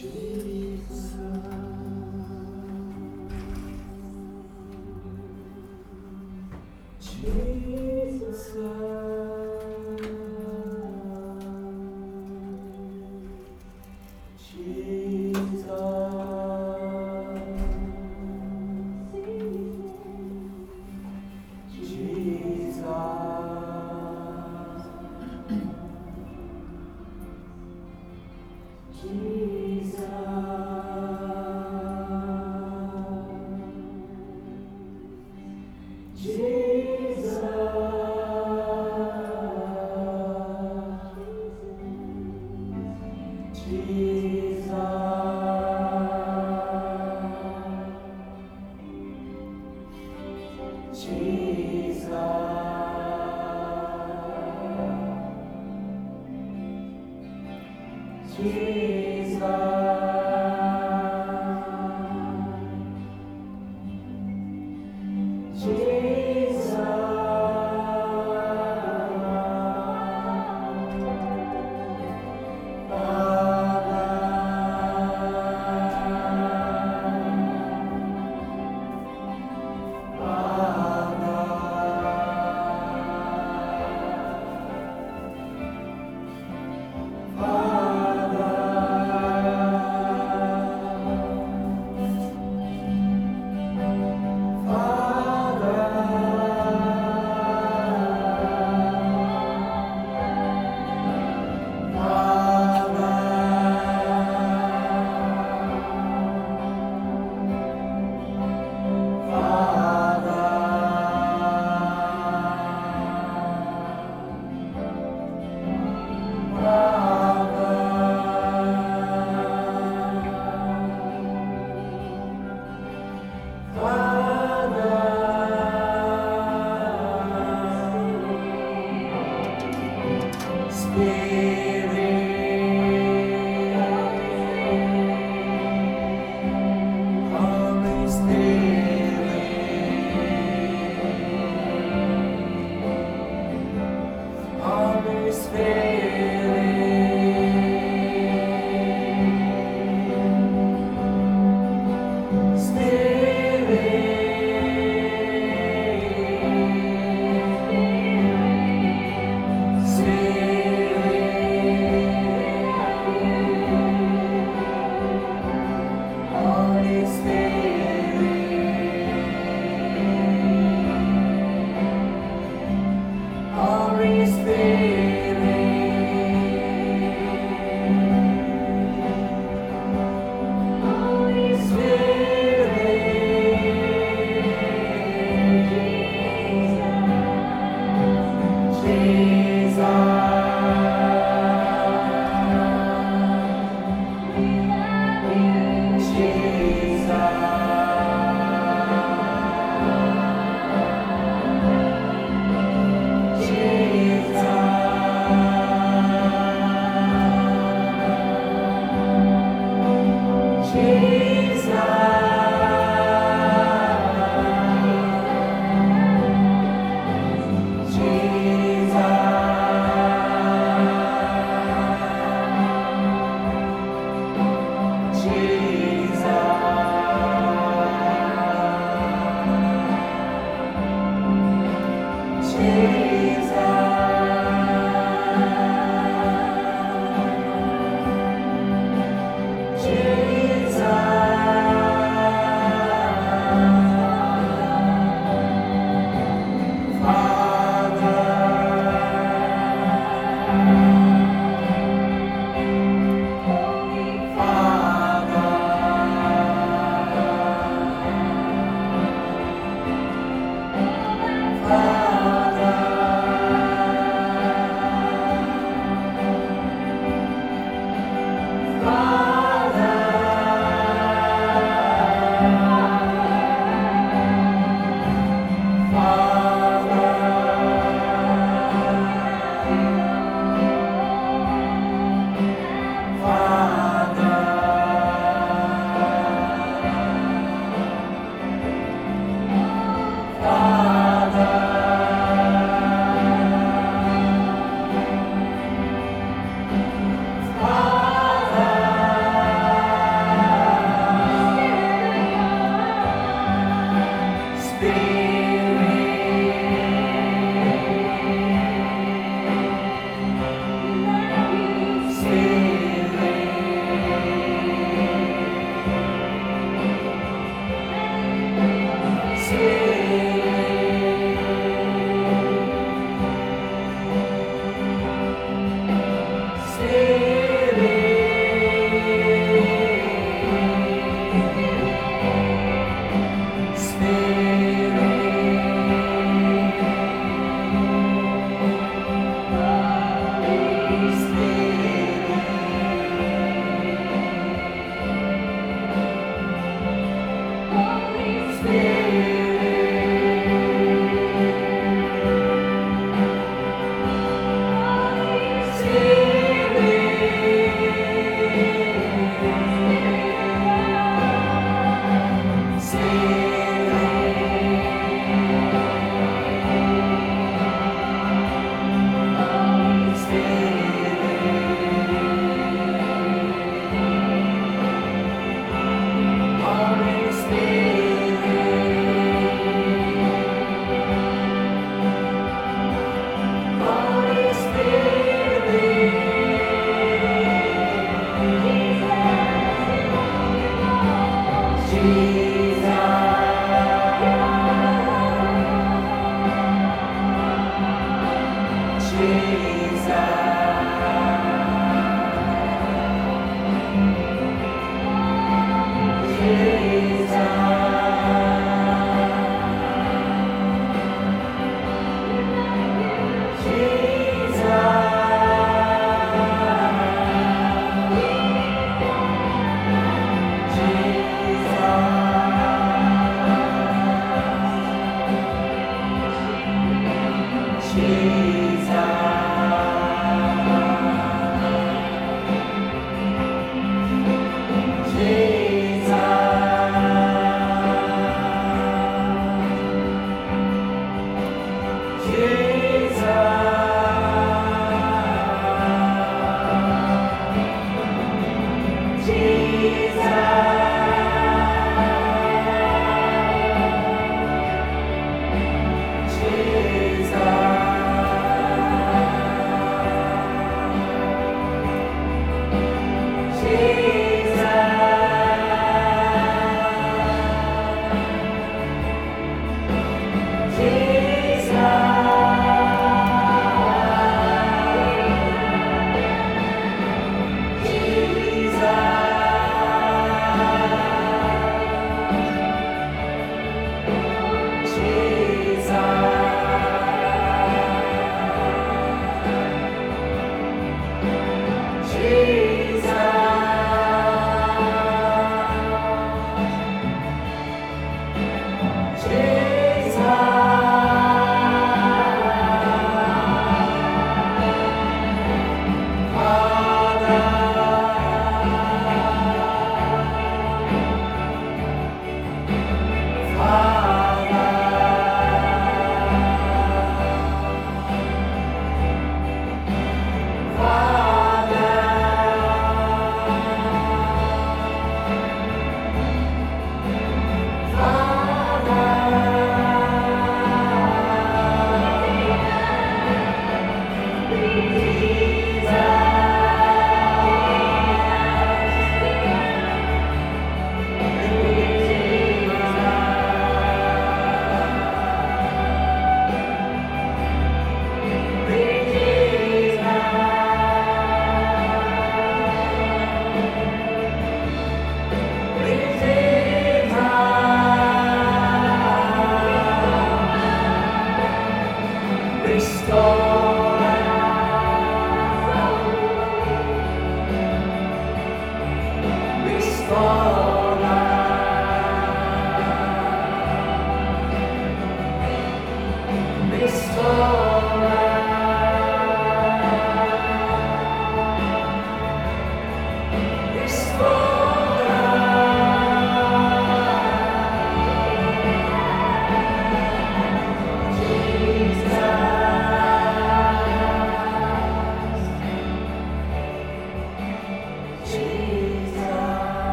Jesus.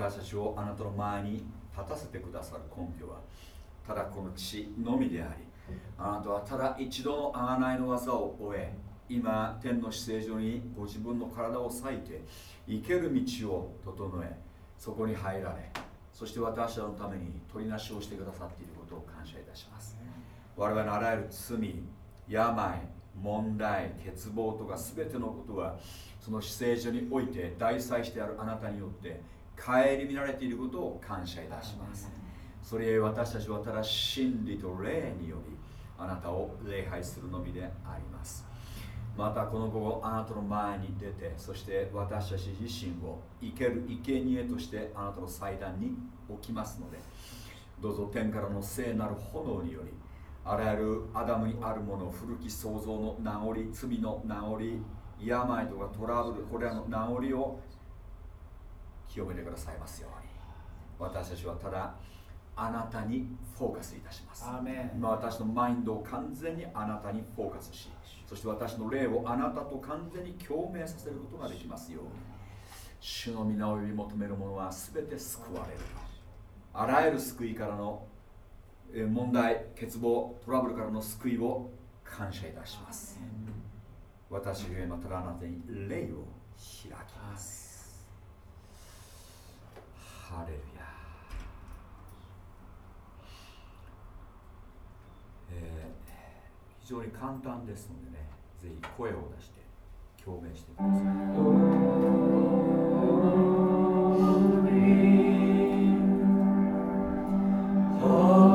私たちをあなたの前に立たせてくださる根拠はただこの血のみでありあなたはただ一度の贖いの技を終え今天の姿勢上にご自分の体を割いて生ける道を整えそこに入られそして私らのために取りなしをしてくださっていることを感謝いたします。我々のあらゆる罪病問題欠乏とか全てのことはその姿勢上において大祭してあるあなたによって顧みられていることを感謝いたします。それへ私たちはただ真理と霊によりあなたを礼拝するのみであります。またこの午後あなたの前に出てそして私たち自身を生ける生贄としてあなたの祭壇に置きますのでどうぞ天からの聖なる炎によりあらゆるアダムにあるもの古き創造の名残罪の名残病とかトラブルこれらの名残を清めてくださいますように。私たちはただあなたにフォーカスいたします。今私のマインドを完全にあなたにフォーカスしそして私の霊をあなたと完全に共鳴させることができますように。主の皆を呼び求める者は全て救われる。あらゆる救いからの問題欠乏トラブルからの救いを感謝いたします。私が今ただあなたに霊を開きますハレルヤえー、非常に簡単ですのでねぜひ声を出して共鳴してください。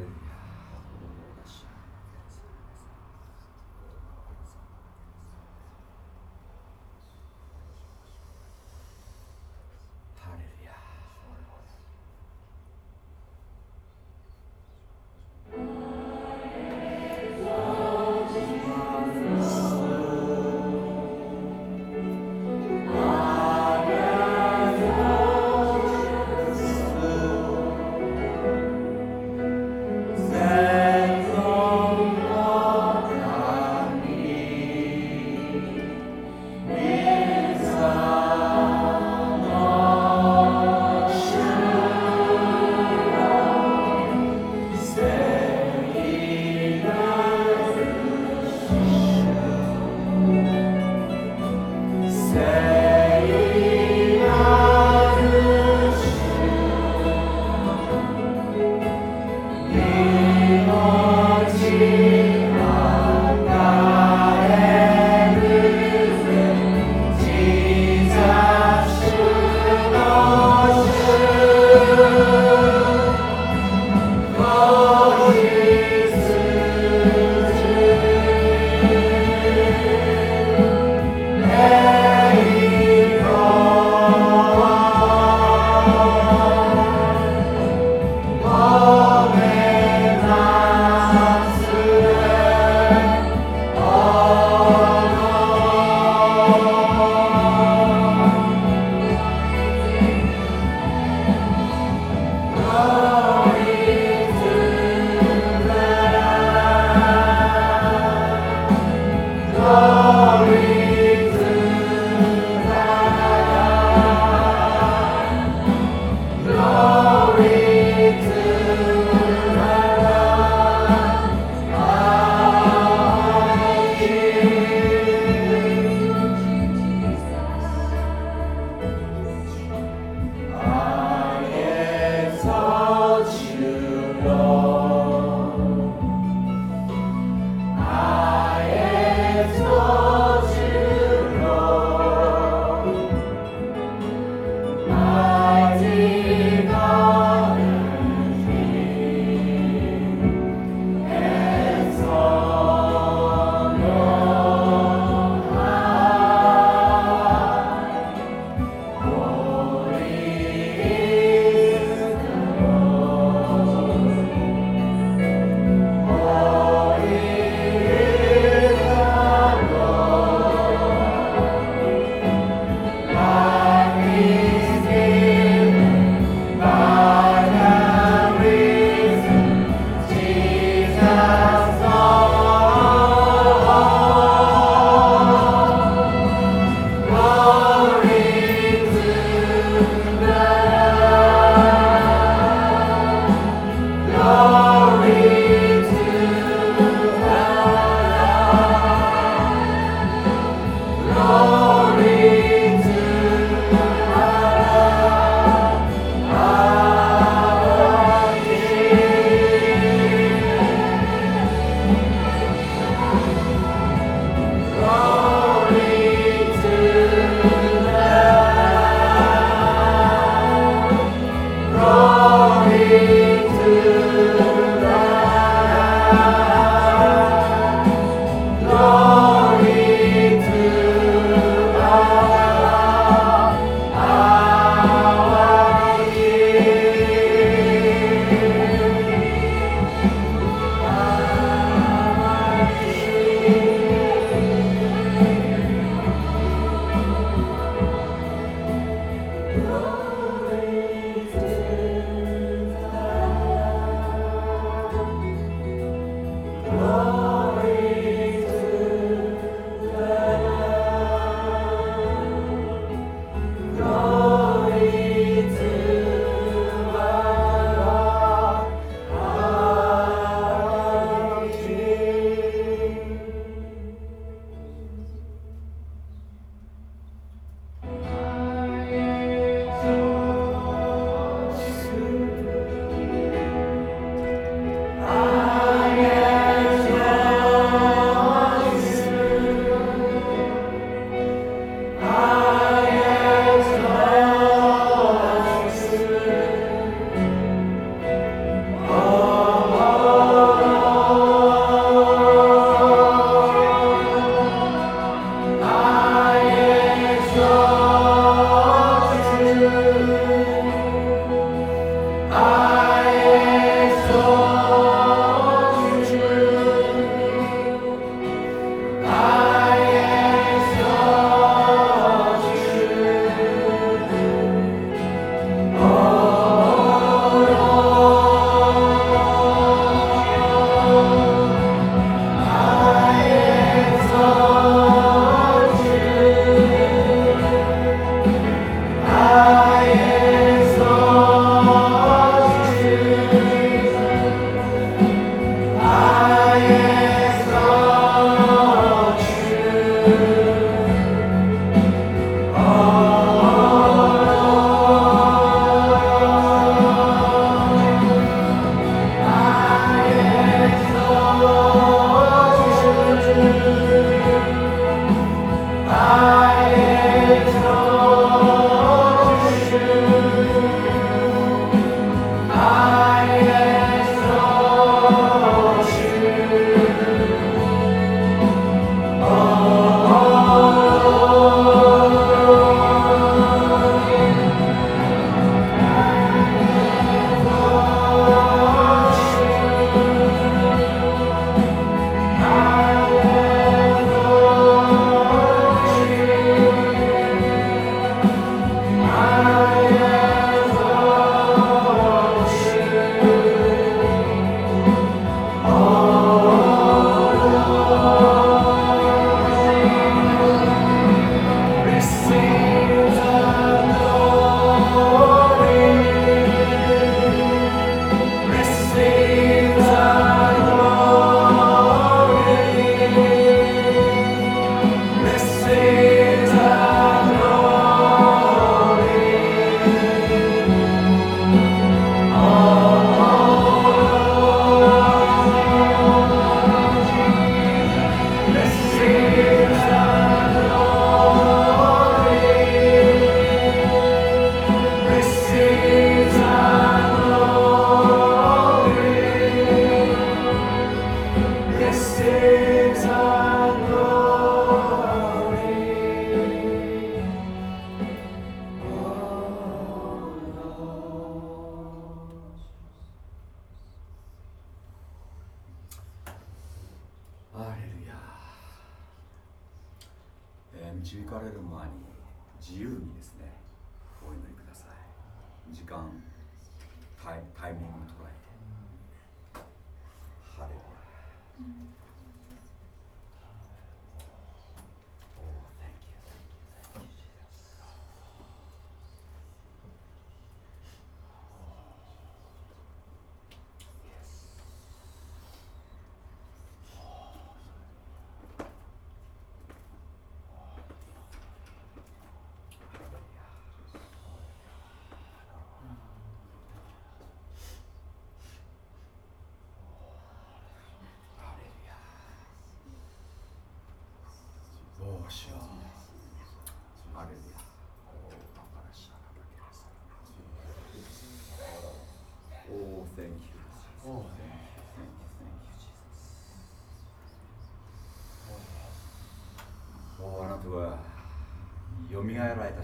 started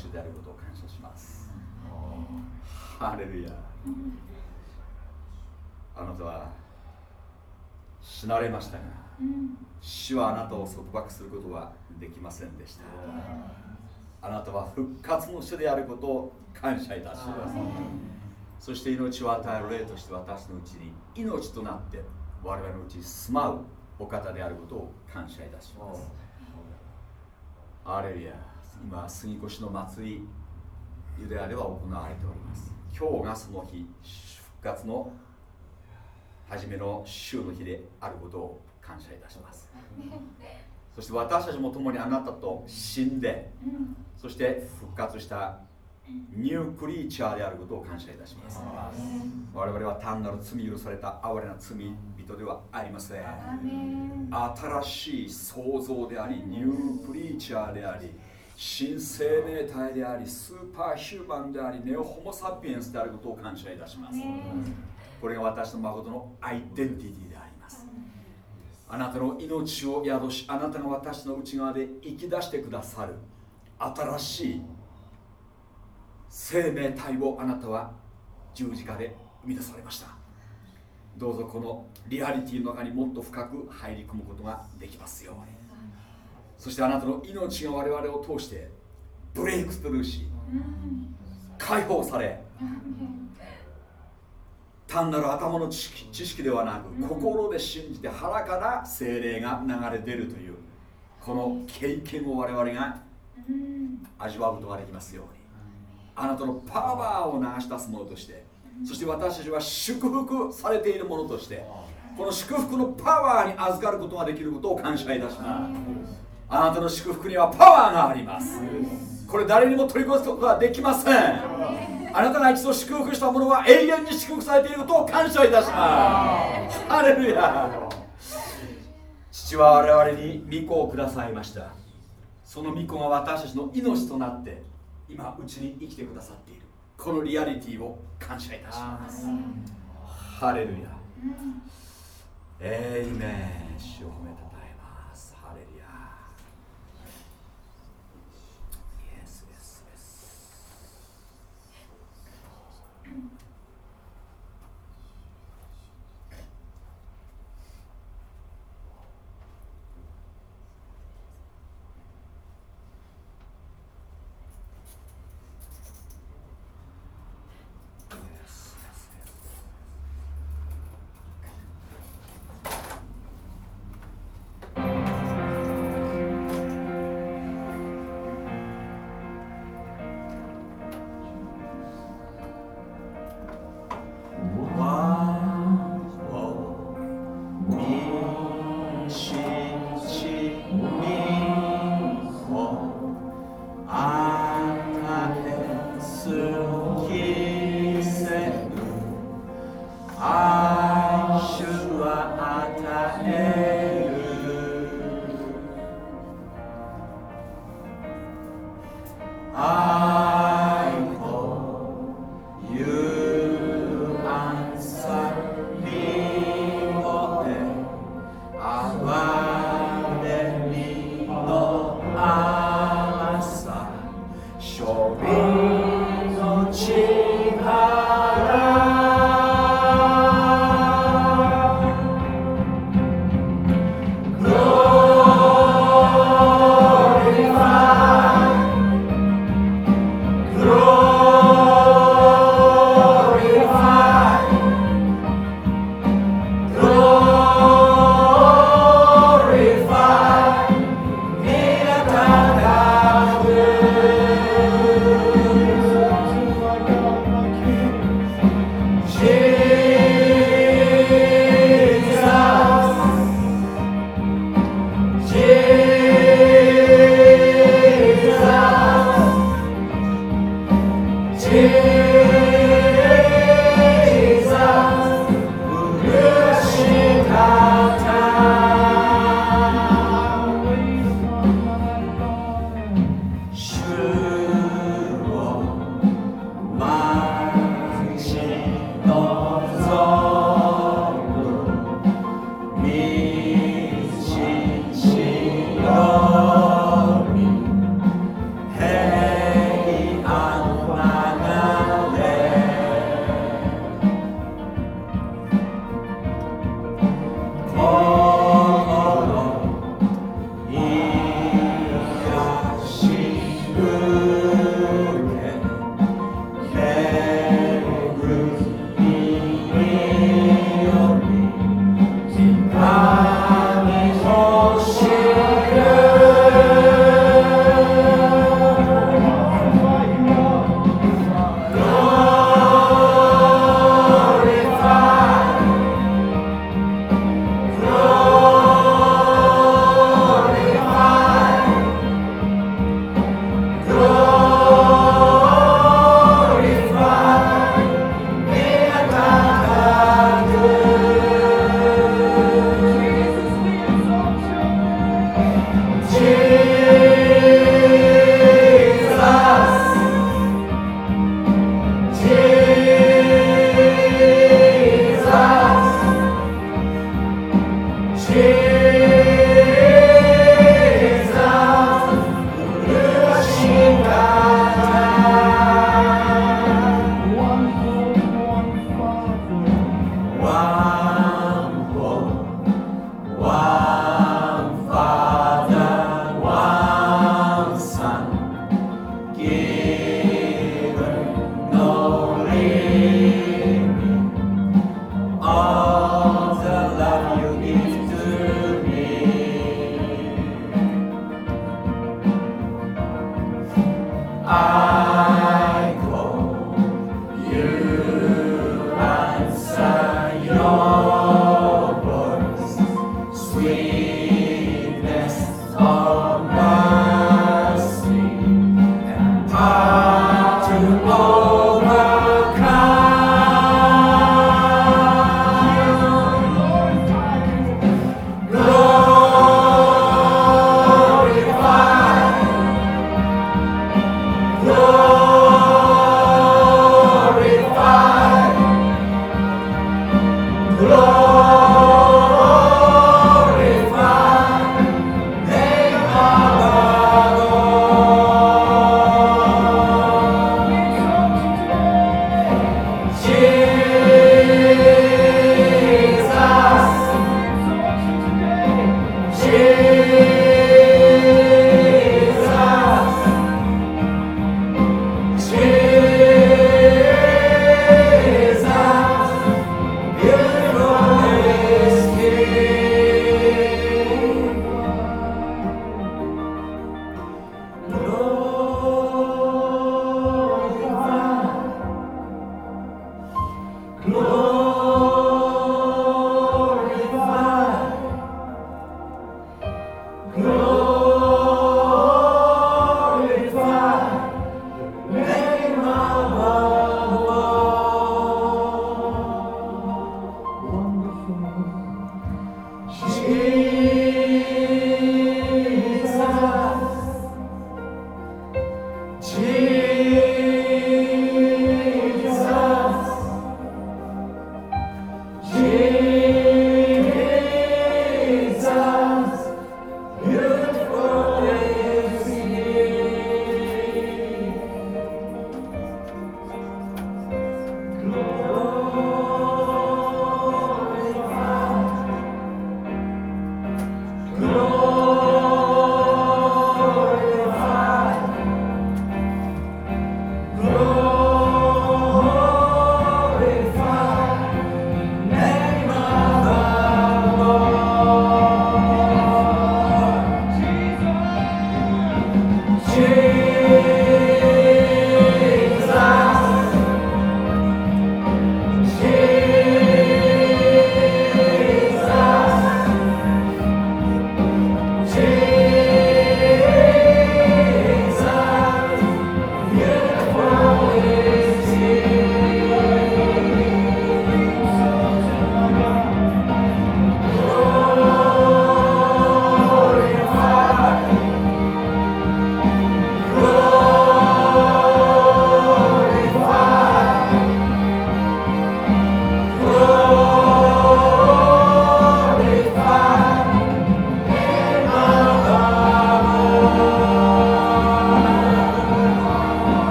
主であることを感謝します。ハレルヤ。あなたは死なれましたが、死はあなたを束縛することはできませんでした。あなたは復活の主であることを感謝いたします。そして命を与える霊として私のうちに命となって我々のうちに住まうお方であることを感謝いたします。アレルヤ今杉越の祭りユダヤでは行われております。今日がその日復活の初めの週の日であることを感謝いたします。そして私たちも共にあなたと死んで、そして復活したニュークリーチャーであることを感謝いたします。我々は単なる罪許された哀れな罪人ではありません。新しい創造でありニュークリーチャーであり新生命体でありスーパーヒューマンでありネオホモ・サピエンスであることを感謝いたします。これが私の誠のアイデンティティであります。あなたの命を宿しあなたが私の内側で生き出してくださる新しい生命体をあなたは十字架で生み出されました。どうぞこのリアリティの中にもっと深く入り込むことができますようにそしてあなたの命が我々を通してブレイクスルーし解放され単なる頭の知識知識ではなく、心で信じて腹から精霊が流れ出るというこの経験を我々が味わうことができますように。あなたのパワーを流し出すものとしてそして私たちは祝福されているものとしてこの祝福のパワーに預かることができることを感謝いたしますあなたの祝福にはパワーがあります。これ誰にも取り越すことができません。あなたが一度祝福したものは永遠に祝福されていることを感謝いたします。ハレルヤ。父は我々に御子をくださいました。その御子が私たちの命となって今うちに生きてくださっている。このリアリティを感謝いたします。ハレルヤ。エイメン。主を褒め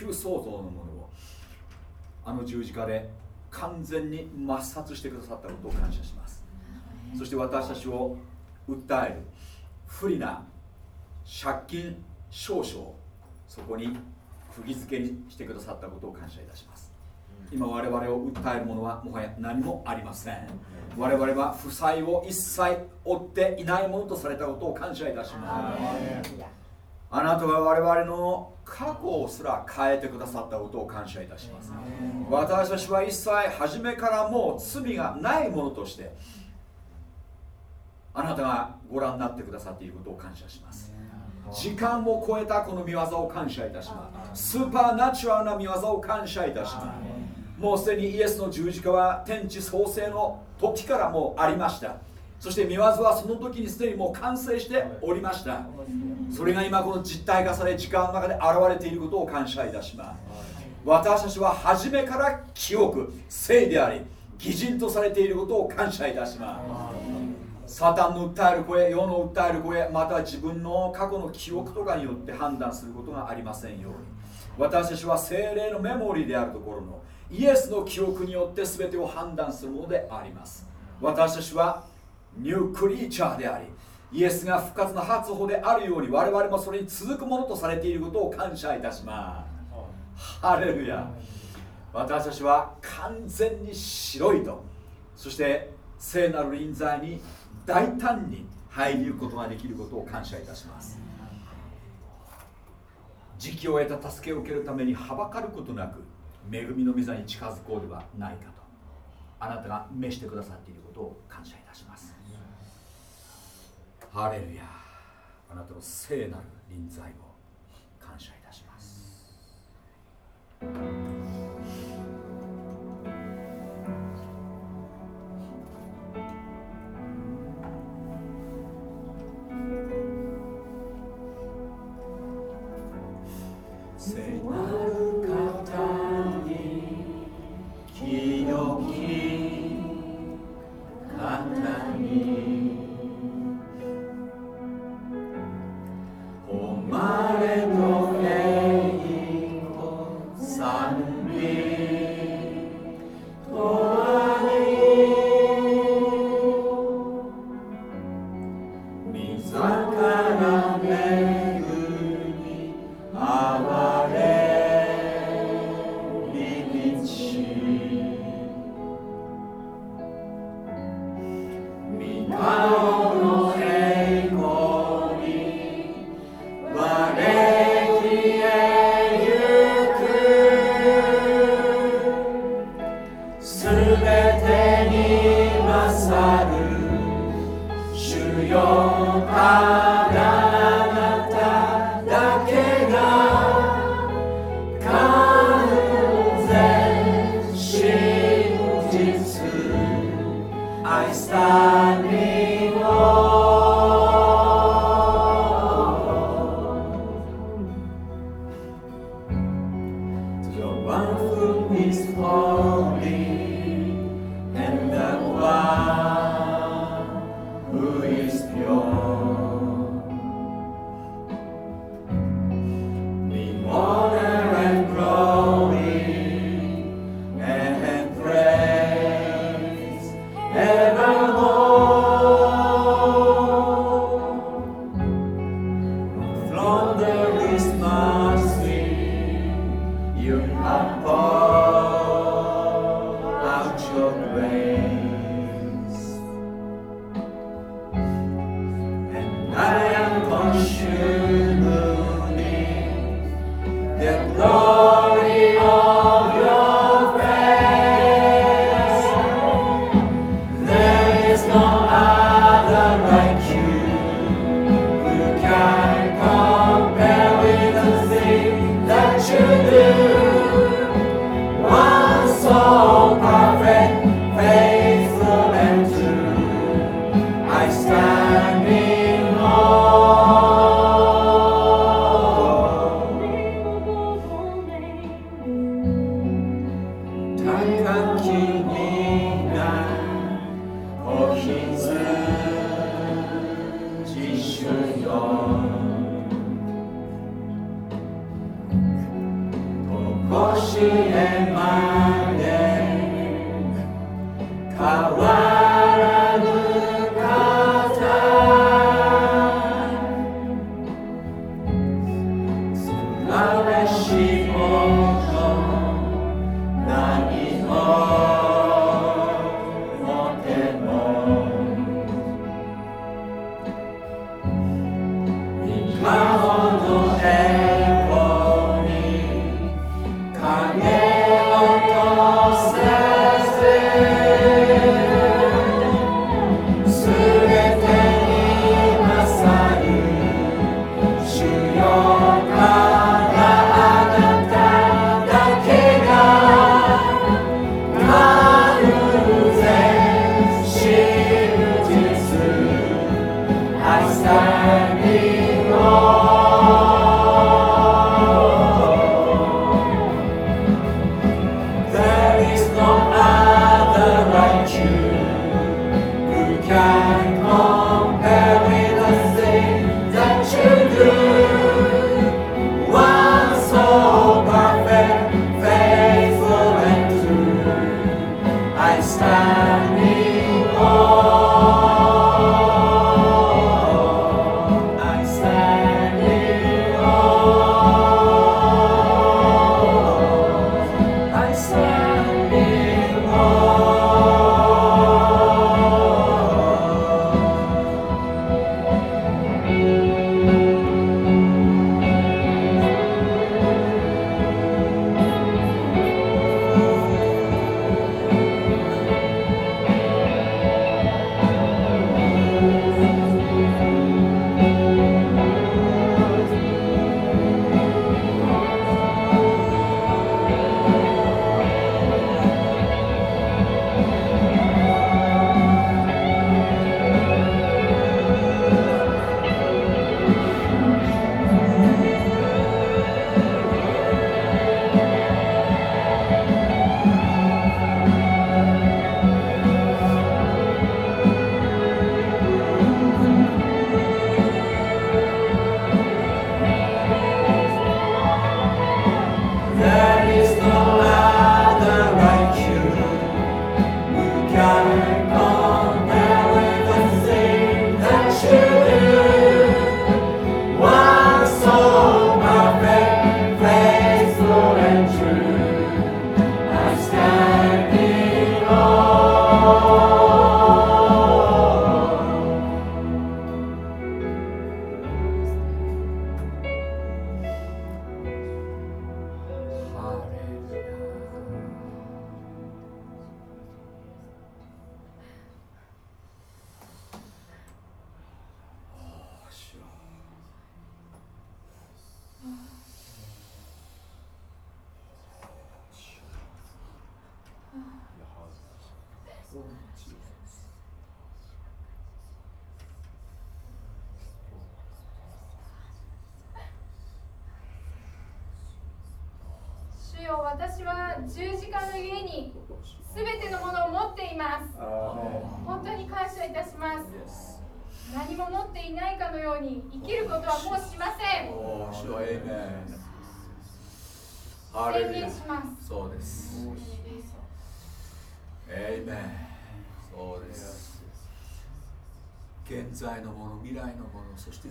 旧創造のものをあの十字架で完全に抹殺してくださったことを感謝します。そして私たちを訴える不利な借金少々そこに釘付けにしてくださったことを感謝いたします。今我々を訴えるものはもはや何もありません。我々は負債を一切負っていないものとされたことを感謝いたしますあなたは我々の過去をすら変えてくださったことを感謝いたします。私たちは一切初めからもう罪がないものとしてあなたがご覧になってくださっていることを感謝します。時間を超えたこの見業を感謝いたします。スーパーナチュラルな見業を感謝いたします。もうすでにイエスの十字架は天地創生の時からもうありましたそして見業はその時にすでにもう完成しておりました。それが今この実体化され時間の中で現れていることを感謝いたします。私たちは初めから清く聖であり偽人とされていることを感謝いたします。サタンの訴える声世の訴える声または自分の過去の記憶とかによって判断することがありませんように。私たちは精霊のメモリーであるところのイエスの記憶によって全てを判断するものであります。私たちはニュークリーチャーでありイエスが復活の発歩であるように我々もそれに続くものとされていることを感謝いたします。ハレルヤ。私たちは完全に白いと。そして聖なる臨在に大胆に入りゆくことができることを感謝いたします。時期を得た助けを受けるためにはばかることなく恵みの御座に近づこうではないかと。あなたが召してくださっていることを感謝いたしますハレルヤ。あなたの聖なる臨在を感謝いたします。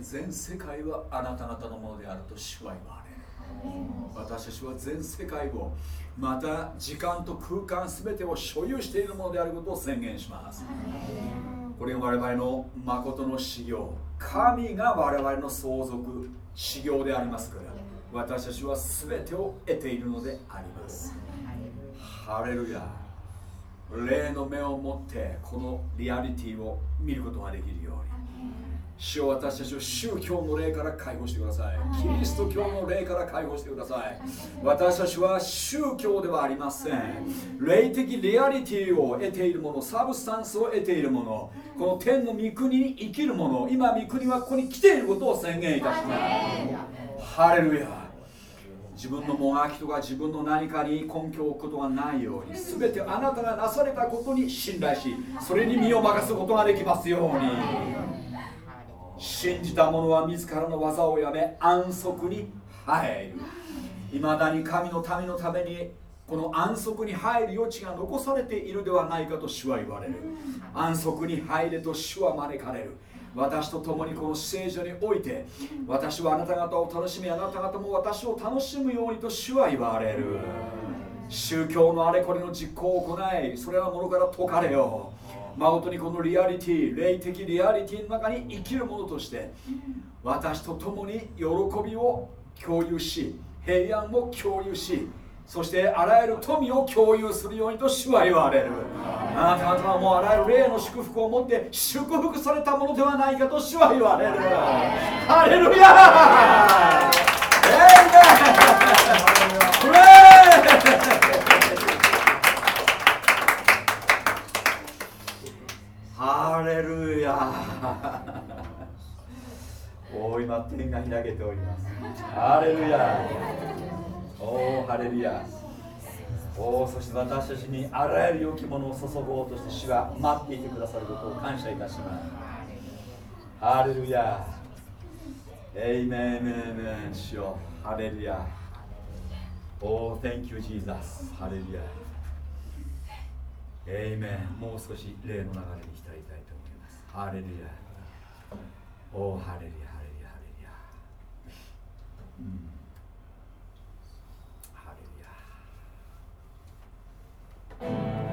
全世界はあなた方のものであると主は言われる。私たちは全世界をまた時間と空間全てを所有しているものであることを宣言します。これが我々の誠の修行。神が我々の相続修行でありますから私たちは全てを得ているのであります。ハレルヤ霊の目を持ってこのリアリティを見ることができるように。主を私たちを宗教の霊から解放してください。キリスト教の霊から解放してください。私たちは宗教ではありません。霊的リアリティを得ているものサブスタンスを得ているものこの天の御国に生きるもの今御国はここに来ていることを宣言いたします。ハレルヤ自分のもがきとか自分の何かに根拠を置くことがないように全てあなたがなされたことに信頼しそれに身を任すことができますように。信じた者は自らの技をやめ安息に入る。いまだに神の民のためにこの安息に入る余地が残されているではないかと主は言われる。安息に入れと主は招かれる私と共にこの聖女において私はあなた方を楽しみあなた方も私を楽しむようにと主は言われる。宗教のあれこれの実行を行いそれらものから解かれよう。誠にこのリアリティ霊的リアリティの中に生きるものとして私と共に喜びを共有し平安を共有しそしてあらゆる富を共有するようにと主は言われる。あなた方はもうあらゆる霊の祝福を持って祝福されたものではないかと主は言われる。ハレルヤ!ハレルヤおお今天が開けております。ハレルヤおおハレルヤ。おおそして私たちにあらゆる良きものを注ごうとして主は待っていてくださることを感謝いたします。ハレルヤ。エイメンエイメンエイメン主よハレルヤ。おお Thank you Jesus ハレルヤ。エイメン。もう少し霊の流れに浸りたいと思います。ハレルヤ。おおハレルヤハレルヤハレルヤ、うん。Bye.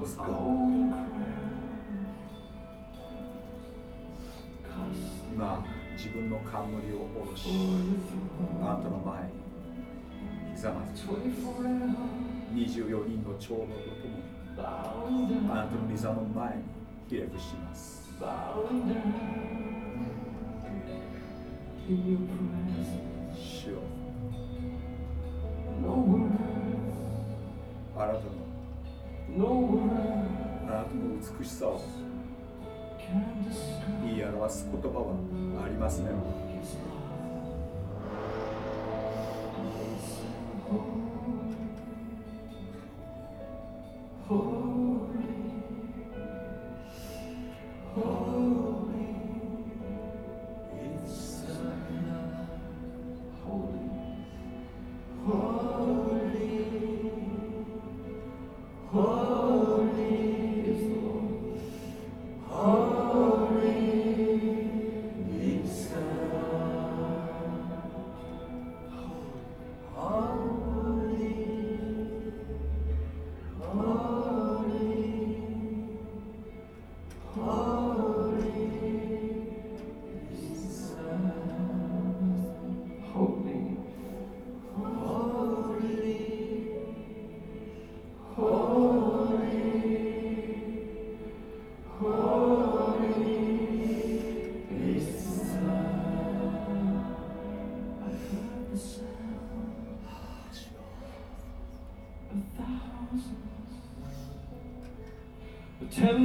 の賛今自分の冠を下ろしあなたの前にひざまず24人の長老とともにあなたの御座の前にひれ伏します。主よ。あなたのあなたの美しさを言い表す言葉はありますね。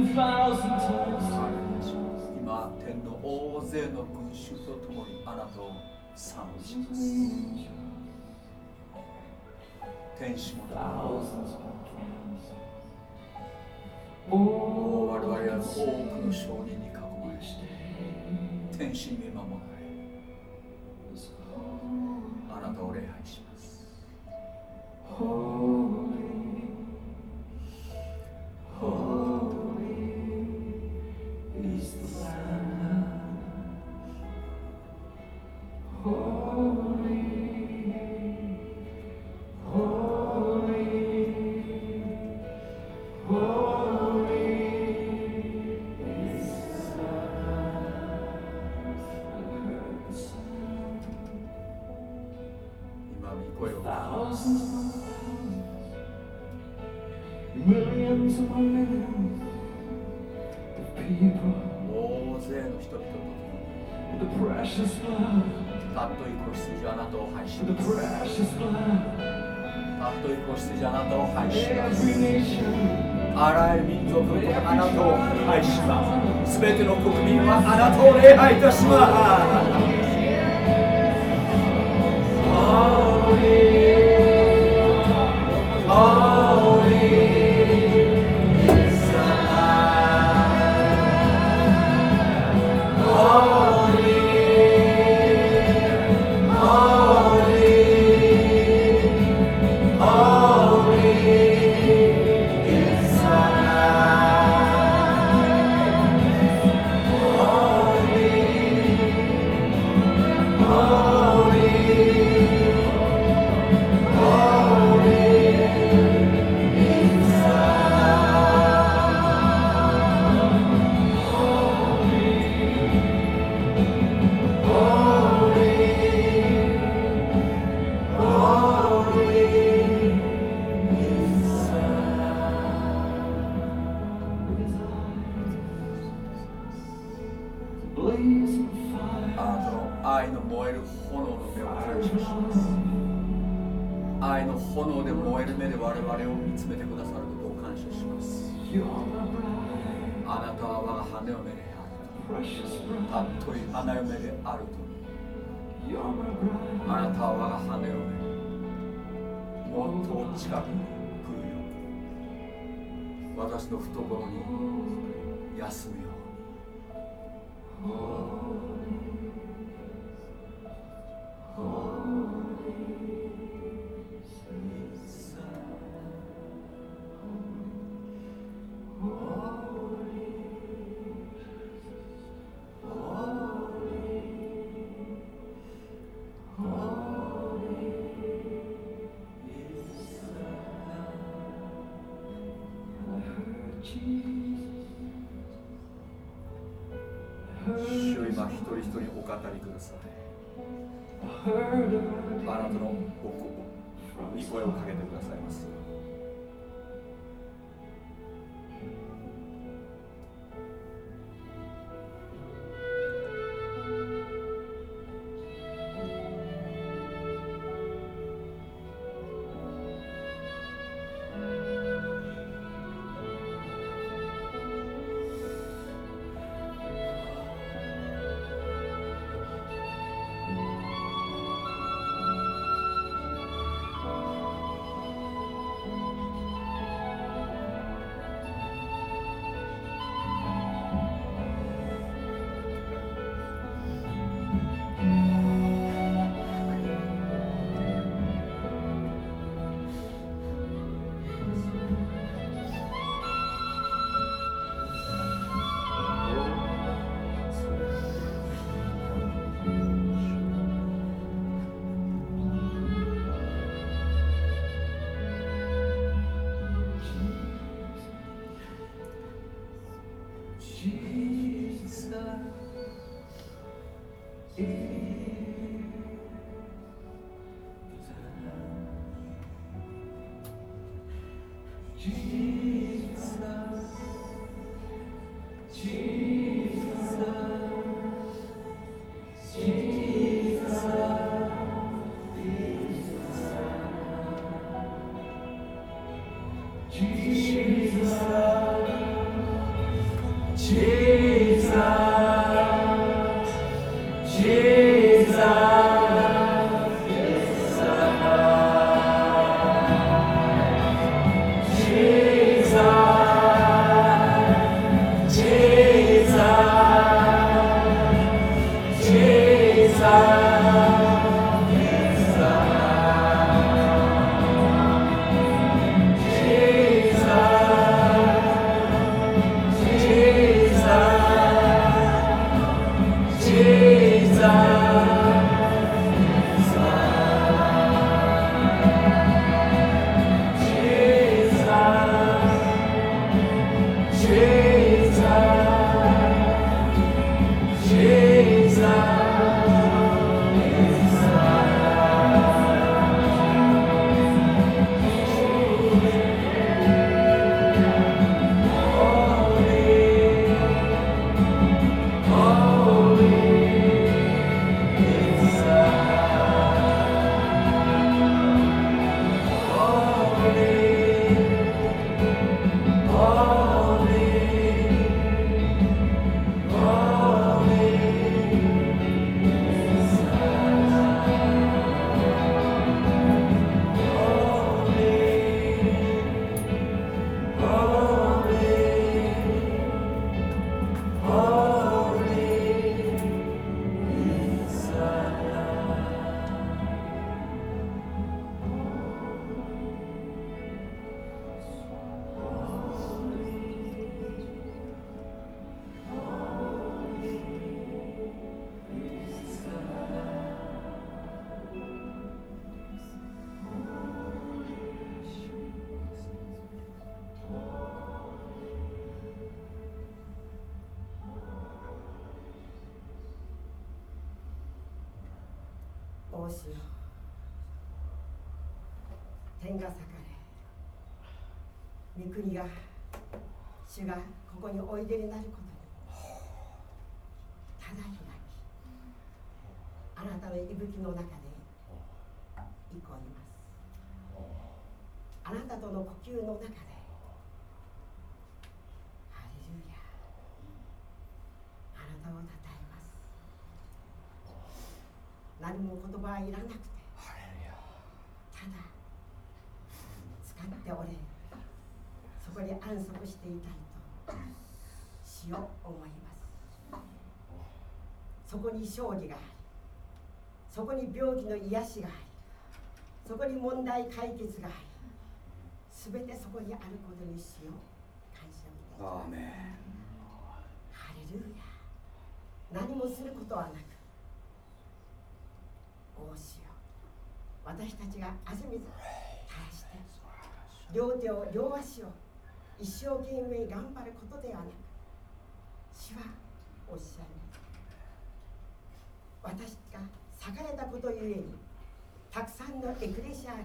7,000 Yes, ma'am. 近くに来るよ私の懐に休むように。さいあなたのお声をかけてくださいます国が主がここにおいでになることにただ開きあなたの息吹の中で憩います。あなたとの呼吸の中でハレルヤあなたをたたえます。何も言葉はいらなくてただ使っておれそこにていたいと死を思います。そこに勝利がありそこに病気の癒しがありそこに問題解決がありすべてそこにあることにしよう。感謝いたしますハレルヤ。何もすることはなくおしよ私たちが汗水垂らして両手を両足を一生懸命頑張ることではなく主はおっしゃいます。私が裂かれたことゆえにたくさんのエクレシアが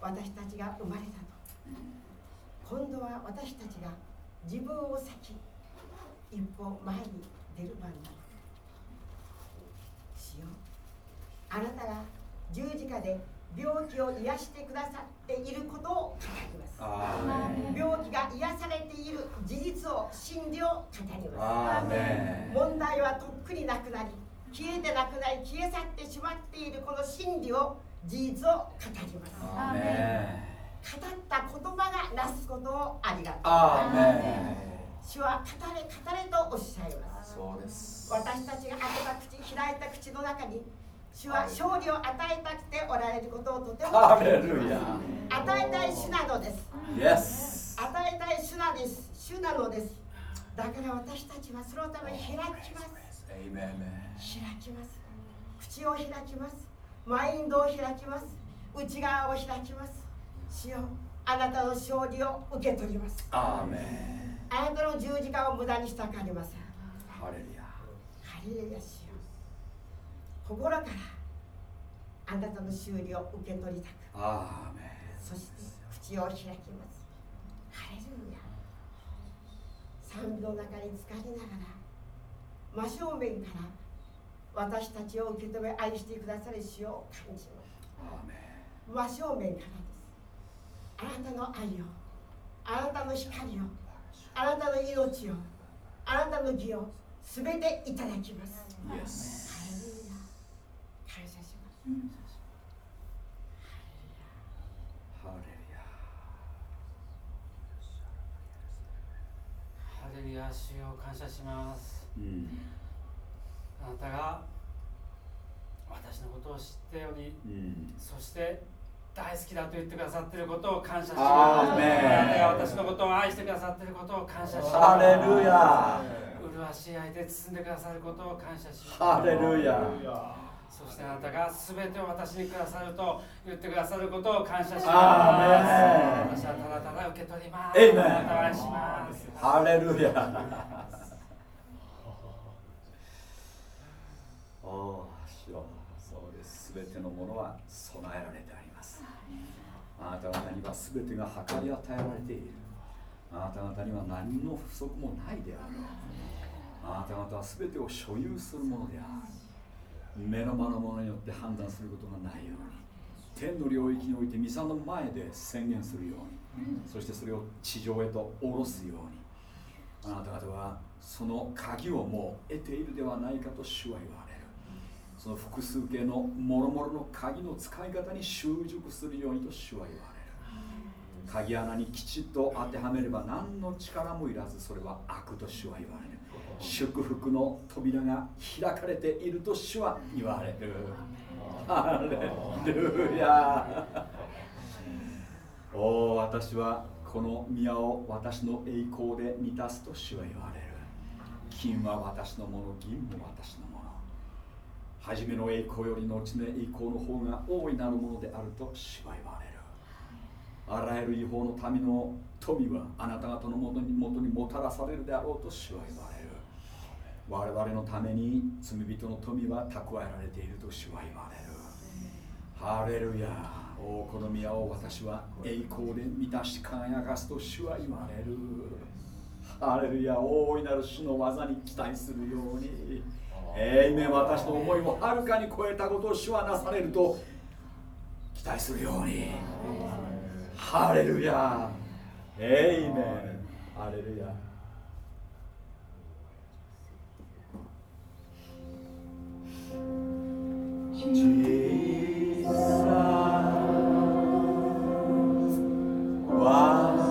私たちが生まれたと。今度は私たちが自分を裂き一歩前に出る番だ主よあなたが十字架で病気を癒してくださっていることを語ります。病気が癒されている事実を真理を語ります。問題はとっくになくなり消えてなくなり消え去ってしまっているこの真理を事実を語ります。語った言葉がなすことをありがとう。主は語れ語れとおっしゃいます。私たちが開けた口開いた口の中に主は勝利を与えたくておられることをとても与えたい主なのです。与えたい主なです。主なのです。だから私たちはそのために開きます。開きます。口を開きます。マインドを開きます。内側を開きます。主よあなたの勝利を受け取ります。あなたの十字架を無駄にしたかりません。ハレルヤハレルヤ主心からあなたの修理を受け取りたく。そして口を開きます。ハレルヤ。賛美の中に浸かりながら真正面から私たちを受け止め愛してくださる主を感じます。真正面からです。あなたの愛をあなたの光をあなたの命をあなたの義をすべていただきます。ハレルヤ主を感謝します、うん、あなたが私のことを知っており、うん、そして大好きだと言ってくださっていることを感謝します。あなたが私のことを愛してくださっていることを感謝します。ハレルヤ麗しい愛で包んでくださることを感謝します。ハレルヤそしてあなたが全てを私にくださると言ってくださることを感謝します。私はただただ受け取ります。エイメンしますハレルヤおお、そうです。全てのものは備えられてあります。あなた方には全てが計り与えられている。あなた方には何の不足もないである。あなた方は全てを所有するものである。目の前のものによって判断することがないように。天の領域においてミサの前で宣言するように。そしてそれを地上へと下ろすように。あなた方はその鍵をもう得ているではないかと主は言われる。その複数形のもろもろの鍵の使い方に習熟するようにと主は言われる。鍵穴にきちっと当てはめれば何の力もいらずそれは悪と主は言われる祝福の扉が開かれていると主は言われる。ハレルヤ。おお私はこの宮を私の栄光で満たすと主は言われる。金は私のもの銀も私のもの。初めの栄光より後の栄光の方が大いなるものであると主は言われる。あらゆる違法の民の富はあなた方のもとにもとにもたらされるであろうと主は言われる我々のために罪人の富は蓄えられていると主は言われる。ハレルヤ。おこの宮を私は栄光で満たし輝かすと主は言われる。ハレルヤ大いなる主の技に期待するように。えいめ私の思いもはるかに超えたことを主はなされると期待するように。ハレルヤ。えいめハレルヤ。Jesus. was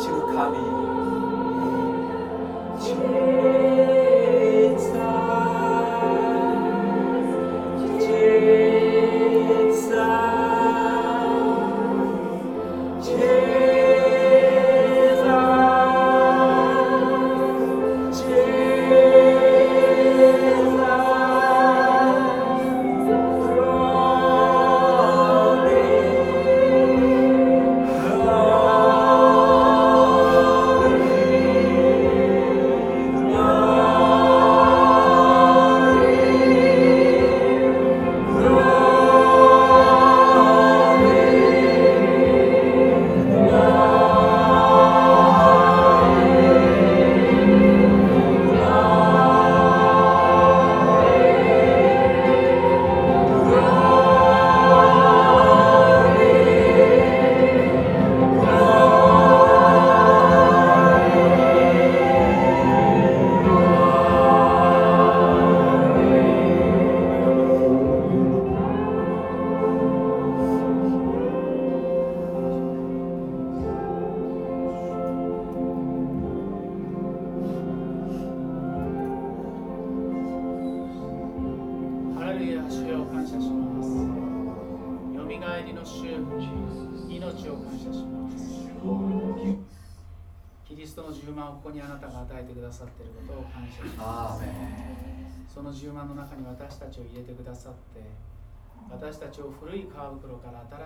당신 감히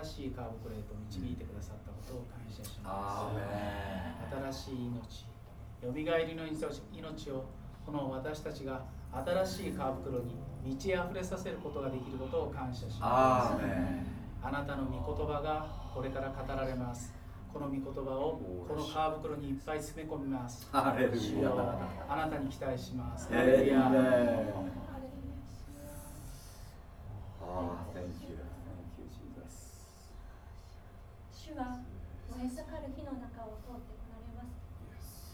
しい川袋へと導いてくださったことを感謝します。新しい命よみがえりの命をこの私たちが新しい川袋に満ち溢れさせることができることを感謝します。あなたの御言葉がこれから語られます。この御言葉をこの川袋にいっぱい詰め込みます。あなたに期待します。ハレルヤは燃え盛る火の中を通ってこられます。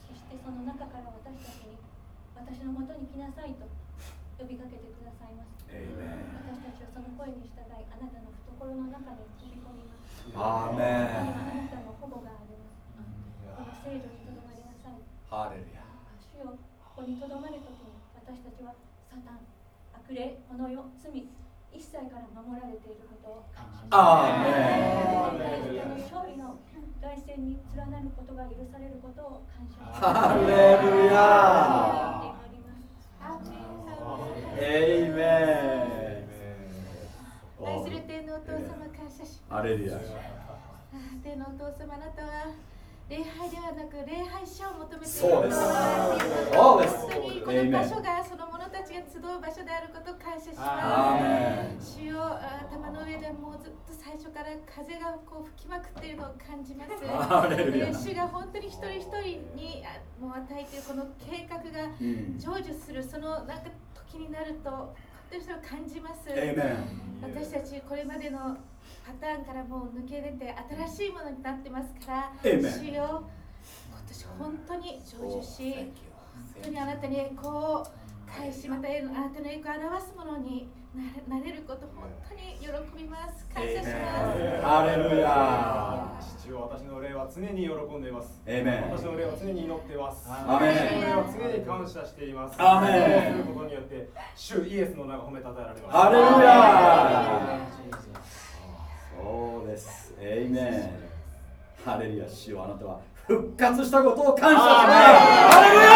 決してその中から私たちに私のもとに来なさいと呼びかけてくださいます。私たちはその声に従いあなたの懐の中に飛び込みます。アーメンあなたの保護があります。この聖女にとどまりなさい。ハレルヤ主よここにとどまるときに私たちはサタン悪霊この世罪一切から守られていることを感謝します。勝利の大戦に連なることが許されることを感謝します。ハレルヤエイメン愛する天のお父様感謝します。天のお父様あなたは礼拝ではなく礼拝者を求めているそうです。本当にこの場所がその者たちが集う場所であることを感謝します。主よ頭の上でもうずっと最初から風がこう吹きまくっているのを感じます。主が本当に一人一人にもう与えているこの計画が成就するそのなんか時になると本当にそれを感じます。私たちこれまでのパターンからもう抜け出て新しいものになってますから主よ今年本当に成就し本当にあなたにこう返しまたあなたの栄光を表すものになれること本当に喜びます。感謝します。ハレルヤ父よ私の霊は常に喜んでいます。私の霊は常に祈っています。アメ私の霊は常に感謝しています。アメそうすることによって主イエスの名が褒めたたえられます。ハレルヤそうです。エイメン。ハレルヤ、主よあなたは復活したことを感謝します。ハレルヤ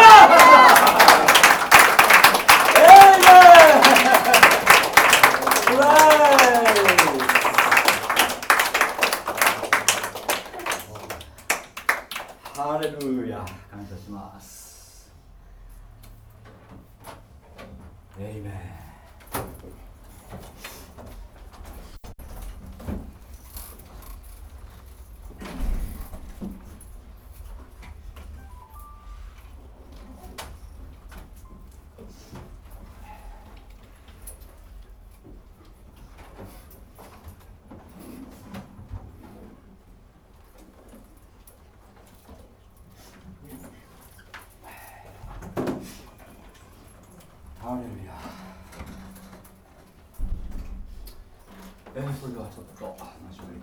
ハレルヤ感謝します。エイメンそれではちょっと真正面に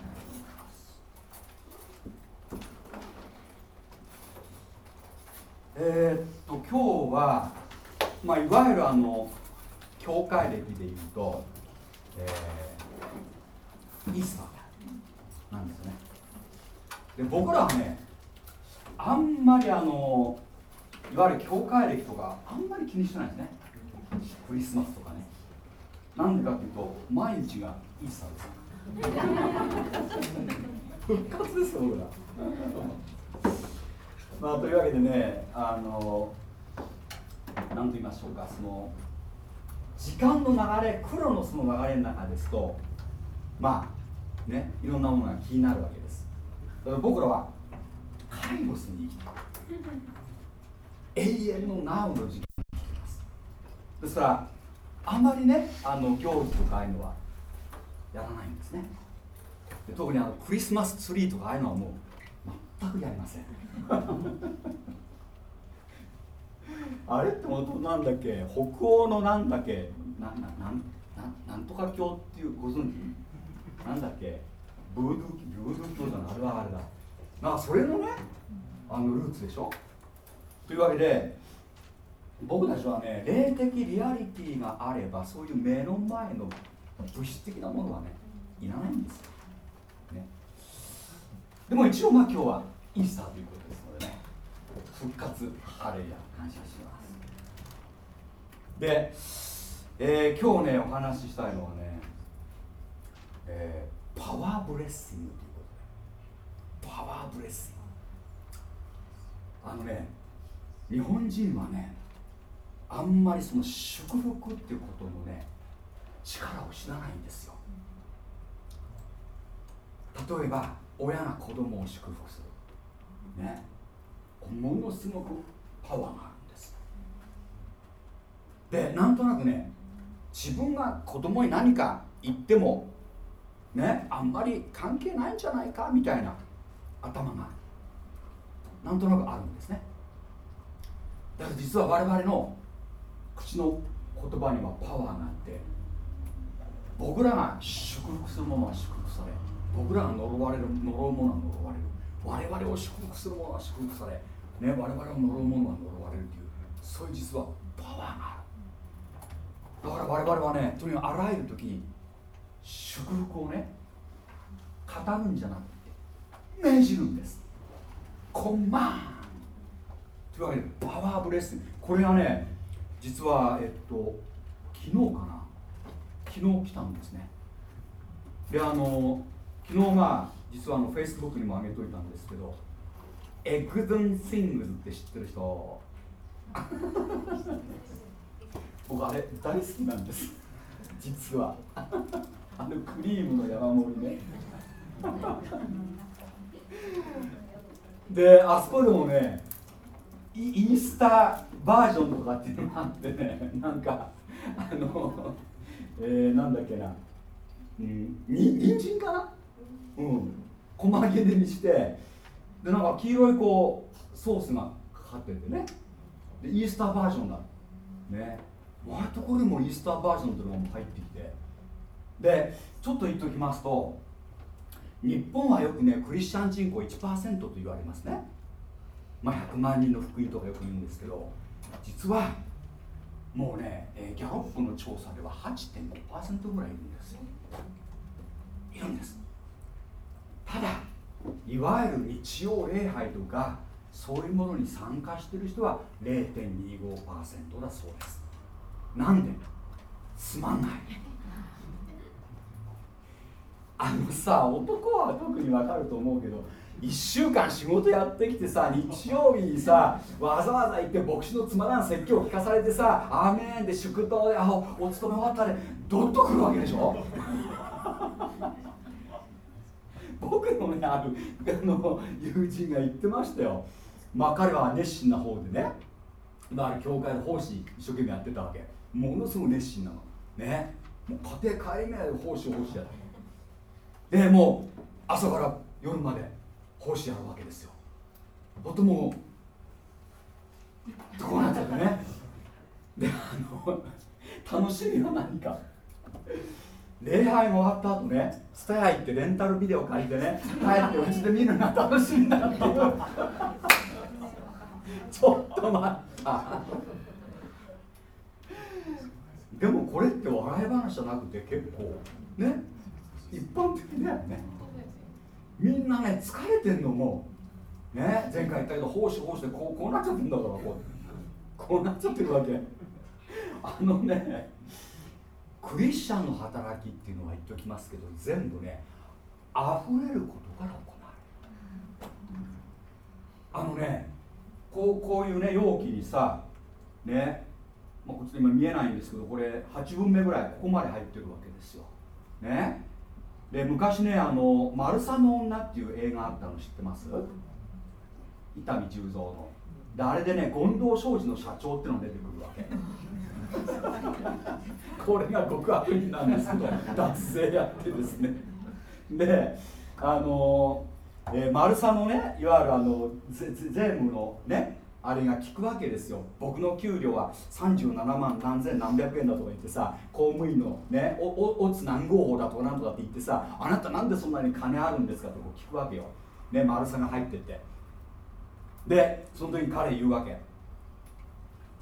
えー、っと今日は、まあ、いわゆるあの教会歴でいうと、えー、イースターなんですね。で僕らはねあんまりあのいわゆる教会歴とかあんまり気にしてないですね。クリスマスとかね。なんでかっていうと毎日がイースターです。復活ですよ僕ら。まあというわけでねあの何と言いましょうかその時間の流れクロノスの流れの中ですとまあねいろんなものが気になるわけです。だから僕らはカイロスに生きて永遠のナウの時期に生きてます。ですからあまりねあの行事とかああいうのはやらないんですね。で特にあのクリスマスツリーとかああいうのはもう全くやりません。あれって本当なんだっけ？北欧のなんだっけ？なななんななんとか教っていうご存知？なんだっけ？ブードゥブードゥ教じゃない？あれはあれだ。なんかそれのねあのルーツでしょ？というわけで僕たちはね霊的リアリティがあればそういう目の前の物質的なものはねいらないんですよ、ね、でも一応まあ今日はイースターということですのでね復活ハレルヤ感謝しますで、えー、今日ねお話ししたいのはね、えー、パワーブレッシングということで。パワーブレッシングあのね日本人はねあんまりその祝福っていうことのね力を知らないんですよ。例えば親が子供を祝福する。ね。ものすごくパワーがある。でなんとなくね自分が子供に何か言ってもねあんまり関係ないんじゃないかみたいな頭がなんとなくあるんですね。だから実は我々の口の言葉にはパワーがあって僕らが祝福するものは祝福され僕らが呪われる呪うものは呪われる我々を祝福するものは祝福され、ね、我々を呪うものは呪われるというそういう実はパワーがある。だから我々はねとにかくあらゆる時に祝福をね語るんじゃなくて命じるんです。コンマン。というわけでパワーブレスこれがね実はえっと昨日かな。昨日来たんですね。であの昨日まあ実はあのフェイスブックにも上げといたんですけどエグズン・シングズって知ってる人？僕あれ大好きなんです。実は。あのクリームの山盛りね。であそこでもねインスタバージョンとかっていうのがあってね。なんかあの、えー、なんだっけな、うん、に人参かな？うん。細切れにして。でなんか黄色いこうソースがかかっててね。でイースターバージョンだ。ね。割とこれもイースターバージョンっていうのも入ってきて。でちょっと言っておきますと日本はよくねクリスチャン人口1%と言われますね。まあ、100万人の福音とかよく言うんですけど実はもうね、えー、ギャロップの調査では8.5%ぐらいいるんですよ。いるんです。ただいわゆる日曜礼拝とかそういうものに参加してる人は0.25%だそうです。なんでつまんない？あのさ男は特にわかると思うけど1週間仕事やってきてさ日曜日にさわざわざ行って牧師のつまらん説教を聞かされてさ「アーメン」で祝祷で「あお勤め終わったでどっとくるわけでしょ？僕のねあるあの友人が言ってましたよ。まあ彼は熱心な方でね今ある教会の奉仕一生懸命やってたわけ。ものすごく熱心なの。ね。もう家庭帰り目で奉仕奉仕や。でもう朝から夜まで奉仕やるわけですよ。とてもこうなっちゃってね。であの楽しみは何か。礼拝が終わった後ねスタヤ行ってレンタルビデオ借りてね帰ってうちで見るのが楽しいんだっていうちょっと待った。でもこれって笑い話じゃなくて結構ね一般的だよね。みんなね疲れてんのもね前回言ったけど奉仕奉仕でこうこうなっちゃってんだからこう。こうなっちゃってるわけ。あのねクリスチャンの働きっていうのは言っておきますけど全部ね溢れることから行われるあのねこうこういうね容器にさね、まあ、こっちで今見えないんですけどこれ8分目ぐらいここまで入ってるわけですよ。ね。で昔ねあの「マルサの女」っていう映画あったの知ってます？伊丹十三の。であれでね権藤商事の社長ってのが出てくるわけ。これが極悪人なんですけど脱税やってですね。であの、えー、マルサのねいわゆるあの税務のねあれが聞くわけですよ。僕の給料は37万何千何百円だとか言ってさ公務員のねおおおつ何号法だとかなんとかって言ってさあなたなんでそんなに金あるんですかと聞くわけよ。ね丸さが入ってって。でその時に彼言うわけ。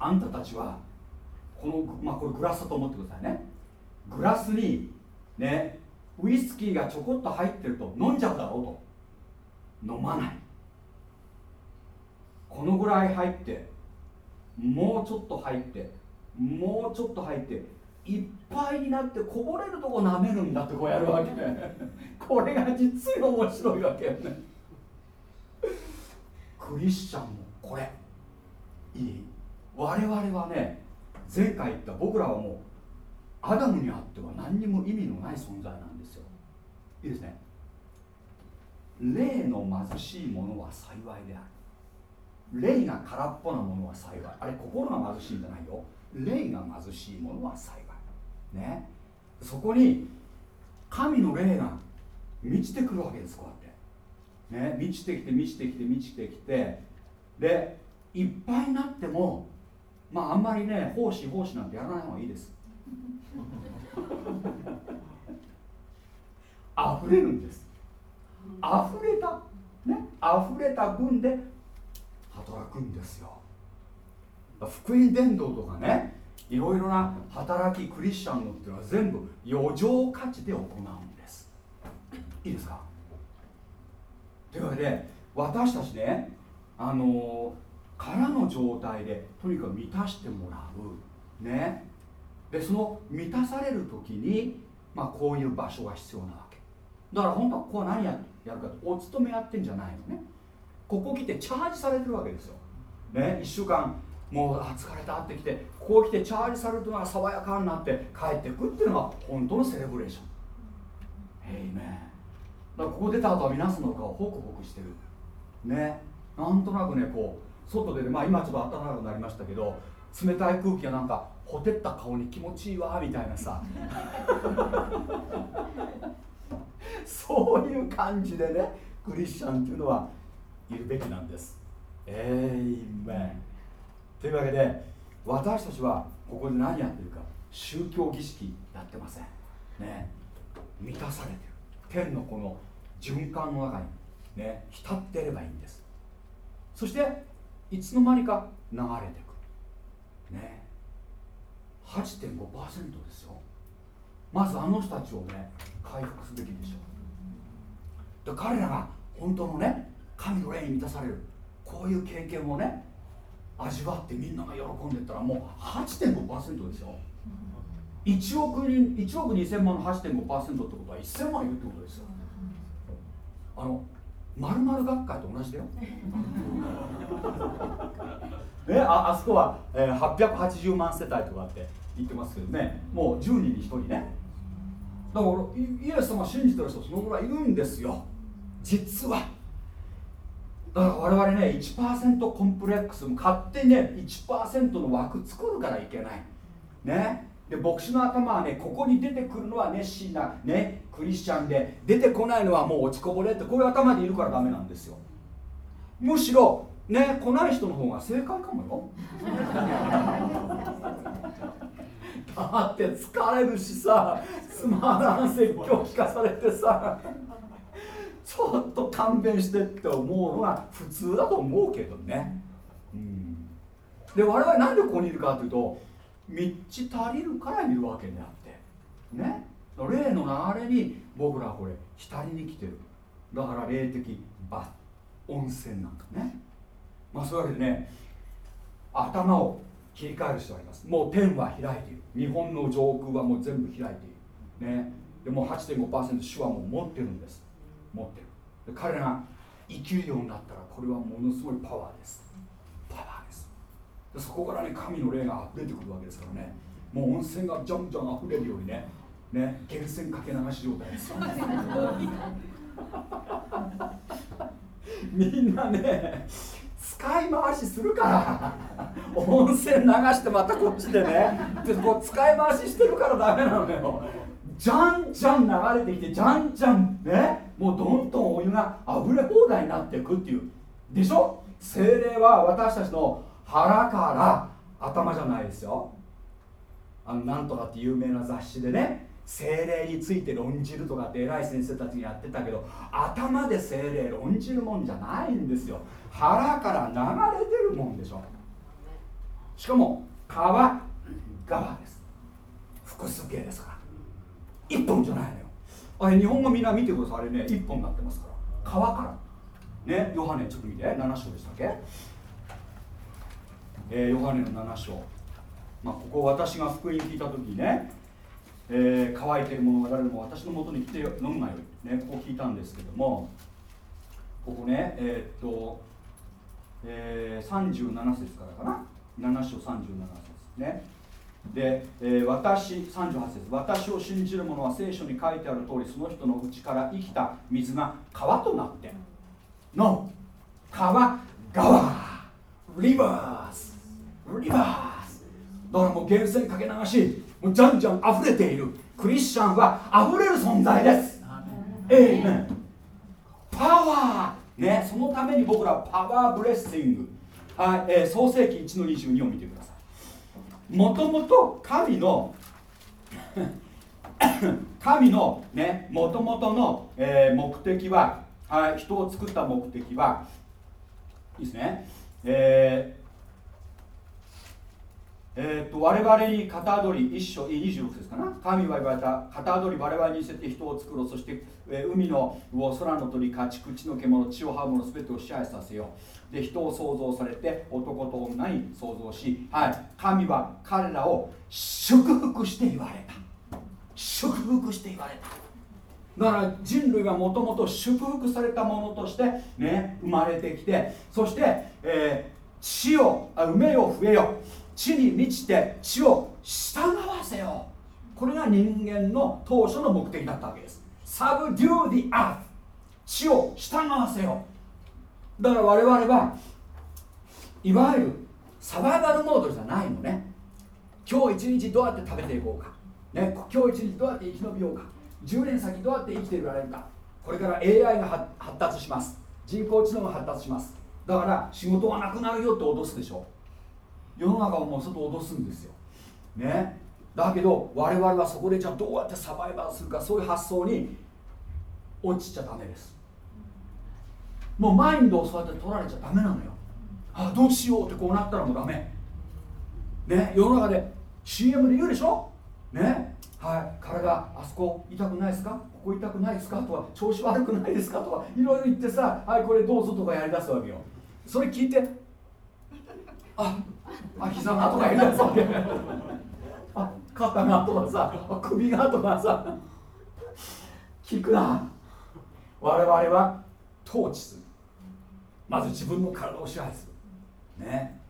あんたたちはこのまあこれグラスだと思ってくださいね。グラスにねウイスキーがちょこっと入ってると飲んじゃうだろうと。飲まない。このぐらい入ってもうちょっと入ってもうちょっと入っていっぱいになってこぼれるとこ舐めるんだってこうやるわけ。これが実に面白いわけ。よねクリスチャンもこれ。いい。我々はね前回言った僕らはもうアダムにあっては何にも意味のない存在なんですよ。いいですね。霊の貧しいものは幸いである。霊が空っぽなものは幸い。あれ心が貧しいんじゃないよ。霊が貧しいものは幸い。ね。そこに神の霊が満ちてくるわけですこうやって。ね。満ちてきて満ちてきて満ちてきて。でいっぱいになってもまああんまりね奉仕奉仕なんてやらない方がいいです。溢れるんです。溢れた。ね。溢れた分で働くんですよ。福音伝道とかねいろいろな働きクリスチャンのっていうのは全部余剰価値で行うんです。いいですか？というわけで私たちねあの空の状態でとにかく満たしてもらう。ね。でその満たされる時に、まあ、こういう場所が必要なわけ。だから本当はここは何やるかとお勤めやってんじゃないのね。ここ来てチャージされてるわけですよ、ね、1週間。もう疲れたってきてここ来てチャージされるのが爽やかになって帰ってくっていうのが本当のセレブレーション。へいめだここ出た後は皆さんの顔ホクホクしてる。ね。なんとなくねこう外で、ね、まあ今ちょっと暖かくなりましたけど冷たい空気がなんかほてった顔に気持ちいいわみたいなさ。そういう感じでねクリスチャンっていうのはいるべきなんです。えいめんというわけで私たちはここで何やってるか宗教儀式やってません。ね。満たされてる。天のこの循環の中にね浸ってればいいんです。そしていつの間にか流れてく。ね。8.5%ですよ。まずあの人たちをね回復すべきでしょう。で彼らが本当のね神の霊に満たされる。こういう経験をね味わってみんなが喜んでったらもう8.5%ですよ。1億人1億2000万の8.5%ってことは1000万いるってことですよ。あのまるまる学会と同じだよ。ね、ああそこは、えー、880万世帯とかって言ってますけどね。もう10人に1人ね。だからイエス様信じてる人そのぐらいいるんですよ。実はだから我々ね1%コンプレックスも勝手にね1%の枠作るからいけない。ね。で牧師の頭はねここに出てくるのは熱心なねクリスチャンで出てこないのはもう落ちこぼれってこういう頭でいるからダメなんですよ。むしろね来ない人の方が正解かもよ。だって疲れるしさつまらん説教聞かされてさ。ちょっと勘弁してって思うのが普通だと思うけどね。うん。で我々なんでここにいるかというと満ち足りるからいるわけであって。ね。霊の流れに僕らはこれ浸りに来てる。だから霊的バ温泉なんだね。まあそういうわけでね頭を切り替える人がいます。もう天は開いている。日本の上空はもう全部開いている。ね。でも8.5%手話も持ってるんです。持ってる。で彼らが生きるようになったらこれはものすごいパワーです。パワーです。でそこからね神の霊が溢れてくるわけですからね。もう温泉がじゃんじゃん溢れるようにねね源泉かけ流し状態です。みんなね使い回しするから。温泉流してまたこっちでねでこう使い回ししてるからダメなのよ。じゃんじゃん流れてきてじゃんじゃんねもうどんどんお湯が溢れ放題になっていくっていう。でしょ？精霊は私たちの腹から頭じゃないですよ。あのなんとかって有名な雑誌でね精霊について論じるとかって偉い先生たちがやってたけど頭で精霊論じるもんじゃないんですよ。腹から流れてるもんでしょ。しかも川側です。複数形ですから。一本じゃないのよ。あれ日本語みんな見てくださいあれね一本になってますから。川から。ねヨハネちょっと見て。7章でしたっけ？えー、ヨハネの7章。まあここ私が福音聞いた時にねえー、乾いてるものが誰も私のもとに来て飲むなよ、ね、ここ聞いたんですけどもここねえー、っと、えー、37節からかな？7章37節。ね。で、えー、私38節私を信じる者は聖書に書いてある通りその人の内から生きた水が川となっての川川リバースリバースだからもう源泉かけ流しもうじゃんじゃん溢れている。クリスチャンは溢れる存在です。エイメン。パワー。ねそのために僕らパワーブレッシング。はい、えー、創世紀1の22を見てくださいもともと神の神のねもともとの、えー、目的は、はい、人を作った目的はいいですね。えーえーと、我々に型取り一章26節かな。神は言われた。型取り我々にせて人を作ろう。そして、えー、海の魚空の鳥家畜地の獣地を這うもの全てを支配させよう。で人を創造されて男と女に創造し、はい、神は彼らを祝福して言われた。祝福して言われた。だから人類がもともと祝福されたものとしてね生まれてきてそして、えー、地を埋めよ増えよ地に満ちて地を従わせよう。これが人間の当初の目的だったわけです。サブデューディアー地を従わせよう。だから我々はいわゆるサバイバルモードじゃないのね。今日一日どうやって食べていこうか、ね、今日一日どうやって生き延びようか。10年先どうやって生きていられるか。これから AI が発達します。人工知能が発達します。だから仕事がなくなるよって脅すでしょ。世の中をもうちょっと脅すんですよ。ね。だけど我々はそこでじゃあどうやってサバイバーするかそういう発想に落ちちゃダメです。もうマインドをそうやって取られちゃダメなのよ。あどうしようってこうなったらもうダメ。ね世の中で CM で言うでしょ？ね？はい。体あそこ痛くないですか？ここ痛くないですか？とか調子悪くないですか？とかいろいろ言ってさはいこれどうぞとかやりだすわけよ。それ聞いてああ膝がとか言い出すわけ。あ肩がとかさ首がとかさ聞くな。我々は統治する。まず自分の体を支配する。ね。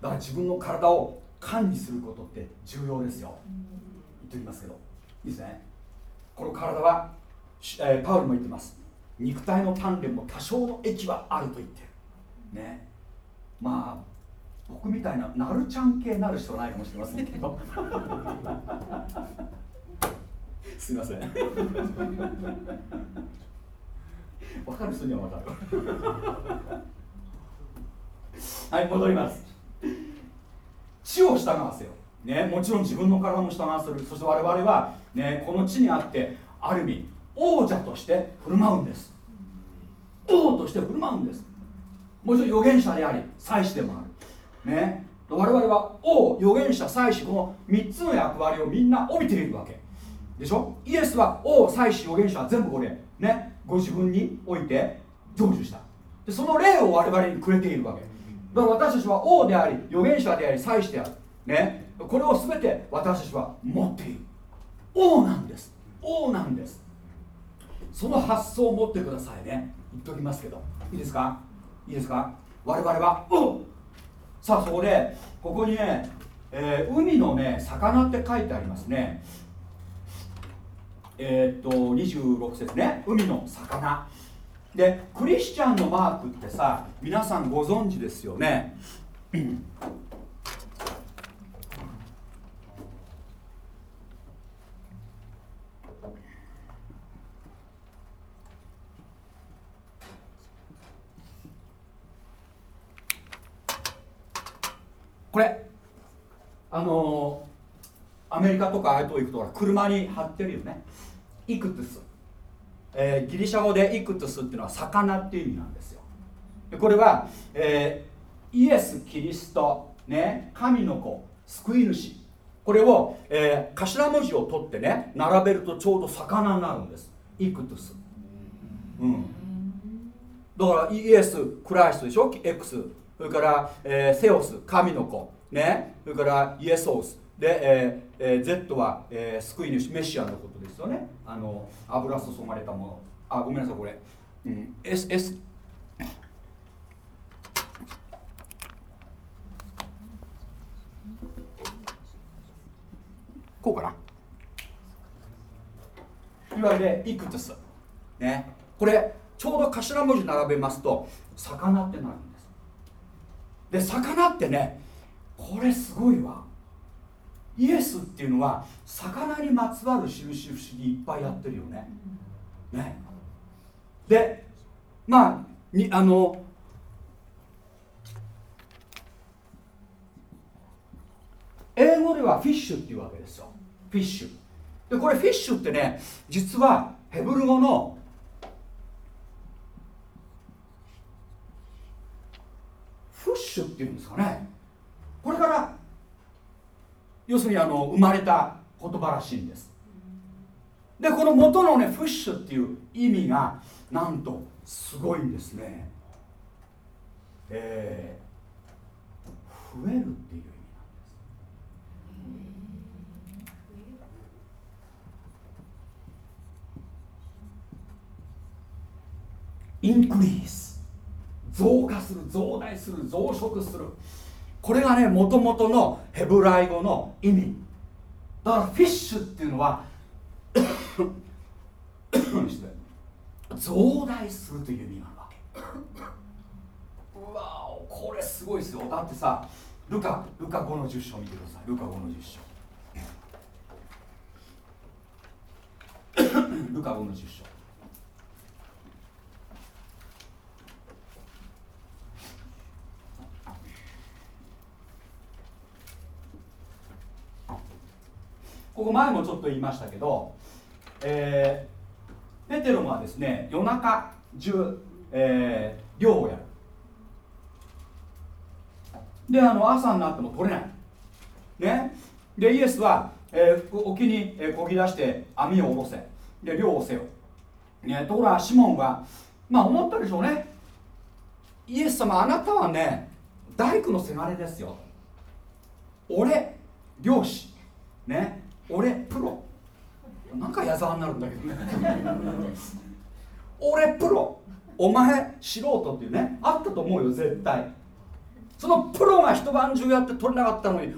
だから自分の体を管理することって重要ですよ。言っておきますけど。いいですね。この体は、えー、パウルも言ってます。肉体の鍛錬も多少の益はあると言ってる。ね。まあ僕みたいななるちゃん系なる人はないかもしれませんけど。すいません分かる人には分かる。はい戻ります。地を従わせよ。ね、もちろん自分の体も従わせる。そして我々は、ね、この地にあってある意味王者として振る舞うんです。王として振る舞うんです。もちろん預言者であり祭司でもある。ね我々は王預言者祭司この3つの役割をみんな帯びているわけ。でしょ？イエスは王祭司預言者は全部これ。ねご自分において成就した。でその霊を我々にくれているわけ。だから私たちは王であり預言者であり祭司である。ね。これを全て私たちは持っている。王なんです。王なんです。その発想を持ってくださいね。言っときますけど。いいですか？いいですか？我々は王。さあそこでここにね、えー、海のね魚って書いてありますね。えー、っと26節ね。海の魚。でクリスチャンのマークってさ皆さんご存知ですよね。これあのー、アメリカとかああいうとこ行くと車に貼ってるよね。イクトゥス、えー、ギリシャ語でイクトゥスっていうのは魚っていう意味なんですよ。これは、えー、イエス・キリスト、ね、神の子救い主。これを、えー、頭文字を取ってね並べるとちょうど魚になるんです。イクトゥス。うん。だからイエス・クライストでしょ？X それから、えー、セオス神の子。ね。それからイエソース。で、えーえー、Z は、えー、救い主メシアのことですよね。あの油注まれたもの。あごめんなさいこれ、うん、S, S こうかな。いわゆるイクトゥスね。これちょうど頭文字並べますと魚ってなるんです。で魚ってねこれすごいわ。イエスっていうのは魚にまつわる印不思議いっぱいやってるよね。ね。でまあにあの英語ではフィッシュっていうわけですよ。フィッシュ。でこれフィッシュってね実はヘブル語のフッシュっていうんですかね。これから要するにあの生まれた言葉らしいんです。でこの元のねフッシュっていう意味がなんとすごいんですね。えー、増えるっていう意味なんです。インクリース。増加する増大する増殖する。これがねもともとのヘブライ語の意味。だからフィッシュっていうのは 増大するという意味なわけ。うわこれすごいですよ。だってさルカルカ5の10章見てください。ルカ5の10章。ルカ5の10章。ここ前もちょっと言いましたけど、えー、ペテロはですね夜中中、えー、漁をやる。であの朝になっても取れない。ね。でイエスは、えー、沖にこぎ出して網を下ろせ。で漁をせよ、ね、ところがシモンはまあ思ったでしょうね。イエス様あなたはね大工のせがれですよ。俺漁師。ね。俺プロ。なんか矢沢になるんだけどね。俺プロ。お前素人っていうね。あったと思うよ絶対。そのプロが一晩中やって取れなかったのに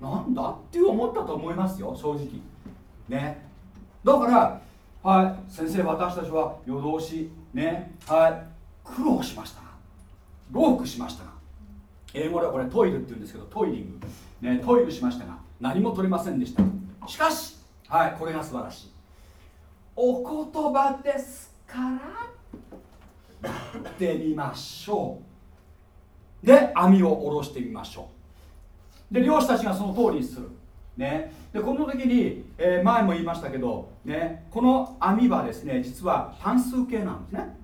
なんだっていう思ったと思いますよ正直。ね。だからはい先生私たちは夜通しねはい苦労しました。労苦しました。英語ではこれトイルって言うんですけどトイリング、ね、トイルしましたが何も取れませんでした。しかしはいこれが素晴らしい。お言葉ですからやってみましょう。で網を下ろしてみましょう。で漁師たちがその通りにする。ね、でこの時に、えー、前も言いましたけど、ね、この網はですね実は単数形なんですね。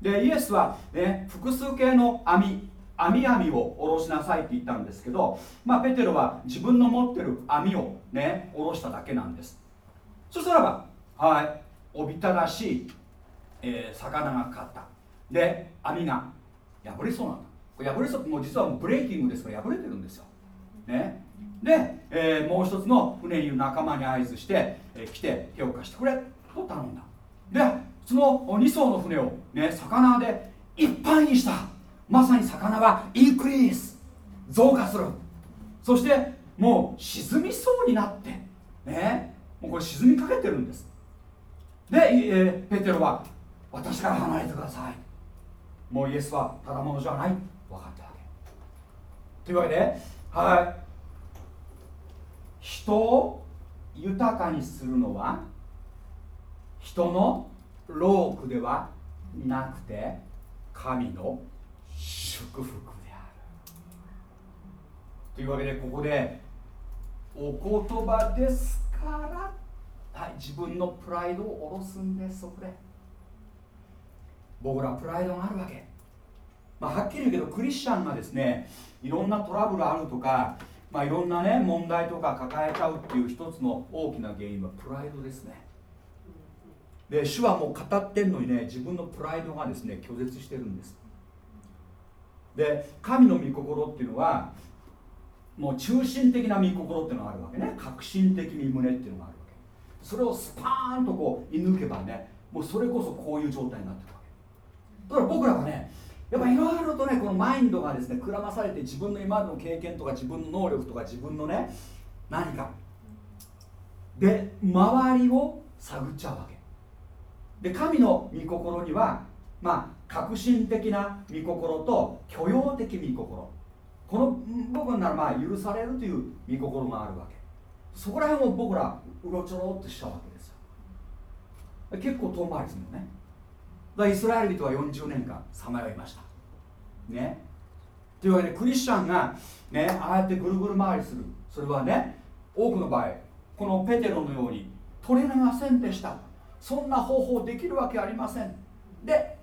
でイエスは、ね、複数形の網。網網を下ろしなさいって言ったんですけど、まあ、ペテロは自分の持ってる網をね下ろしただけなんです。そしたらばはいおびただしい、えー、魚がかった。で網が破れそうなんだ。これ破れそうもう実はブレイキングですから破れてるんですよ。ね。で、えー、もう一つの船にいる仲間に合図して、えー、来て手を貸してくれと頼んだ。でその2艘の船をね魚でいっぱいにした。まさに魚はインクリース増加する。そしてもう沈みそうになってねもうこれ沈みかけてるんです。で、えー、ペテロは私から離れてください。もうイエスはただものじゃない。分かったわけ。というわけではい。人を豊かにするのは人の労苦ではなくて神の祝福である。というわけでここでお言葉ですからはい自分のプライドを下ろすんですそこで。僕らプライドがあるわけ、まあ、はっきり言うけどクリスチャンがですねいろんなトラブルあるとか、まあ、いろんなね問題とか抱えちゃうっていう一つの大きな原因はプライドですね。で主はもう語ってんのにね自分のプライドがですね拒絶してるんです。で神の御心っていうのはもう中心的な御心っていうのがあるわけね。革新的に胸っていうのがあるわけ。それをスパーンとこう射抜けばねもうそれこそこういう状態になってるわけ。だから僕らはねやっぱいろいろとねこのマインドがですねくらまされて自分の今までの経験とか自分の能力とか自分のね何か。で周りを探っちゃうわけ。で神の御心にはまあ革新的な御心と許容的御心。この部分ならまあ許されるという御心があるわけ。そこら辺を僕らうろちょろっとしたわけですよ。結構遠回りするのね。だからイスラエル人は40年間さまよいました。ね。というわけでクリスチャンがねああやってぐるぐる回りする。それはね多くの場合このペテロのように取れ流せんでした。そんな方法できるわけありません。で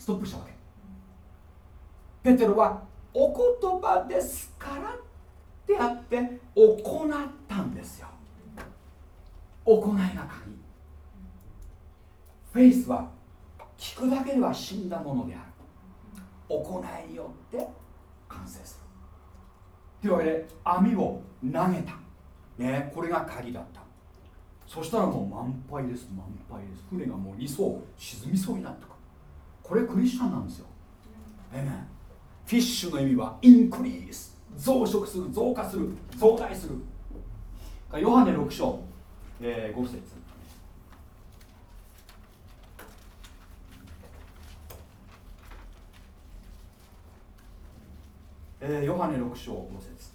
ストップしたわけ。ペテロはお言葉ですからってあって行ったんですよ。行いが鍵。フェイスは聞くだけでは死んだものである。行いによって完成する。というわけで網を投げた、ね、これが鍵だった。そしたらもう満杯です満杯です。船がもう2層沈みそうになった。これクリスチャンなんですよ。えねフィッシュの意味はインクリース増殖する増加する増大する。ヨハネ6章、えー、5節。えー、ヨハネ6章5節。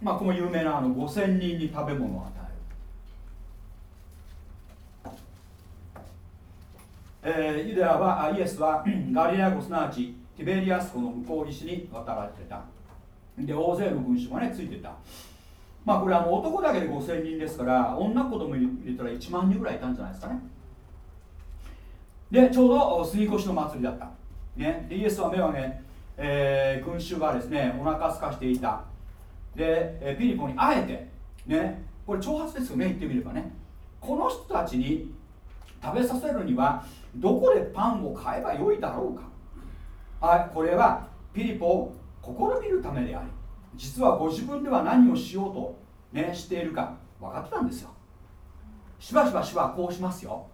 まあこの有名なあの5000人に食べ物を与ええー、ユダヤはイエスはガリラヤ湖すなわちティベリアス湖の向こう岸に渡られてた。で大勢の群衆がねついてた。まあこれあの男だけで5000人ですから女子供入れたら1万人ぐらいいたんじゃないですかね。でちょうど杉越の祭りだった、ね、でイエスは目をね、えー、群衆がですねお腹すかしていた。で、ピリポにあえてね。これ挑発ですよね言ってみればね。この人たちに食べさせるにはどこでパンを買えばよいだろうか。はいこれはピリポを試みるためであり実はご自分では何をしようと、ね、しているか分かってたんですよ。しばしばしばこうしますよ。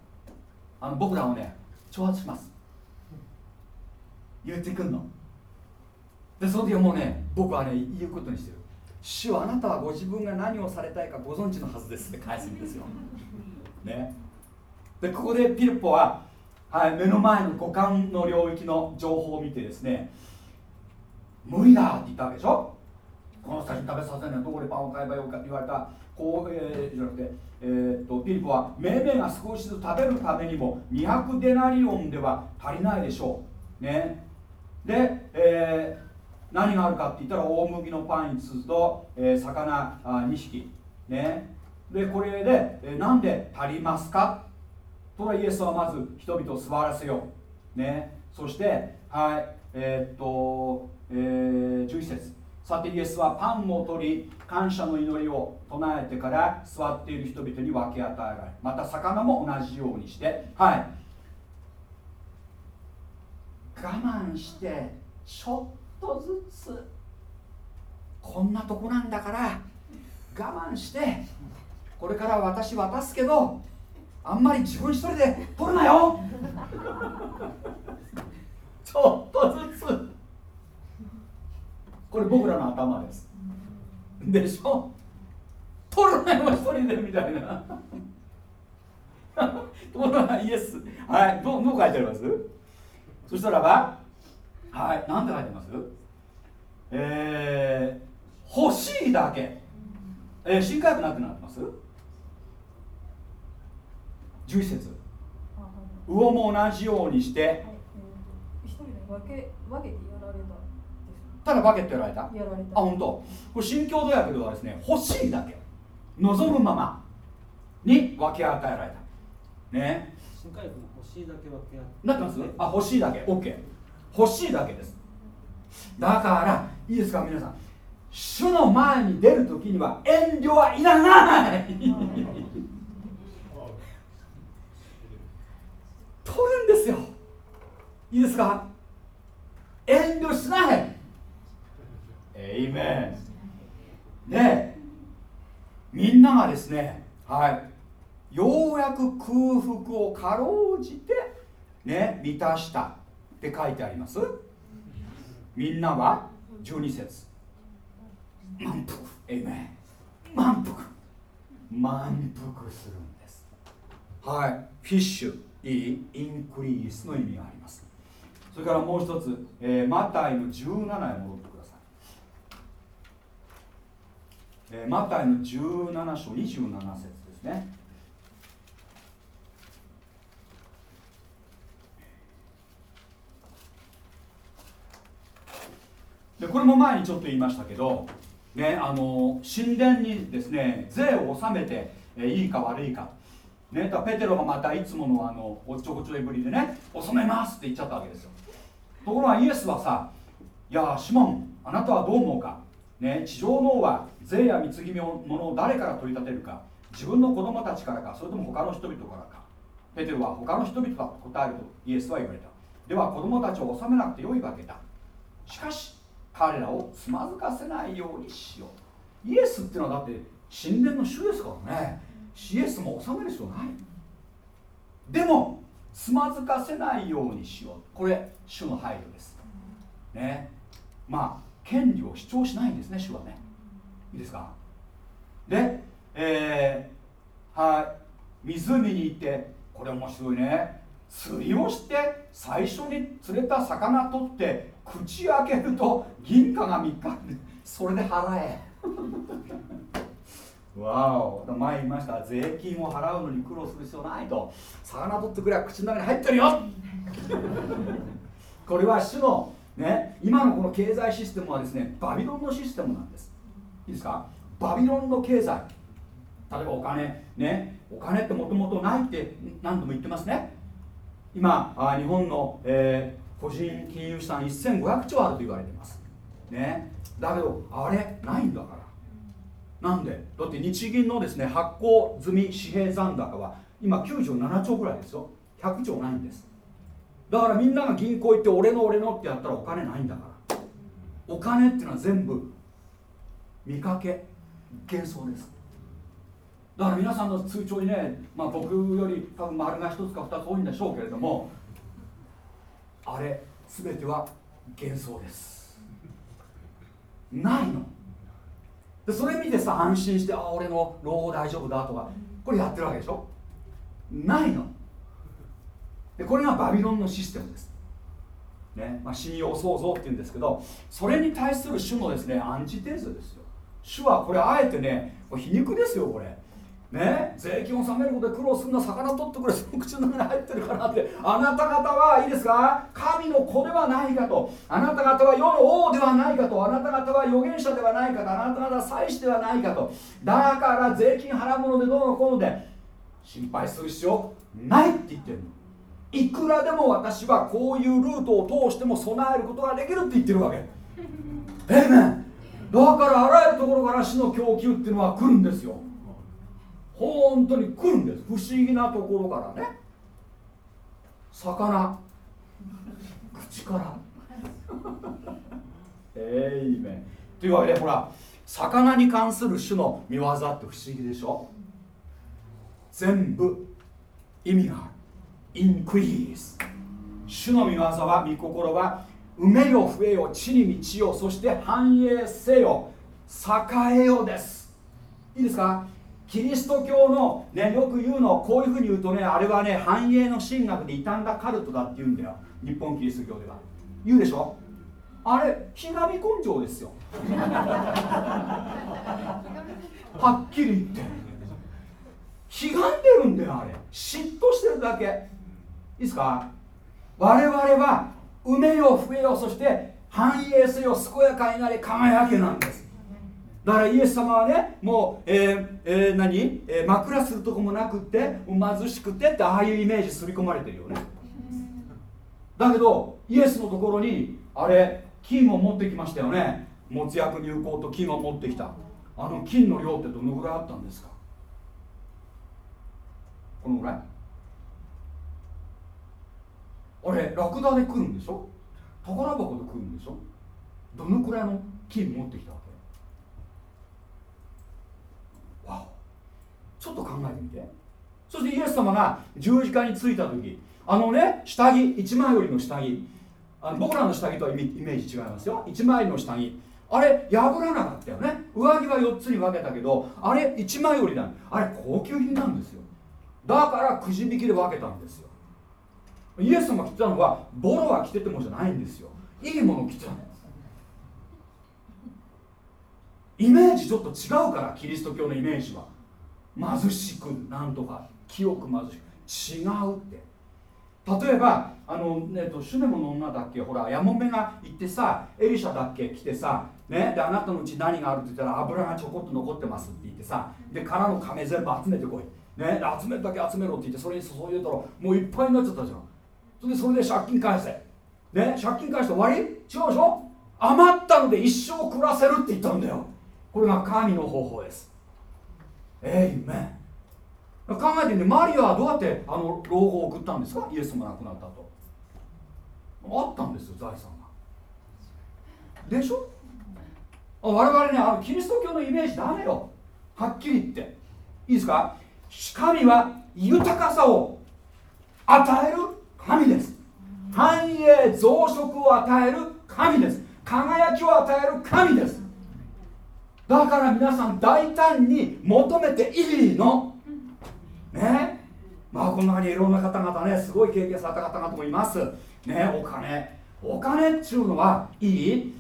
あの僕らをね挑発します。言ってくんの。でその時はもうね僕はね言うことにしてる。主はあなたはご自分が何をされたいかご存知のはずですって返すんですよ。ね。でここでピルポは、はい、目の前の五感の領域の情報を見てですね無理だって言ったわけでしょ？この人たちに食べさせないどこでパンを買えばよいかって言われたこう、えー、じゃなくて、えー、っとピリポは命名が少しずつ食べるためにも200デナリオンでは足りないでしょう。ね。で、えー、何があるかって言ったら大麦のパン5つと、えー、魚あ2匹。ね。でこれで、えー、なんで足りますか？とはイエスはまず人々を座らせよう。ね。そしてはい。えー、っと、え11節。さてイエスはパンを取り感謝の祈りを唱えてから座っている人々に分け与えられまた魚も同じようにしてはい。我慢してちょっとずつこんなとこなんだから我慢してこれから私渡すけどあんまり自分一人で取るなよ。ちょっとずつ。これ僕らの頭です。でしょ？取るなよ一人でみたいな。ところがイエス。はい。どどう書いてあります？そしたらばはい。何て書いてます？えー、欲しいだけ。えー、新海部なくなってます？11節。魚も同じようにして、はい、一人で分け分けてやられたただ分けてやられた。やられた。あ本当。これ新共同訳ではですね欲しいだけ。望むまま。に分け与えられた。ね。新海部欲しいだけ分け与えなってます？あ欲しいだけ。OK 欲しいだけです。だからいいですか？皆さん。主の前に出るときには遠慮はいらない取るんですよ。いいですか？遠慮しない。えいめでみんながですねはい。ようやく空腹をかろうじてね満たしたって書いてあります？みんなは？12節。満腹。えいめ満腹。満腹するんです。はい。フィッシュいいインクリースの意味があります。それからもう一つ、えー、マタイの17へ戻ってください、えー、マタイの17章27節ですね。でこれも前にちょっと言いましたけど、ね、あの神殿にですね税を納めて、いいか悪いか。ね、だペテロがまたいつものあのおっちょこちょいぶりでね収めますって言っちゃったわけですよ。ところがイエスはさいやシモンあなたはどう思うか、ね、地上の王は税や貢ぎ物を誰から取り立てるか？自分の子供たちからか？それとも他の人々からか？ペテロは他の人々だと答えるとイエスは言われたでは子供たちを収めなくてよいわけだしかし彼らをつまずかせないようにしようイエスっていうのはだって神殿の主ですからね。イエスも収める必要ない。でもつまずかせないようにしよう。これ主の配慮です。ね。まあ権利を主張しないんですね主はね。いいですか？でえー、はい。湖に行ってこれ面白いね。釣りをして最初に釣れた魚取って口開けると銀貨が3日それで払え。わお前言いました。税金を払うのに苦労する必要ないと。魚取ってくれば口の中に入ってるよ。これは主のね今のこの経済システムはですねバビロンのシステムなんです。いいですか？バビロンの経済。例えばお金ねお金ってもともとないって何度も言ってますね。今あ日本の、えー、個人金融資産1500兆あると言われてます。ね。だけどあれないんだから。なんで？だって日銀のですね発行済み紙幣残高は今97兆ぐらいですよ。100兆ないんです。だからみんなが銀行行って俺の俺のってやったらお金ないんだから。お金っていうのは全部見かけ幻想です。だから皆さんの通帳にね、まあ、僕より多分丸が1つか2つ多いんでしょうけれどもあれ全ては幻想です。ないの。でそれ見てさ安心してあ俺の老後大丈夫だとかこれやってるわけでしょ？ないの。でこれがバビロンのシステムです。ねまあ、信用創造っていうんですけどそれに対する主のですねアンチテーゼですよ。主はこれあえてね皮肉ですよこれね、税金を納めることで苦労するのは魚取ってくれその口の中に入ってるからってあなた方はいいですか？神の子ではないかと。あなた方は世の王ではないかと。あなた方は預言者ではないかと。あなた方は祭司ではないかと。だから税金払うものでどうのこうので心配する必要ないって言ってるの。いくらでも私はこういうルートを通しても備えることができるって言ってるわけ。ええね。だからあらゆるところから死の供給っていうのは来るんですよ本当に来るんです。不思議なところからね。魚。口から。えいめんというわけでほら魚に関する種の見業って不思議でしょ？全部意味がある。インクリース主の見業は御心は埋めよ増えよ地に満ちよそして繁栄せよ栄えよです。いいですか？キリスト教の、ね、よく言うのこういうふうに言うとねあれはね繁栄の神学で傷んだカルトだって言うんだよ。日本キリスト教では。言うでしょ？あれひがみ根性ですよ。はっきり言って。ひがんでるんだよあれ。嫉妬してるだけ。いいですか？我々は埋めよ増えよそして繁栄せよ健やかになり輝けなんですだからイエス様はねもう、えーえー、何、えー、枕するとこもなくって貧しくてってああいうイメージ刷り込まれてるよね。だけどイエスのところにあれ金を持ってきましたよね。もつ薬入香と金を持ってきた。あの金の量ってどのぐらいあったんですか？このぐらい。あれラクダで来るんでしょ？宝箱で来るんでしょ？どのくらいの金持ってきたわけわおちょっと考えてみて。そしてイエス様が十字架についた時あのね下着一枚よりの下着あの僕らの下着とはイメージ違いますよ。一枚の下着。あれ破らなかったよね。上着は4つに分けたけどあれ一枚よりだ。あれ高級品なんですよ。だからくじ引きで分けたんですよ。イエス様が着てたのはボロは着ててもじゃないんですよ。いいもの着てたの。イメージちょっと違うからキリスト教のイメージは。貧しくなんとか清く貧しく違うって。例えばあの、ね、とシュネモの女だっけほらヤモメが行ってさエリシャだっけ来てさ、ね、であなたのうち何があるって言ったら油がちょこっと残ってますって言ってさで空の亀全部集めてこい、ね、集めるだけ集めろって言ってそれに注いでたらもういっぱいになっちゃったじゃん。それでそれで借金返せ。ね借金返して終わり？違うでしょ？余ったので一生暮らせるって言ったんだよ。これが神の方法です。えいめ考えてねマリアはどうやってあの老後を送ったんですか？イエスも亡くなったとあったんですよ財産が。でしょ？我々ねあのキリスト教のイメージダメよ。はっきり言って。いいですか？神は豊かさを与える神です。繁栄増殖を与える神です。輝きを与える神です。だから皆さん大胆に求めていいの。ね。まあこの中にいろんな方々ねすごい経験された方々もいます。ねお金。お金っちゅうのはいい、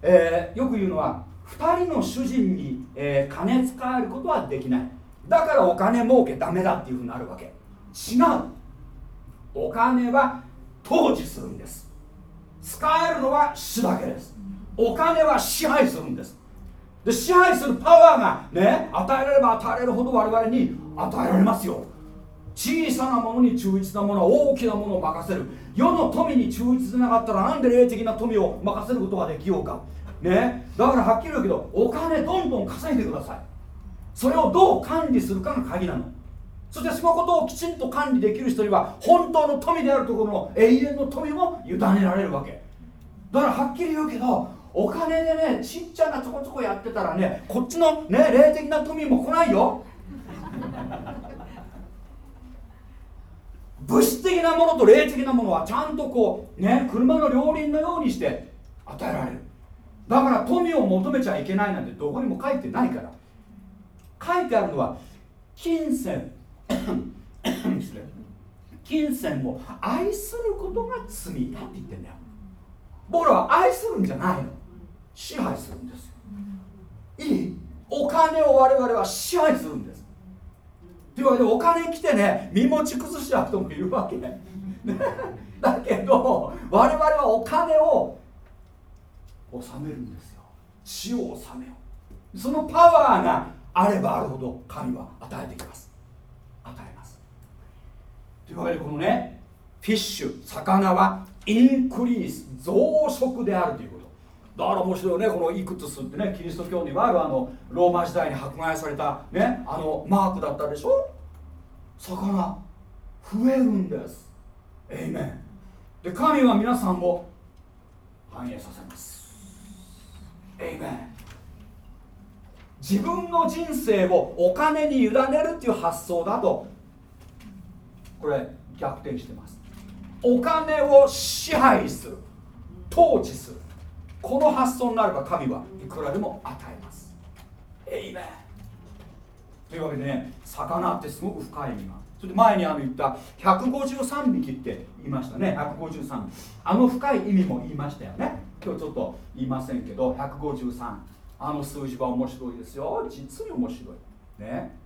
えー、よく言うのは2人の主人に、えー、金使えることはできない。だからお金儲けダメだっていうふうになるわけ。違う。お金は統治するんです。使えるのは主だけです。お金は支配するんですで支配するパワーがね与えられば与えられるほど我々に与えられますよ。小さなものに忠実なものは大きなものを任せる。世の富に忠実でなかったらなんで霊的な富を任せることができようか。ね。だからはっきり言うけどお金どんどん稼いでください。それをどう管理するかが鍵なの。そしてそのことをきちんと管理できる人には本当の富であるところの永遠の富も委ねられるわけ。だからはっきり言うけどお金でねちっちゃなちょこちょこやってたらねこっちのね霊的な富も来ないよ。物質的なものと霊的なものはちゃんとこうね車の両輪のようにして与えられる。だから富を求めちゃいけないなんてどこにも書いてないから。書いてあるのは金銭。金銭を愛することが罪だって言ってんだよ。僕らは愛するんじゃないの。支配するんですいい？お金を我々は支配するんです。というわけでお金来てね身持ち崩しちゃう人もいるわけ。ね だけど我々はお金を治めるんですよ。血を治めよう。そのパワーがあればあるほど神は与えてきます。与えます。というわけでこのねフィッシュ魚はインクリース増殖であるという。だから面白いよねこのイクトスってねキリスト教にはあるあのローマ時代に迫害されたねあのマークだったでしょ？魚。増えるんです。エイメン。で神は皆さんを反映させます。エイメン。自分の人生をお金に委ねるっていう発想だとこれ逆転してます。お金を支配する。統治する。この発想になれば神はいくらでも与えます。エイメンというわけでね魚ってすごく深い意味が。それで前にあの言った153匹って言いましたね。153あの深い意味も言いましたよね。今日ちょっと言いませんけど153あの数字は面白いですよ。実に面白い。ね。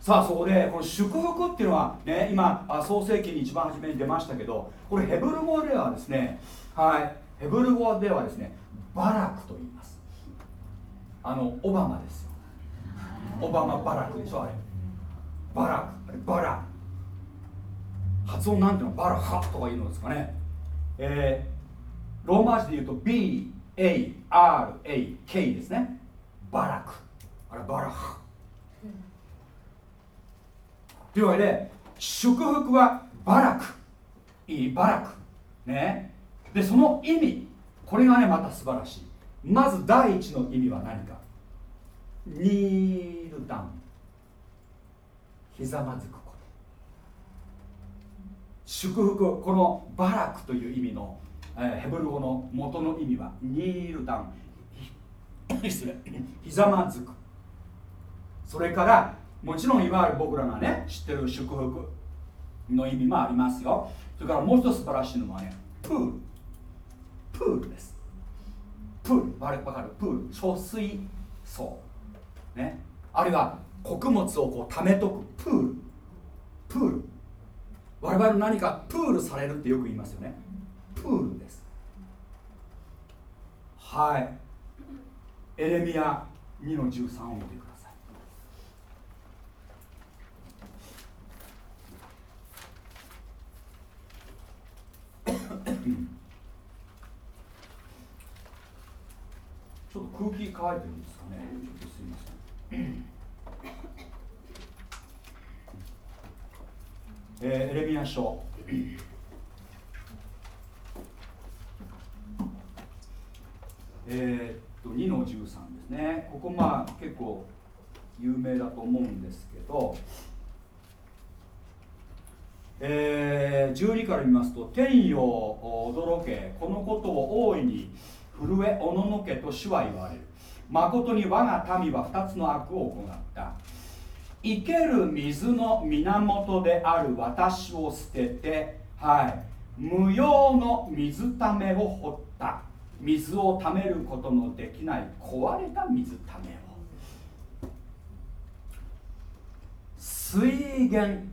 さあそこでこの祝福っていうのはね今創世記に一番初めに出ましたけどこれヘブル語ではですねはいヘブル語ではですねバラクと言います。あのオバマですよ。オバマバラクでしょあれ。バラク。あれバラ。発音なんていうのバラハとかいうのですかね。えー、ローマ字で言うと B-A-R-A-K ですね。バラク。あれバラハ。というわけで祝福はバラク。いいバラク。ね。でその意味これがねまた素晴らしい。まず第一の意味は何か。ニールダウンひざまずくこと。祝福このバラクという意味の、えー、ヘブル語の元の意味はニールダウン失礼ひざまずく。それからもちろんいわゆる僕らがね知ってる祝福の意味もありますよ。それからもう一つ素晴らしいのはねプール。プールです。プールわかるプール貯水槽。ね。あるいは穀物をこう溜めとく。プール。プール。我々何かプールされるってよく言いますよね。プールです。はい。エレミア2の13を見てください。ちょっと空気乾いてるんですかね。ちょっとすいません。えー、エレミア書。えっと2の13ですね。ここまあ結構有名だと思うんですけど。えー、12から見ますと「天よ驚けこのことを大いに震えおののけと主は言われる。誠に我が民は2つの悪を行った。生ける水の源である私を捨ててはい。無用の水ためを掘った。水をためることのできない壊れた水ためを。水源。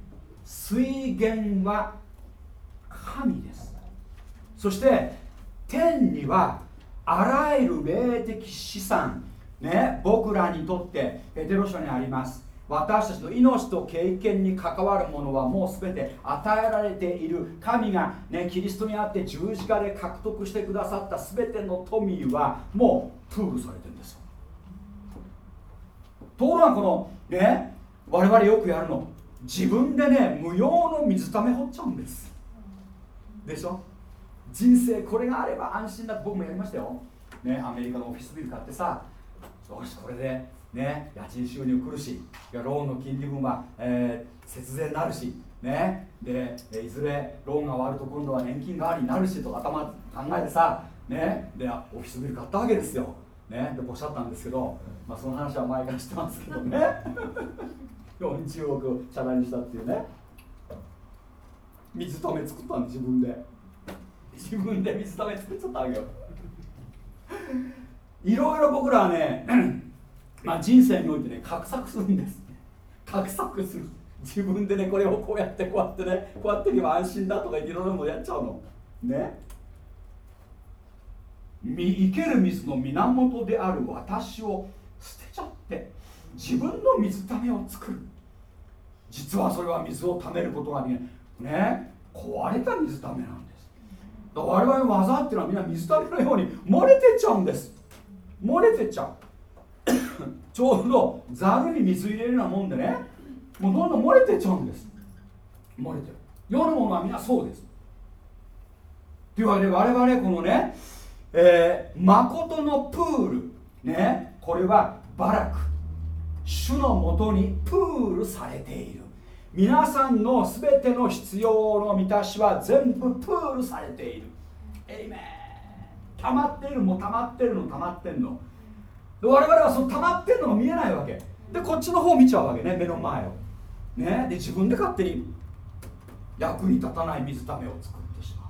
水源は神です。そして天にはあらゆる霊的資産ね僕らにとってペテロ書にあります。私たちの命と経験に関わるものはもう全て与えられている。神が、ね、キリストにあって十字架で獲得してくださった全ての富はもうプールされてるんですよ。ところがこのね我々よくやるの。自分でね無用の水ため掘っちゃうんです。でしょ？人生これがあれば安心だって僕もやりましたよ。ねアメリカのオフィスビル買ってさよしこれでね家賃収入来るしローンの金利分は、えー、節税になるしねでいずれローンが終わると今度は年金代わりになるしと頭考えてさねでオフィスビル買ったわけですよ。ねでおっしゃったんですけど、まあ、その話は前から知ってますけどね。40億チャラにしたっていうね。水ため作ったん自分で。自分で水ため作っちゃったわけよ。いろいろ僕らはねまあ人生においてね画策するんです。画策する。自分でねこれをこうやってこうやってねこうやっていけば安心だとかいろいろもやっちゃうの。ね。生ける水の源である私を捨てちゃって自分の水ためを作る。実はそれは水をためることがねね壊れた水ためなんです我々の技っていうのはみんな水ためのように漏れてっちゃうんです。漏れてっちゃう。ちょうどざるに水入れるようなもんでね。もうどんどん漏れてっちゃうんです。漏れてる。世のものはみんなそうです。というわけで我々このね、えー、誠のプール。ねこれはバラク。主のもとにプールされている皆さんの全ての必要の満たしは全部プールされている。エイメン溜まってるも溜まってるの溜まってんの。我々はその溜まってるのが見えないわけ。でこっちの方見ちゃうわけね目の前を。ね？で自分で勝手に役に立たない水ためを作ってしま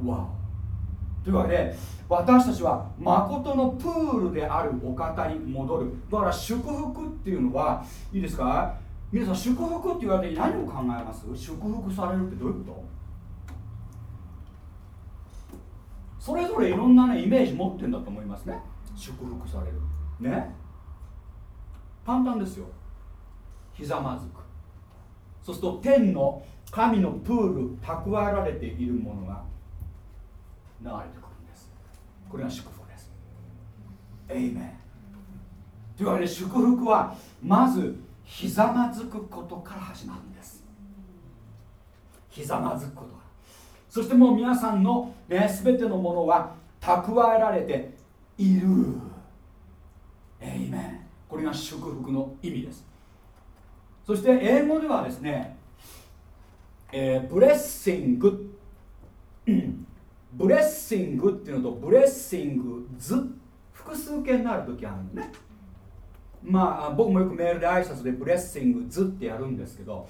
うわけ。わおというわけで私たちは誠のプールであるお方に戻る。だから祝福っていうのはいいですか？皆さん祝福って言われて何を考えます？祝福されるってどういうこと？それぞれいろんなねイメージ持ってるんだと思いますね。祝福される。ね？簡単ですよ。ひざまずく。そうすると天の神のプール蓄えられているものが流れてくるんです。これが祝福です。エイメンというわけで祝福はまずひざまずくことから始まるんです。ひざまずくこと。そしてもう皆さんの、ね、全てのものは蓄えられている。エイメンこれが祝福の意味です。そして英語ではですね、えー、 blessing blessing っていうのと blessings 複数形になる時あるんね。まあ僕もよくメールで挨拶でブレッシングズってやるんですけど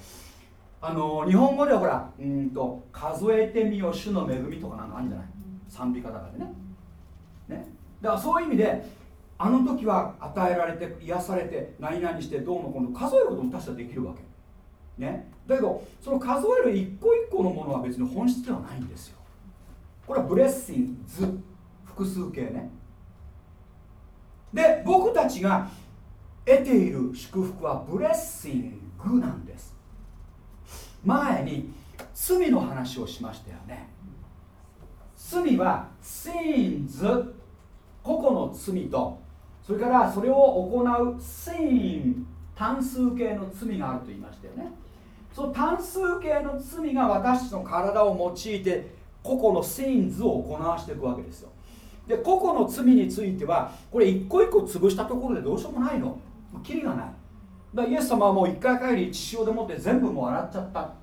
あの日本語ではほらうんと数えてみよ主の恵みとかなんかあるんじゃない？賛美歌だからね。ね。だからそういう意味であの時は与えられて癒されて何々してどうのこうの数えることも確かできるわけ。ね。だけどその数える一個一個のものは別に本質ではないんですよ。これは blessings 複数形ね。で僕たちが得ている祝福は blessing なんです。前に罪の話をしましたよね。罪は sins 個々の罪と。それからそれを行う sin 単数形の罪があると言いましたよね。その単数形の罪が私たちの体を用いて個々の sins を行わしていくわけですよ。で個々の罪についてはこれ一個一個潰したところでどうしようもないの。キリがない。だイエス様はもう一回限り血潮でもって全部もう洗っちゃった。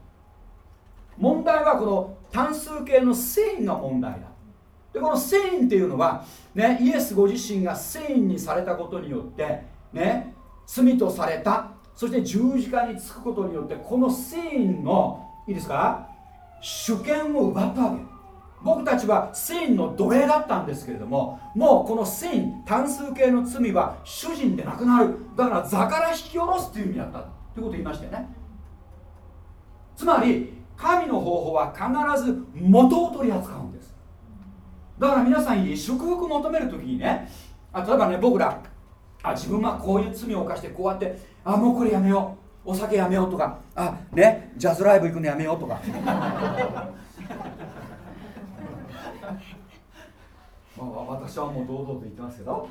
問題はこの単数形の繊維が問題だ。でこの繊維っていうのは、ね、イエスご自身が繊維にされたことによってね罪とされた。そして十字架につくことによってこの繊維のいいですか？主権を奪ったわけ。僕たちは繊維の奴隷だったんですけれどももうこの繊維単数形の罪は主人でなくなる。だから座から引き下ろすという意味だったということを言いましたよね。つまり神の方法は必ず元を取り扱うんです。だから皆さんに祝福求める時にねあ例えばね僕らあ自分はこういう罪を犯してこうやってあもうこれやめよう。お酒やめようとかあねジャズライブ行くのやめようとか。まあ、私はもう堂々と言ってますけど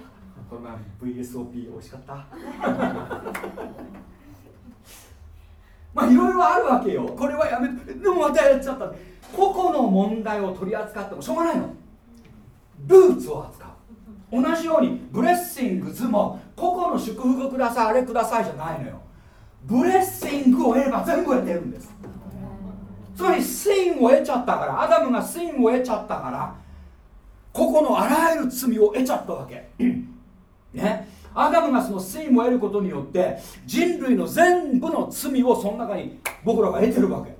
この前 VSOP 美味しかった。まあいろいろあるわけよ。これはやめて。でもまたやっちゃった。個々の問題を取り扱ってもしょうがないの。ルーツを扱う。同じように blessings も個々の祝福くださいあれくださいじゃないのよ。 blessing を得れば全部得てるんです。つまり sin を得ちゃったからアダムが sin を得ちゃったから個々のあらゆる罪を得ちゃったわけ。ね。アダムがそのスインを得ることによって人類の全部の罪をその中に僕らが得てるわけ。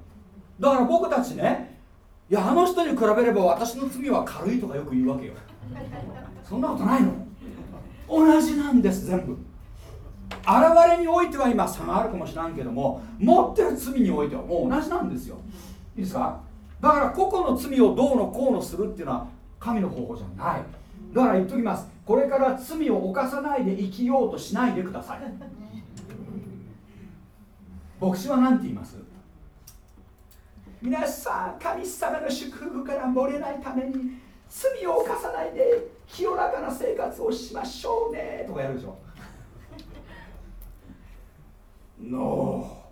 だから僕たちねいやあの人に比べれば私の罪は軽いとかよく言うわけよ。そんなことないの。同じなんです全部。現れにおいては今差があるかもしれんけども持ってる罪においてはもう同じなんですよ。いいですか？だから個々の罪をどうのこうのするっていうのは神の方法じゃない。だから言っときます。これから罪を犯さないで生きようとしないでください。牧師は何て言います？皆さん神様の祝福から漏れないために罪を犯さないで清らかな生活をしましょうね。とかやるでしょ。No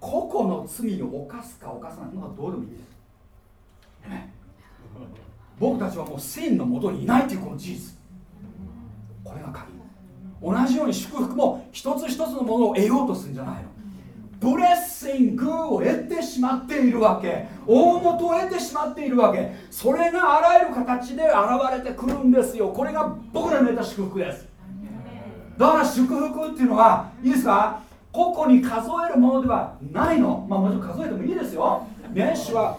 個々の罪を犯すか犯さないのはどうでもいいです、僕たちはもう真のもとにいないというこの事実。これが鍵。同じように祝福も一つ一つのものを得ようとするんじゃないの。ブレッシングを得てしまっているわけ。大元を得てしまっているわけ。それがあらゆる形で現れてくるんですよ。これが僕らの得た祝福です。だから祝福っていうのはいいですか？個々に数えるものではないの。まあもちろん数えてもいいですよ。ね主は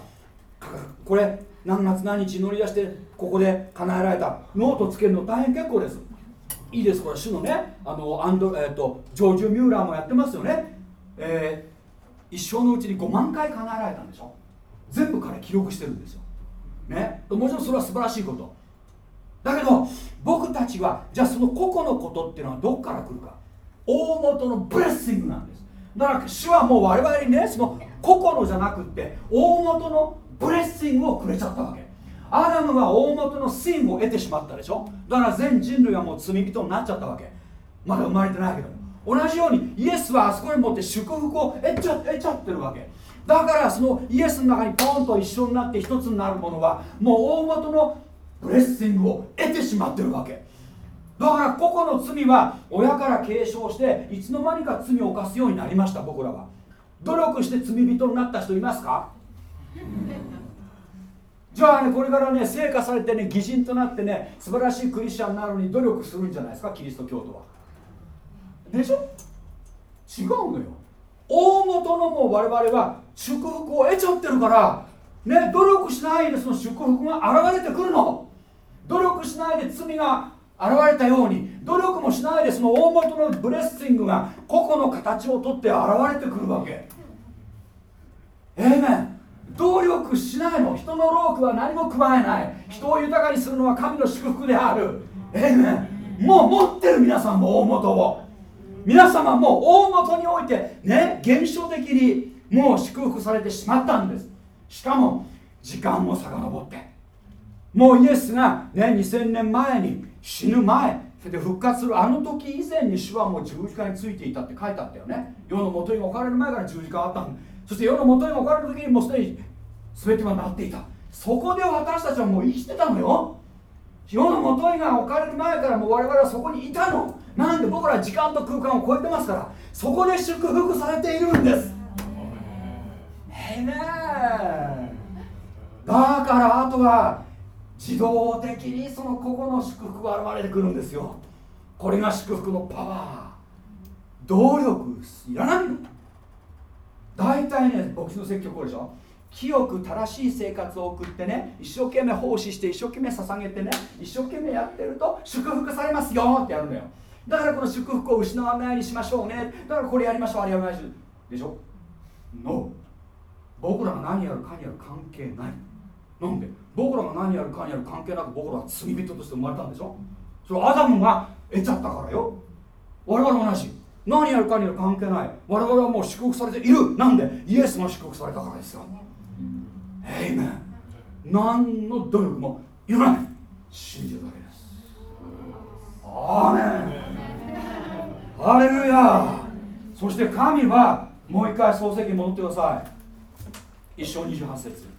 これ何月何日乗り出してここで叶えられた。ノートつけるの大変結構です。いいですこれ主のねあのアンド、えーと、ジョージ・ミューラーもやってますよね、えー、一生のうちに5万回叶えられたんでしょ。全部彼記録してるんですよ、ね、もちろんそれは素晴らしいこと。だけど僕たちはじゃあその個々のことっていうのはどこから来るか。大元の blessing なんです。だから主はもう我々にねその個々のじゃなくって大元の blessing をくれちゃったわけ。アダムは大元の sin を得てしまったでしょ？だから全人類はもう罪人になっちゃったわけ。まだ生まれてないけど同じようにイエスはあそこに持って祝福を得ちゃ得ちゃってるわけ。だからそのイエスの中にポンと一緒になって一つになるものはもう大元の blessing を得てしまってるわけ。だから個々の罪は親から継承していつの間にか罪を犯すようになりました僕らは。努力して罪人になった人いますか？じゃあねこれからね成果されてね偽人となってね素晴らしいクリスチャンなのに努力するんじゃないですかキリスト教徒は。でしょ？違うのよ。大元のもう我々は祝福を得ちゃってるからね努力しないでその祝福が現れてくるの。努力しないで罪が現れたように努力もしないでその大元のブレッシングが個々の形をとって現れてくるわけ。ええね努力しないの人の労苦は何も加えない。人を豊かにするのは神の祝福である。ええもう持ってる皆さんも大元を。皆様も大元においてね現象的にもう祝福されてしまったんです。しかも時間も遡って。もうイエスがね2000年前に死ぬ前で復活するあの時以前に主はも十字架についていたって書いてあったよね。世の元に置かれる前から十字架あったんそして世の元に置かれる時にもうすでに全てはなっていた。そこで私たちはもう生きてたのよ。世の元にが置かれる前からもう我々はそこにいたの。なんで僕ら時間と空間を超えてますから。そこで祝福されているんです。へえねだからあとは自動的にその個々の祝福が現れてくるんですよ。これが祝福のパワー。努力いらないの大体ね牧師の説教これでしょ。清く正しい生活を送ってね一生懸命奉仕して一生懸命捧げてね一生懸命やってると祝福されますよってやるのよ。だからこの祝福を失わないようにしましょうね。だからこれやりましょうあれやりましょう。でしょ ?No 僕らが何やるかにやる関係ない。なんで？僕らが何やるかにやる関係なく僕らは罪人として生まれたんでしょ。それアダムが得ちゃったからよ。我々も同じ。何やるかにやる関係ない。我々はもう祝福されている。なんで？イエスが祝福されたからですよ。エイメン何の努力もいらない。信じるだけです。アーメンハレルヤそして神はもう一回創世記に戻ってください。一章28節。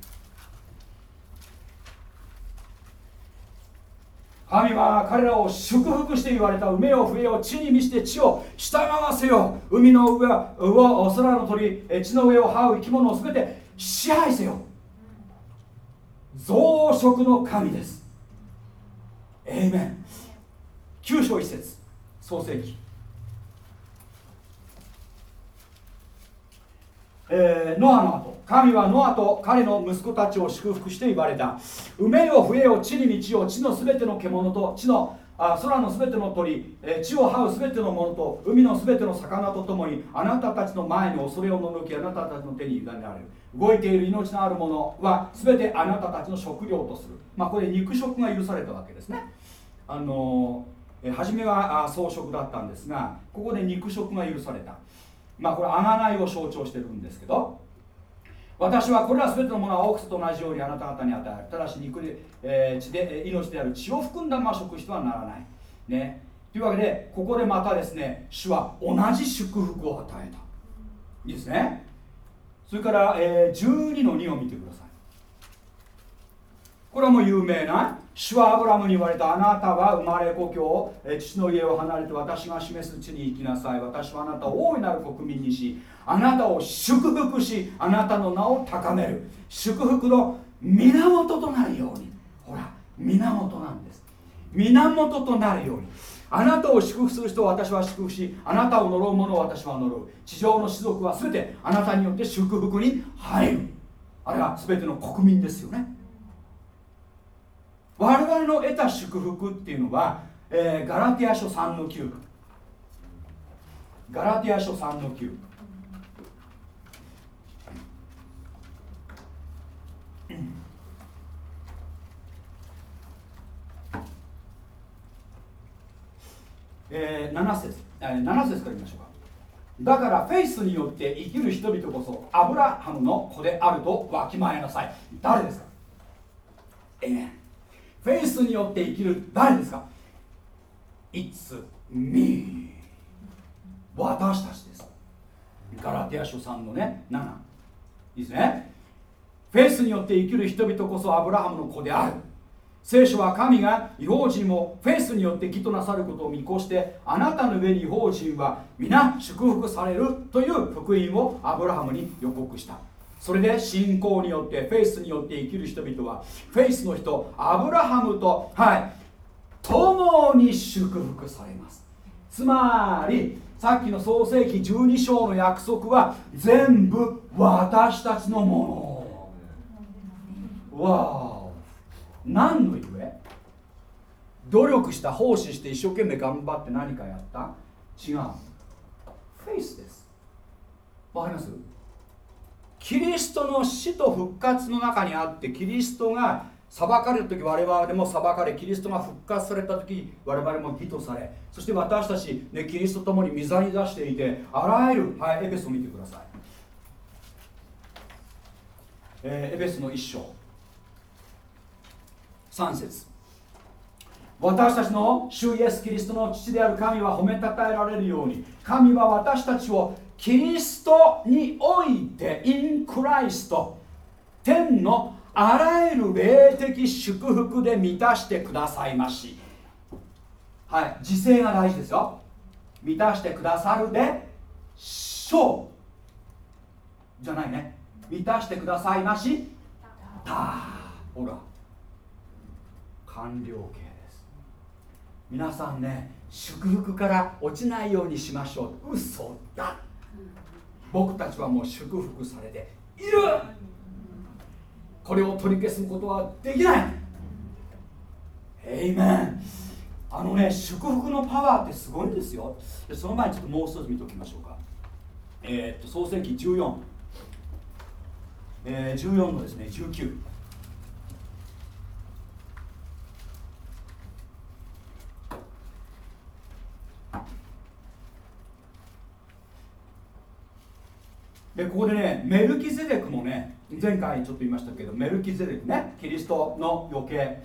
神は彼らを祝福して言われた埋めよ増えよ地に満ちて地を従わせよ。海の上を空の鳥地の上を這う生き物を全て支配せよ。増殖の神です。エイメン。9章1節。創世記。えー、ノアの後。神はノアと彼の息子たちを祝福して言われた。埋めよ増えよ地に満ちよ地のすべての獣と地のあ空のすべての鳥、え、地を這うすべてのものと海のすべての魚とともにあなたたちの前に恐れを除きあなたたちの手に委ねられる。動いている命のあるものはすべてあなたたちの食料とする。まあこれ肉食が許されたわけですね。あのー、初めは草食だったんですがここで肉食が許された。まあこれ贖いを象徴してるんですけど私はこれら全てのものは奥と同じようにあなた方に与える。ただし肉で、えー、血で命である。血を含んだまま食してはならない。ね。というわけでここでまたですね主は同じ祝福を与えた。いいですね。それから、えー、12の2を見てください。これはもう有名な主はアブラムに言われたあなたは生まれ故郷父の家を離れて私が示す地に行きなさい。私はあなたを大いなる国民にしあなたを祝福しあなたの名を高める。祝福の源となるように。ほら源なんです。源となるように。あなたを祝福する人を私は祝福しあなたを呪う者を私は呪う。地上の士族は全てあなたによって祝福に入る。あれは全ての国民ですよね。我々の得た祝福っていうのは、えー、ガラティア書3の9ガラティア書3の9えー、7節、えー、7節からいましょうか。だからフェイスによって生きる人々こそアブラハムの子であるとわきまえなさい。誰ですか？えー、フェイスによって生きる誰ですか？It's me. 私たちです。ガラティア書3のね7いいですね？フェイスによって生きる人々こそアブラハムの子である。聖書は神が異邦人も faith によって義となさることを見越してあなたの上に異邦人は皆祝福されるという福音をアブラハムに予告した。それで信仰によってフェイスによって生きる人々はフェイスの人アブラハムとはい共に祝福されます。つまりさっきの創世紀12章の約束は全部私たちのもの。わあ何の故努力した奉仕して一生懸命頑張って何かやった？違う。フェイスです。わかります？キリストの死と復活の中にあってキリストが裁かれる時我々も裁かれキリストが復活された時我々も義とされそして私たち、ね、キリストと共に御座に出していてあらゆる、はい、エペスを見てください、えー、エペスの一章。3節。私たちの主イエス・キリストの父である神は褒めたたえられるように神は私たちをキリストにおいて in クライスト天のあらゆる霊的祝福で満たしてくださいまし。はい時勢が大事ですよ。満たしてくださるでしょうじゃないね。満たしてくださいまし。たほら。完了形です。皆さんね祝福から落ちないようにしましょう。嘘だ僕たちはもう祝福されている。これを取り消すことはできない。エイメンあのね祝福のパワーってすごいんですよ。でその前にちょっともう一つ見ておきましょうか。えー、っと創世紀14えー、14のですね19でここでねメルキゼデクもね前回ちょっと言いましたけどメルキゼデクねキリストの余計。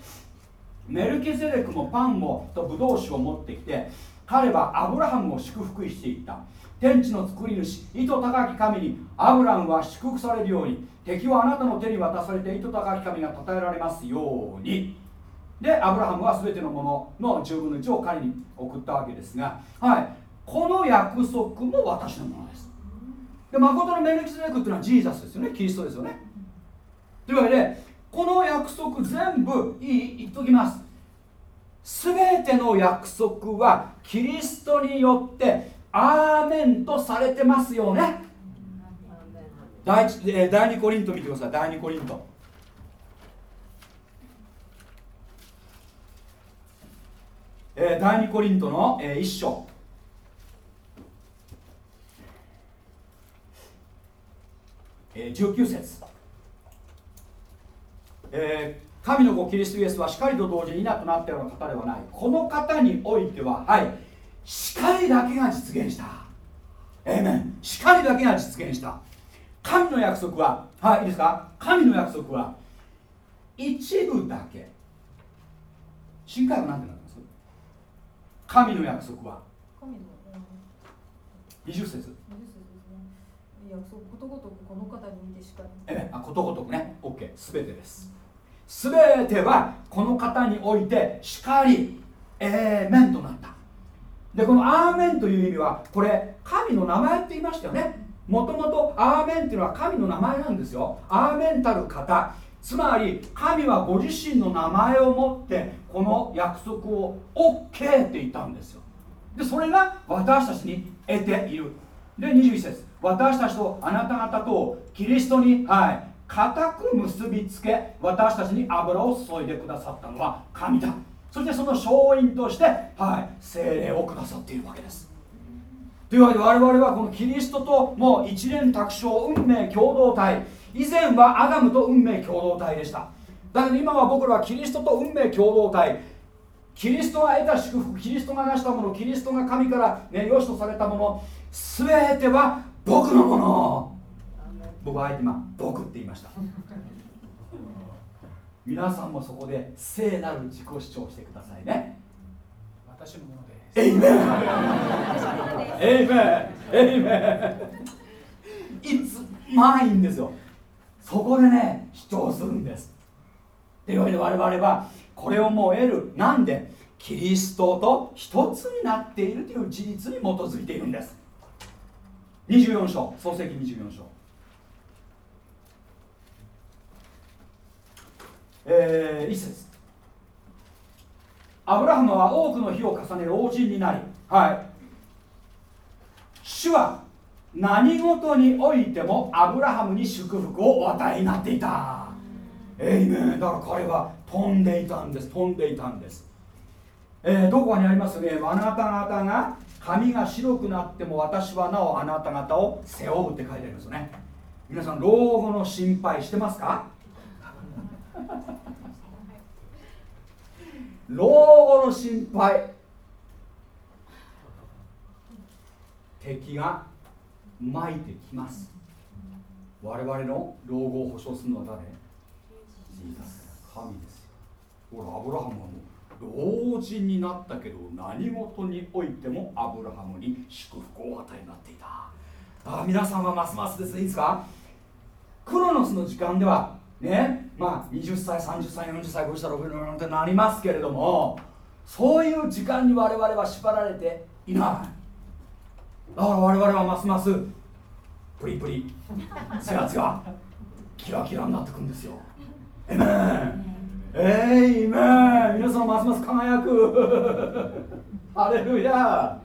メルキゼデクもパンをとブドウ酒を持ってきて彼はアブラハムを祝福していった。天地の作り主意図高き神にアブラムは祝福されるように敵はあなたの手に渡されて意図高き神が称えられますように。でアブラハムは全てのものの10分の1を彼に送ったわけですがはい。この約束も私のものです。で誠のメルキゼデクっていうのはジーザスですよね。キリストですよね。というわけでこの約束全部いい言っときます。全ての約束はキリストによってアーメンとされてますよね。第第2コリント見てください。第2コリント。えー、第2コリントの、えー、1章。えー、19節、えー、神の子キリストイエスは光と同時にいなくなったような方ではない。この方においてははい。光だけが実現した。えー、メン。光だけが実現した。神の約束ははいいいですか？神の約束は一部だけ。新海は何てなってます？神の約束は。20節約束ことごとくこの方に見てしかえあことごとくね。OK すべてです。すべてはこの方においてしかりえー、メンとなった。でこのアーメンという意味はこれ神の名前って言いましたよね。もともとアーメンっていうのは神の名前なんですよ。アーメンたる方。つまり神はご自身の名前を持ってこの約束を OK って言ったんですよ。でそれが私たちに得ている。で21節私たちとあなた方とキリストにはい固く結びつけ私たちに油を注いでくださったのは神だ。そしてその勝因として、はい、精霊をくださっているわけです。というわけで我々はこのキリストともう一連卓勝運命共同体。以前はアダムと運命共同体でした。だけど今は僕らはキリストと運命共同体。キリストが得た祝福キリストが成したものキリストが神から、ね、良しとされたもの全ては僕のもの僕は今僕って言いました。皆さんもそこで聖なる自己主張してくださいね。私のものです。 Amen. Amen. Amen. It's mine ですよ。そこでね主張するんです。というわけで我々はこれをもう得る。なんで？キリストと一つになっているという事実に基づいているんです24章創世記24章。えー、一節。アブラハムは多くの日を重ね老人になりはい。主は何事においてもアブラハムに祝福をお与えになっていた。エイメン。だから彼は飛んでいたんです飛んでいたんです、えー、どこにありますね？あなた方が髪が白くなっても私はなおあなた方を背負うって書いてありますね。皆さん老後の心配してますか？老後の心配。敵が巻いてきます。我々の老後を保証するのは誰？神ですよ。ほらアブラハムはもう老人になったけど何事においてもアブラハムに祝福を与えになっていた。あ皆さんはますますです。ねいいですか？クロノスの時間ではねまあ20歳30歳40歳50歳60歳なんてなりますけれどもそういう時間に我々は縛られていない。だから我々はますますプリプリ。ツヤツヤキラキラになってくんですよ。えめん。えいめ皆さんますます輝く。ハレルヤ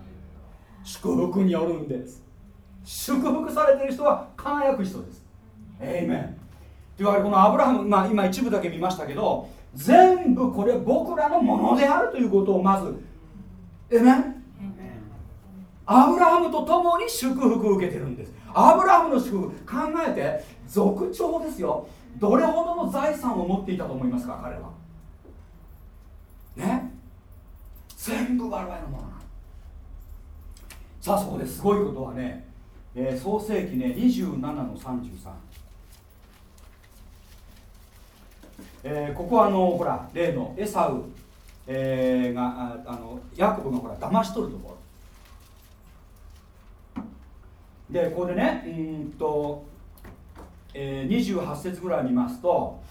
祝福によるんです。祝福されている人は輝く人です。えいめんというわけでこのアブラハム、まあ、今一部だけ見ましたけど全部これ僕らのものであるということをまずえねアブラハムと共に祝福を受けてるんです。アブラハムの祝福考えて族長ですよ。どれほどの財産を持っていたと思いますか？彼は。ね？全部我々のものさあそこですごいことはね、えー、創世紀ね27の33えー、ここはあのほら例のエサウ、えー、があのヤコブがほら騙し取るところ。でここでねうんと、えー、28節ぐらい見ますと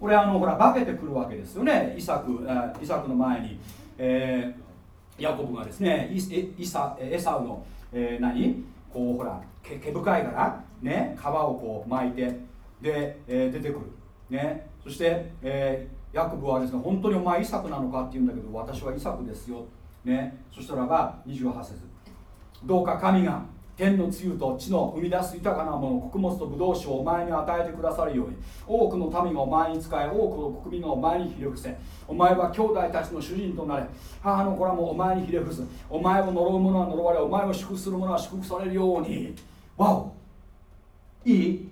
これあのほら化けてくるわけですよね。イサクイサクの前に、えー、ヤコブがですねイイサエサウの、えー、何？こうほら毛毛深いからね皮をこう巻いてで、えー、出てくる。ね。そして、えー、ヤコブはですね本当にお前イサクなのかって言うんだけど私はイサクですよ、ね、そしたらば28節。どうか神が天の露と地の生み出す豊かなもの穀物とブドウ酒をお前に与えてくださるように多くの民がお前に仕え多くの国民がお前にひれ伏せお前は兄弟たちの主人となれ。母の子らもお前にひれ伏す。お前を呪う者は呪われお前を祝福する者は祝福されるように。わお。いい。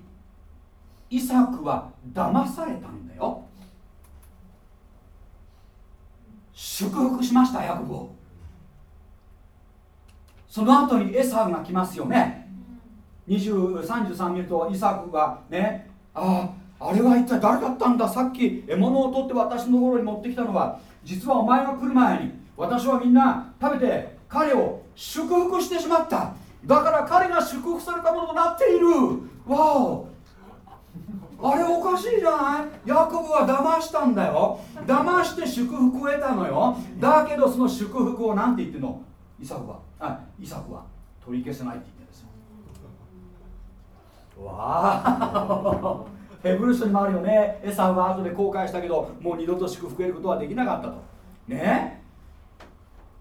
イサクは騙されたんだよ。祝福しましたヤコブをその後にエサウが来ますよね。2033見るとイサクがねあああれは一体誰だったんだ？さっき獲物を取って私のところに持ってきたのは実はお前が来る前に私はみんな食べて彼を祝福してしまった。だから彼が祝福されたものとなっている。わお。あれおかしいじゃない？ヤコブは騙したんだよ。騙して祝福を得たのよ。だけどその祝福を何て言ってんの？イサクは。あイサクは取り消せないって言ってるんですよ。わあ。ヘブル書にもあるよね。エサウは後で後悔したけどもう二度と祝福を得ることはできなかったと。ね。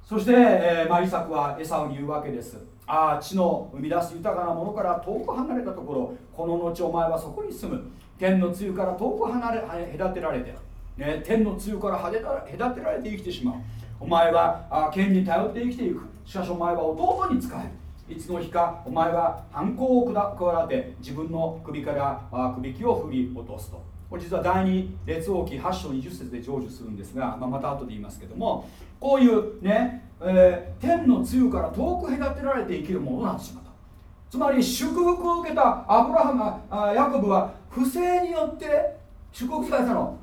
そして、えーまあ、イサクはエサウに言うわけです。ああ地の生み出す豊かなものから遠く離れたところこの後お前はそこに住む。天の露から遠く離れ隔てられて、ね、天の露から隔てられて生きてしまうお前はあ剣に頼って生きていく。しかしお前は弟に仕える。いつの日かお前は反抗を企て自分の首から首輝を振り落とすと。これ実は第二列王記8章20節で成就するんですが、まあ、また後で言いますけどもこういうね、えー、天の露から遠く隔てられて生きるものになってしまった。つまり祝福を受けたアブラハムあヤコブは不正によって祝福されたの。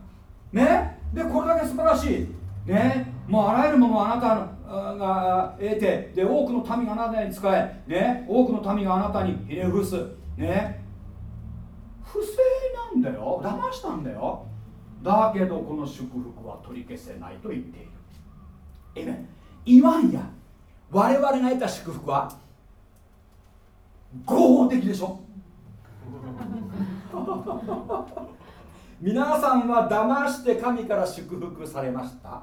ね？でこれだけ素晴らしい。ね？もうあらゆるものをあなたが得てで多くの民があなたに仕えね多くの民があなたにひれ伏すね。不正なんだよ。騙したんだよ。だけどこの祝福は取り消せないと言っている。えめ言わんや。我々が得た祝福は合法的でしょ。皆さんは騙して神から祝福されました。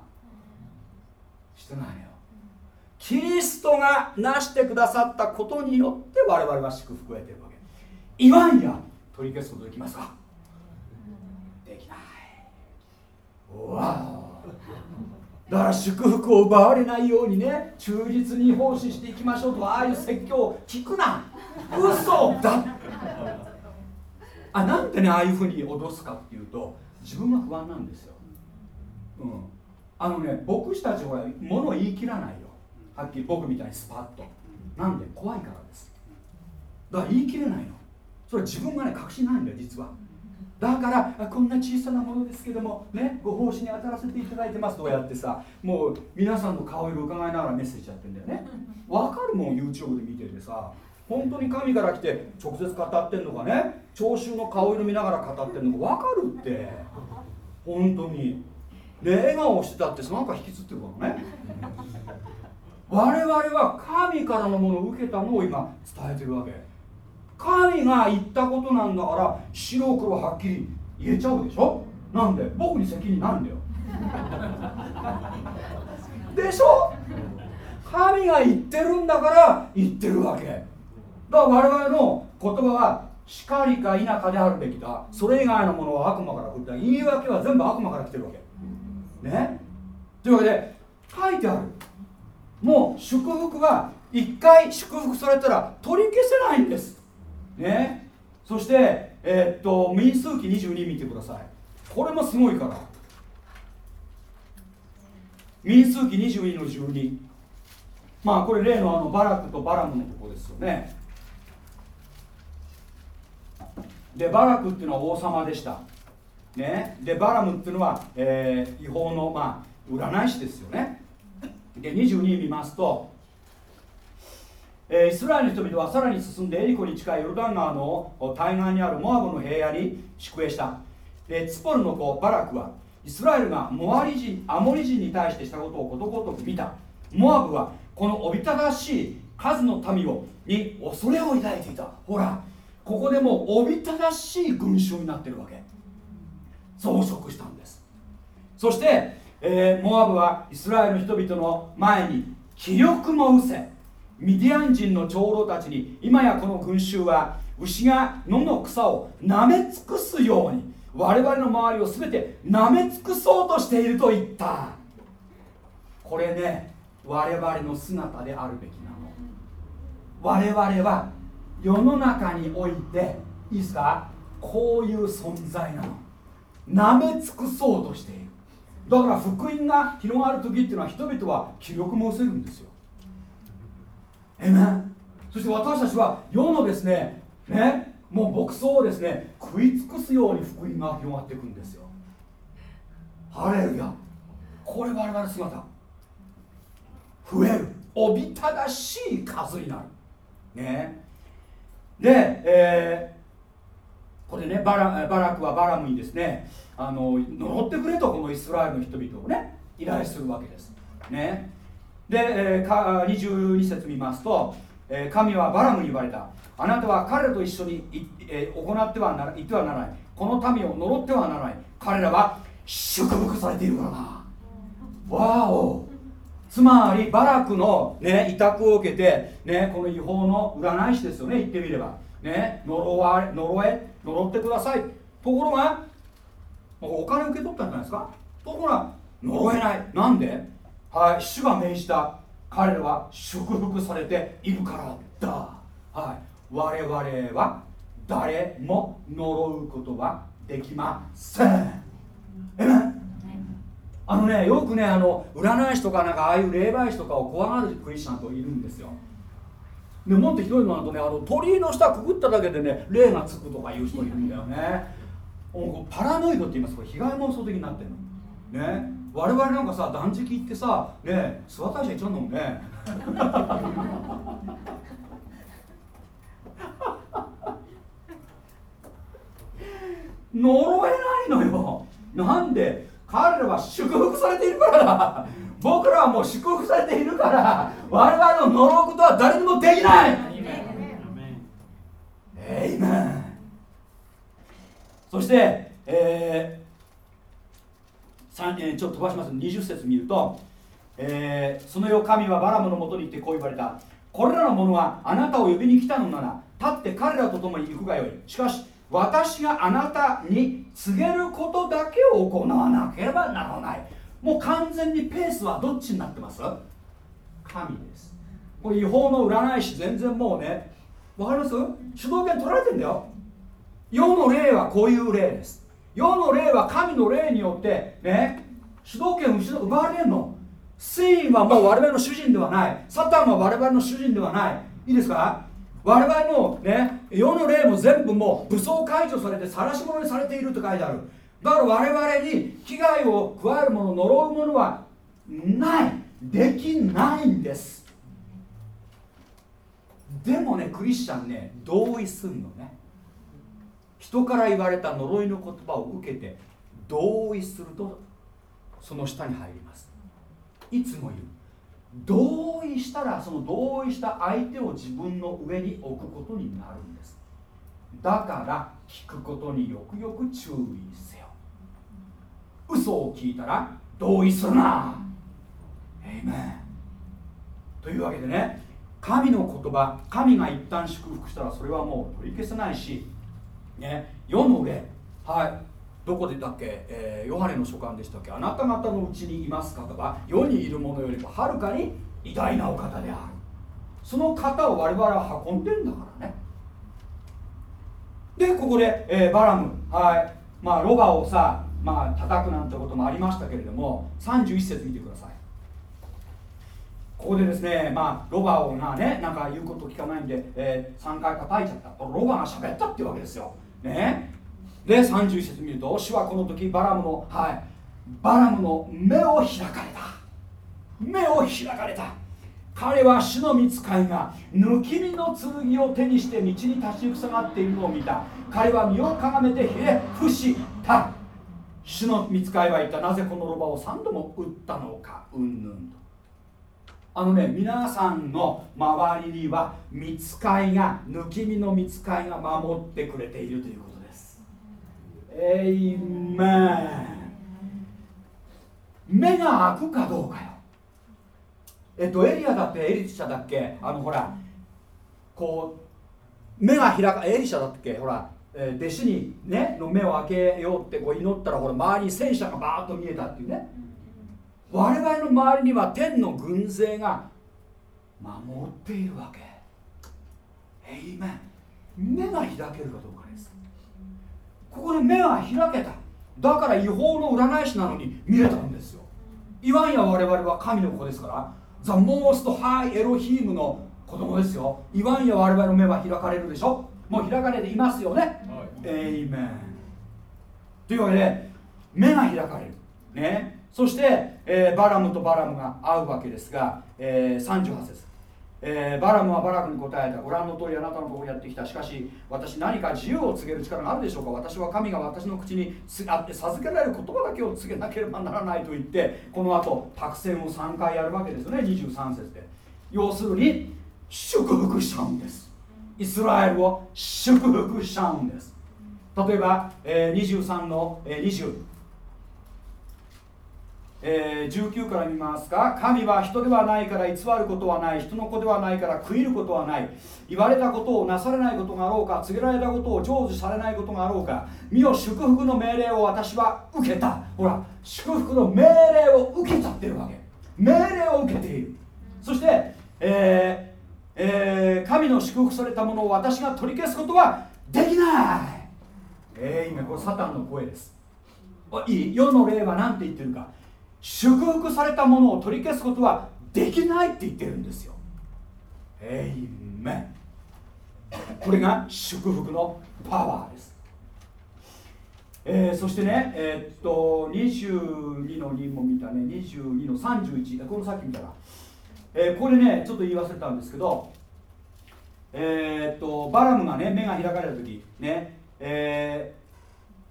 してないよ。キリストが成してくださったことによって我々は祝福を得ているわけ。言わんや。取り消すことできますか？できない。わだから祝福を奪われないようにね忠実に奉仕していきましょうとああいう説教を聞くな。嘘だ。あなんでねああいうふうに脅すかっていうと自分が不安なんですよ、うん、あのね僕たちは物を言い切らないよ。はっきり僕みたいにスパッと。なんで？怖いからです。だから言い切れないの。それ自分がね確信ないんだよ実は。だからこんな小さなものですけどもねご奉仕に当たらせていただいてますとかやってさもう皆さんの顔色伺いながらメッセージやってんだよね。わかるもん YouTube で見ててさ。本当に神から来て直接語ってんのかね。聴衆の顔色見ながら語ってんのか。分かるって。本当に。で笑顔してたってなんか引きつってるからね。我々は神からのものを受けたのを今伝えてるわけ。神が言ったことなんだから白黒はっきり言えちゃうでしょ？なんで？僕に責任ないんだよ。でしょ？神が言ってるんだから言ってるわけ。だから我々の言葉は叱りか否かであるべきだ。それ以外のものは悪魔から来た言い訳は全部悪魔から来てるわけ。ね。というわけで書いてある。もう祝福は一回祝福されたら取り消せないんです。ね。そしてえー、っと民数記22見てください。これもすごいから。民数記22の12まあこれ例のあのバラクとバラムのとこですよね。でバラクっていうのは王様でした、ね、でバラムっていうのは、えー、違法の、まあ、占い師ですよね。で22見ますと、えー、イスラエルの人々はさらに進んでエリコに近いヨルダン川の対岸にあるモアブの平野に宿営した。でツポルの子バラクはイスラエルがモアリ人アモリ人に対してしたことをことごとく見た。モアブはこのおびただしい数の民をに恐れを抱いていた。ほらここでもうおびただしい群衆になってるわけ。増殖したんです。そして、えー、モアブはイスラエルの人々の前に気力も失せミディアン人の長老たちに今やこの群衆は牛が野の草を舐め尽くすように我々の周りを全て舐め尽くそうとしていると言った。これね我々の姿であるべきなの。我々は世の中においていいですかこういう存在なの。舐め尽くそうとしている。だから福音が広がる時っていうのは人々は気力も失せるんですよ。えめそして私たちは世のですねねもう牧草をですね食い尽くすように福音が広がっていくんですよ。ハレルヤ。これ我々の姿。増える。おびただしい数になる。ね。で、えー、これねバラバラクはバラムにですねあの呪ってくれとこのイスラエルの人々をね依頼するわけです。ね。で、えー、か22節見ますと、えー、神はバラムに言われた。あなたは彼らと一緒にい、えー、行ってはなら言ってはならない。この民を呪ってはならない。彼らは祝福されているからなわお。つまりバラクの、ね、委託を受けて、ね、この違法の占い師ですよね言ってみれば、ね、呪わ呪え呪ってください。ところがお金受け取ったんじゃないですか？ところが呪えない。なんで？はい主が命じた。彼らは祝福されているからだ。はい我々は誰も呪うことはできません。えあのねよくねあの占い師とかなんかああいう霊媒師とかを怖がるクリスチャンといるんですよ。でもっとひどいのだとねあの鳥居の下くぐっただけでね霊がつくとかいう人いるんだよね。パラノイドって言います？これ被害妄想的になってるの。ね。我々なんかさ断食行ってさね諏訪大社行っちゃうんだもんね。呪えないのよ。なんで？彼らは祝福されているから。だ僕らはもう祝福されているから。我々の呪うことは誰にもできない。エイメンそしてえー、えー、ちょっと飛ばします。20節見ると、えー、その夜神はバラムのもとに行ってこう言われた。これらの者はあなたを呼びに来たのなら立って彼らと共に行くがよい。しかし私があなたに告げることだけを行わなければならない。もう完全にペースはどっちになってます？神です。これ違法の占い師全然もうねわかります？主導権取られてんだよ。世の霊はこういう霊です。世の霊は神の霊によってね主導権を奪われるの。セインはもう我々の主人ではない。サタンは我々の主人ではない。いいですか？我々のね世の霊も全部もう武装解除されて晒し者にされていると書いてある。だから我々に危害を加えるもの呪うものはない。できないんです。でもねクリスチャンね同意するのね。人から言われた呪いの言葉を受けて同意するとその下に入ります。いつも言う。同意したらその同意した相手を自分の上に置くことになるんです。だから聞くことによくよく注意せよ。嘘を聞いたら同意するな。エイメンというわけでね神の言葉神が一旦祝福したらそれはもう取り消せないしね世の霊はい。どこでだっけ、えー、ヨハネの書簡でしたっけ？あなた方のうちにいます方は世にいるものよりもはるかに偉大なお方であるその方を我々は運んでんだからねでここで、えー、バラムはいまあロバをさまあ叩くなんてこともありましたけれども31節見てくださいここでですね、まあ、ロバをなね、なんか言うこと聞かないんで、えー、3回叩いちゃった。ロバが喋ったってわけですよ。ね。で31節見ると主はこの時バラムのはいバラムの目を開かれた。目を開かれた。彼は主の見つかいが抜き身の剣を手にして道に立ちふさがっているのを見た。彼は身をかがめてひれ伏した。主の見つかいは言ったなぜこのロバを3度も撃ったのかうんぬんと。あのね皆さんの周りには見つかいが抜き身の見つかいが守ってくれているということ。エイメン目が開くかどうかよ。えっとエリアだってエリシャだっけ？あのほらこう目が開かエリシャだっけ？ほら、え、弟子にねの目を開けようってこう祈ったらほら周りに戦車がバーッと見えたっていうね。我々の周りには天の軍勢が守っているわけ。エイメン目が開けるかどうか。ここで目は開けた。だから違法の占い師なのに見れたんですよ。いわんや我々は神の子ですからザ・モースト・ハイ・エロヒームの子供ですよ。いわんや我々の目は開かれるでしょ。もう開かれていますよね、エイメン。というわけで目が開かれる。ね。そして、えー、バラムとバラムが会うわけですが、えー、38節えー、バラムはバラクに答えた。ご覧の通りあなたのところやってきた。しかし私何か自由を告げる力があるでしょうか。私は神が私の口にあって授けられる言葉だけを告げなければならないと言ってこの後託戦を3回やるわけですよね。23節で。要するに祝福しちゃうんです。イスラエルを祝福しちゃうんです。例えば、えー、23の、えー、20えー、19から見ますか。神は人ではないから偽ることはない。人の子ではないから悔いることはない。言われたことをなされないことがあろうか。告げられたことを成就されないことがあろうか。身を祝福の命令を私は受けた。ほら祝福の命令を受けちゃってるわけ。命令を受けている。そして、えーえー、神の祝福されたものを私が取り消すことはできない。えー、今これサタンの声です。いい。世の霊は何て言ってるか。祝福されたものを取り消すことはできないって言ってるんですよ。エイメンこれが祝福のパワーです、えー、そしてねえー、っと22の2も見たね。22の31このさっき見たら、えー、これねちょっと言い忘れたんですけど。えー、っとバラムがね目が開かれた時ね、え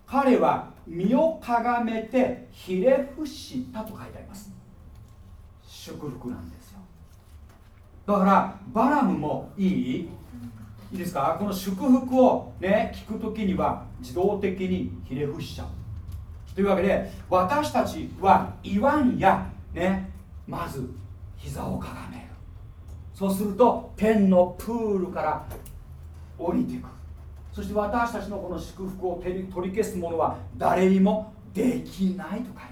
彼は身をかがめてひれ伏したと書いてあります。祝福なんですよ。だからバラムもいい？いいですか？この祝福をね聞く時には自動的にひれ伏しちゃう。というわけで私たちは言わんやねまず膝をかがめる。そうすると天のプールから降りてくる。そして私たちのこの祝福を取り消すものは誰にもできないと書いてあ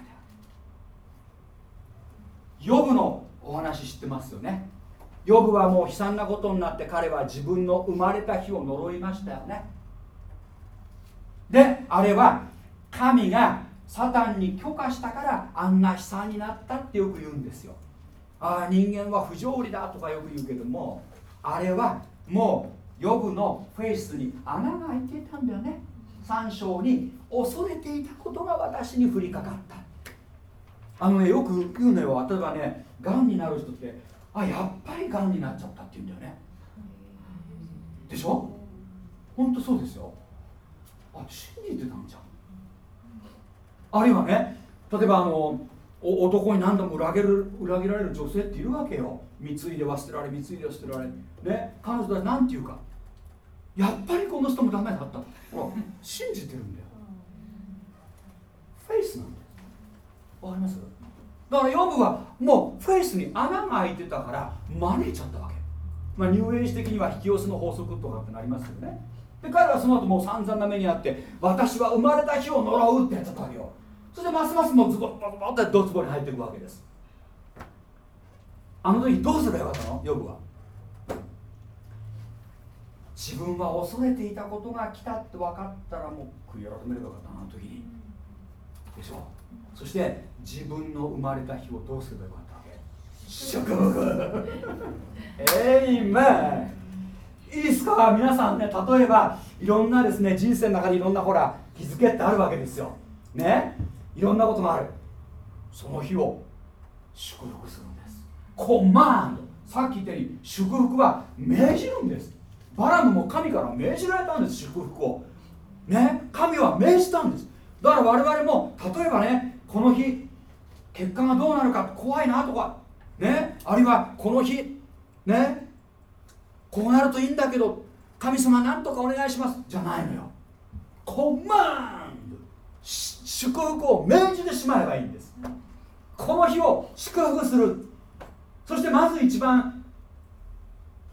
る。ヨブのお話知ってますよね。ヨブはもう悲惨なことになって彼は自分の生まれた日を呪いましたよね。であれは神がサタンに許可したからあんな悲惨になったってよく言うんですよ。ああ人間は不条理だとかよく言うけどもあれはもうヨブのフェイスに穴が開いていたんだよね。3章に恐れていたことが私に降りかかった。あのねよく言うのよ。例えばねがんになる人ってあやっぱりがんになっちゃったって言うんだよね。でしょ？本当そうですよ。あ信じてたんじゃん。あるいはね例えばあの男に何度も裏切る裏切られる女性っているわけよ。貢いでは捨てられ貢いでは捨てられ。ね彼女たち何て言うか。やっぱりこの人もダメだった。ほら信じてるんだよ。フェイスなんだよ。わかります？だからヨブはもうフェイスに穴が開いてたから招いちゃったわけ。まあニューエイジ的には引き寄せの法則とかってなりますよね。で彼はその後もう散々な目にあって私は生まれた日を呪うってやっちゃったわけよ。そしてますますもうズボッズボッってドツボに入っていくわけです。あの時どうすればよかったの？ヨブは自分は恐れていたことが来たって分かったらもう悔い改めればよかったなあの時に。でしょ？そして自分の生まれた日をどうすればよかったわけ祝福えいめいいですか？皆さんね例えばいろんなですね人生の中にいろんなほら気づけってあるわけですよ。ね？いろんなことがある。その日を祝福するんです。コマンド。さっき言ったように祝福は命じるんです。バラムも神から命じられたんです祝福を。ね神は命じたんです。だから我々も例えばねこの日結果がどうなるか怖いなとかねあるいはこの日ねこうなるといいんだけど神様なんとかお願いします。じゃないのよ。コマンド祝福を命じてしまえばいいんです。この日を祝福する。そしてまず一番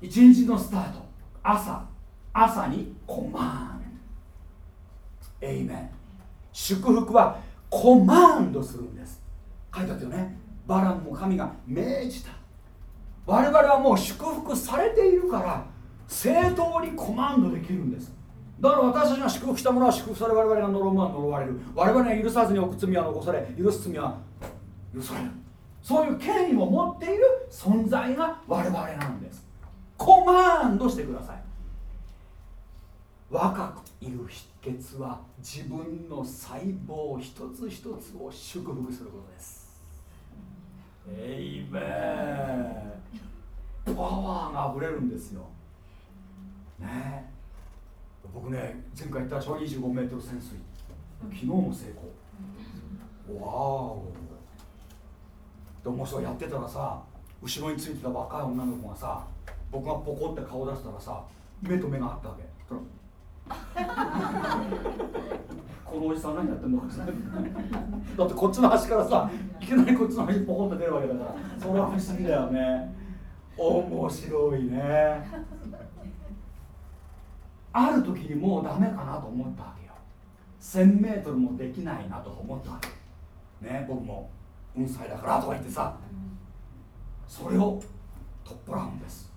一日のスタート。朝朝にコマンド。エイメン祝福はコマンドするんです。書いてあったよね。バランも神が命じた。我々はもう祝福されているから正当にコマンドできるんです。だから私たちが祝福したものは祝福され我々が呪うは呪われる。我々が許さずに置く罪は残され許す罪は許される。そういう権威を持っている存在が我々なんです。コマンドしてください。若くいる秘訣は自分の細胞一つ一つを祝福することです。エイメンパワーがあふれるんですよ。ね。僕ね前回言ったでしょ25メートル潜水。昨日も成功。わお。でもそれやってたらさ後ろについてた若い女の子がさ僕がポコって顔出したらさ目と目があったわけ。このおじさん何やってんのかだってこっちの端からさいきなりこっちの端にポコって出るわけだからそれは不思議だよね。面白いね。ある時にもうダメかなと思ったわけよ。1000m もできないなと思ったわけ。ね僕も。運歳だからとか言ってさ。それを取っ払うんです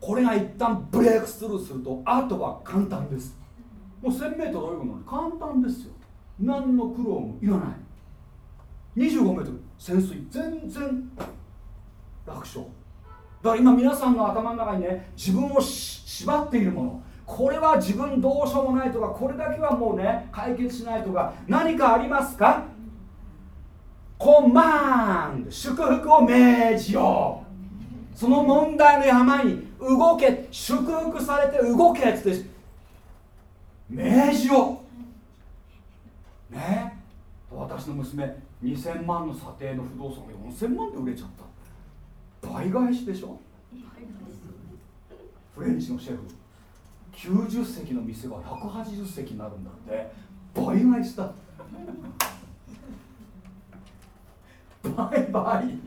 これが一旦ブレイクスルーするとあとは簡単です。もう 1000m 泳ぐのに簡単ですよ。何の苦労もいらない。25m 潜水。全然楽勝。だから今皆さんの頭の中にね自分を縛っているもの。これは自分どうしようもないとかこれだけはもうね解決しないとか何かありますか？コマンド。祝福を命じよう。その問題の山に動け祝福されて動けって命じようね。私の娘2000万の査定の不動産が4000万で売れちゃった。倍返しでしょ。フレンチのシェフ。90席の店が180席になるんだって。倍返しだ。倍倍。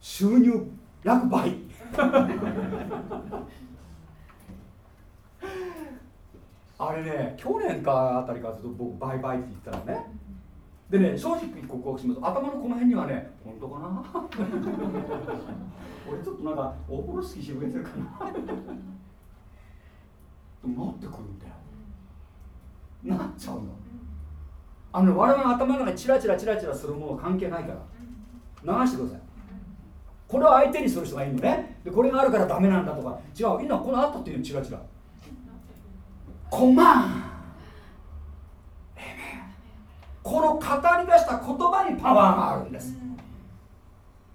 収入約倍あれね去年かあたりからずっと僕倍々って言ったらね。でね正直告白します。頭のこの辺にはね本当かな？俺ちょっとなんかおぼろしき広げてるかな？なってくるんだよ。なっちゃうの。あの、我々の頭の中にチラチラチラチラするもの関係ないから。流してください。これを相手にする人がいるのね。でこれがあるからダメなんだとか。違う。今この後っていうのチラチラコマン。この語り出した言葉にパワーがあるんです。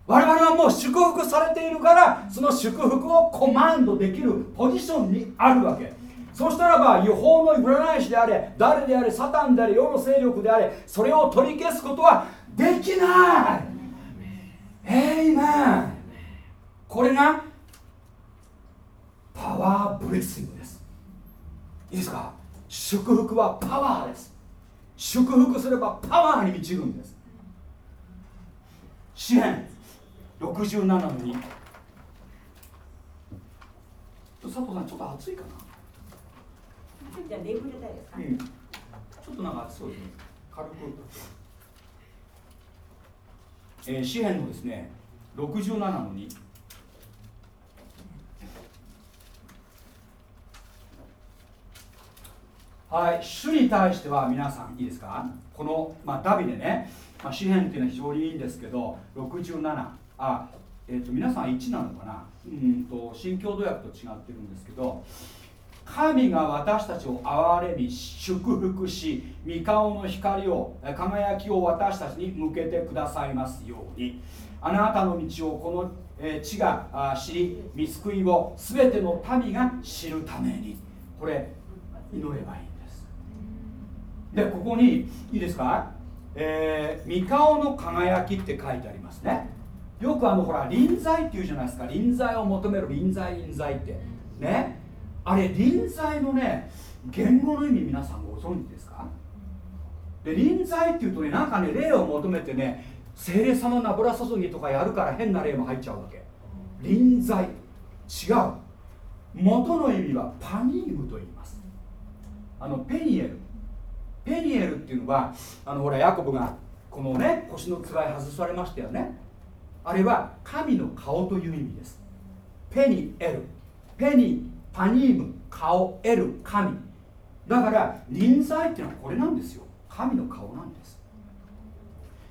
我々はもう祝福されているからその祝福をコマンドできるポジションにあるわけ。そしたらば違法の占い師であれ誰であれサタンであれ世の勢力であれそれを取り消すことはできない。エイメンこれがパワーブレッシングです。いいですか？祝福はパワーです。祝福すればパワーに満ちるんです。支援67の2佐藤さんちょっと暑いかな？じゃあ、ですか、うん、ちょっとなんかそうですね。軽く、えー、詩篇のですね67の2はい主に対しては皆さんいいですか？この、まあ、ダビでね、まあ、詩篇っていうのは非常にいいんですけど67あえーと、と皆さん1なのかな？うんと新共同訳と違ってるんですけど神が私たちを憐れみ祝福し御顔の光を輝きを私たちに向けてくださいますように。あなたの道をこの地が知り見救いを全ての民が知るために。これ祈ればいいんです。でここにいいですか？えー、御顔の輝きって書いてありますね。よくあのほら臨在っていうじゃないですか。臨在を求める臨在臨在って。ね？あれ臨在のね言語の意味皆さんご存知ですか？で臨在っていうとねなんかね霊を求めてね精霊様の油注ぎとかやるから変な霊も入っちゃうわけ。臨在違う。元の意味はパニームと言います。あのペニエル。ペニエルっていうのはあのほらヤコブがこのね腰のつがい外されましたよね。あれは神の顔という意味です。ペニエル。ペニパニーム顔得る神。だから臨在っていうのはこれなんですよ。神の顔なんです。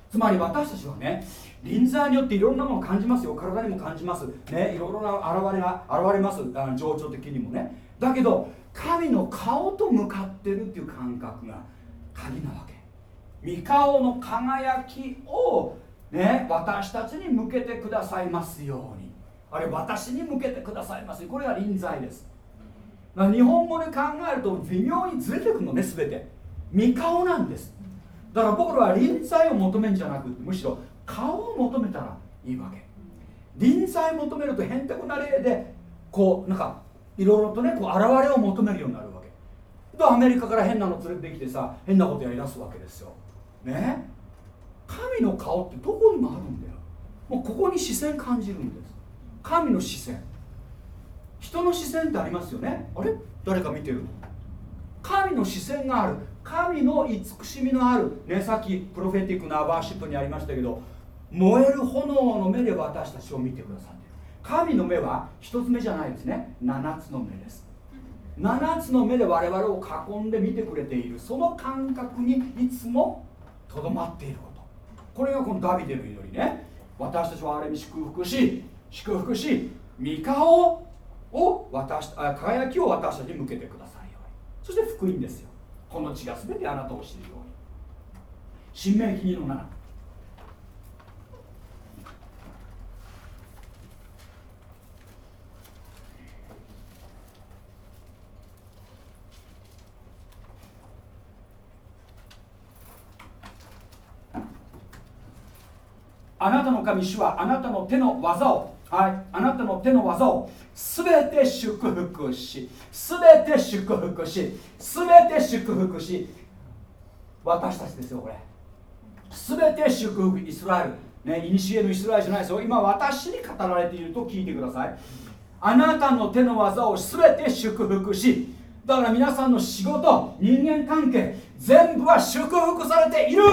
つまり私たちはね臨在によっていろんなものを感じますよ。体にも感じます。ねいろいろな現れが現れます。あの情緒的にもね。だけど神の顔と向かってるっていう感覚が鍵なわけ。御顔の輝きをね私たちに向けてくださいますように。あれ私に向けてくださいますこれが臨在です。日本語で考えると微妙にずれてくるのね全て。御顔なんです。だから僕らは臨在を求めるんじゃなくてむしろ顔を求めたらいいわけ。臨在求めるとへんてこな例でこうなんかいろいろとねこう現れを求めるようになるわけ。でアメリカから変なの連れてきてさ変なことやりだすわけですよ。ね？神の顔ってどこにもあるんだよ。もうここに視線感じるんです。神の視線。人の視線ってありますよね。あれ？誰か見てる神の視線がある。神の慈しみのある。ねさっきプロフェティックなワーシップにありましたけど燃える炎の目で私たちを見てくださっている。神の目は1つ目じゃないですね。7つの目です。7つの目で我々を囲んで見てくれている。その感覚にいつもとどまっていること。これがこのダビデの祈りね。私たちはあれに祝福し祝福し御顔をを私あ輝きを私たちに向けてくださいよ。うにそして福音ですよ。この血が全てあなたを知るように。新明記2の7あなたの神主はあなたの手の技をはい。あなたの手の技をすべて祝福しすべて祝福しすべて祝福し私たちですよこれ。すべて祝福イスラエル。ね、いにしえのイスラエルじゃないですよ。今私に語られていると聞いてください。あなたの手の技をすべて祝福しだから皆さんの仕事人間関係全部は祝福されている。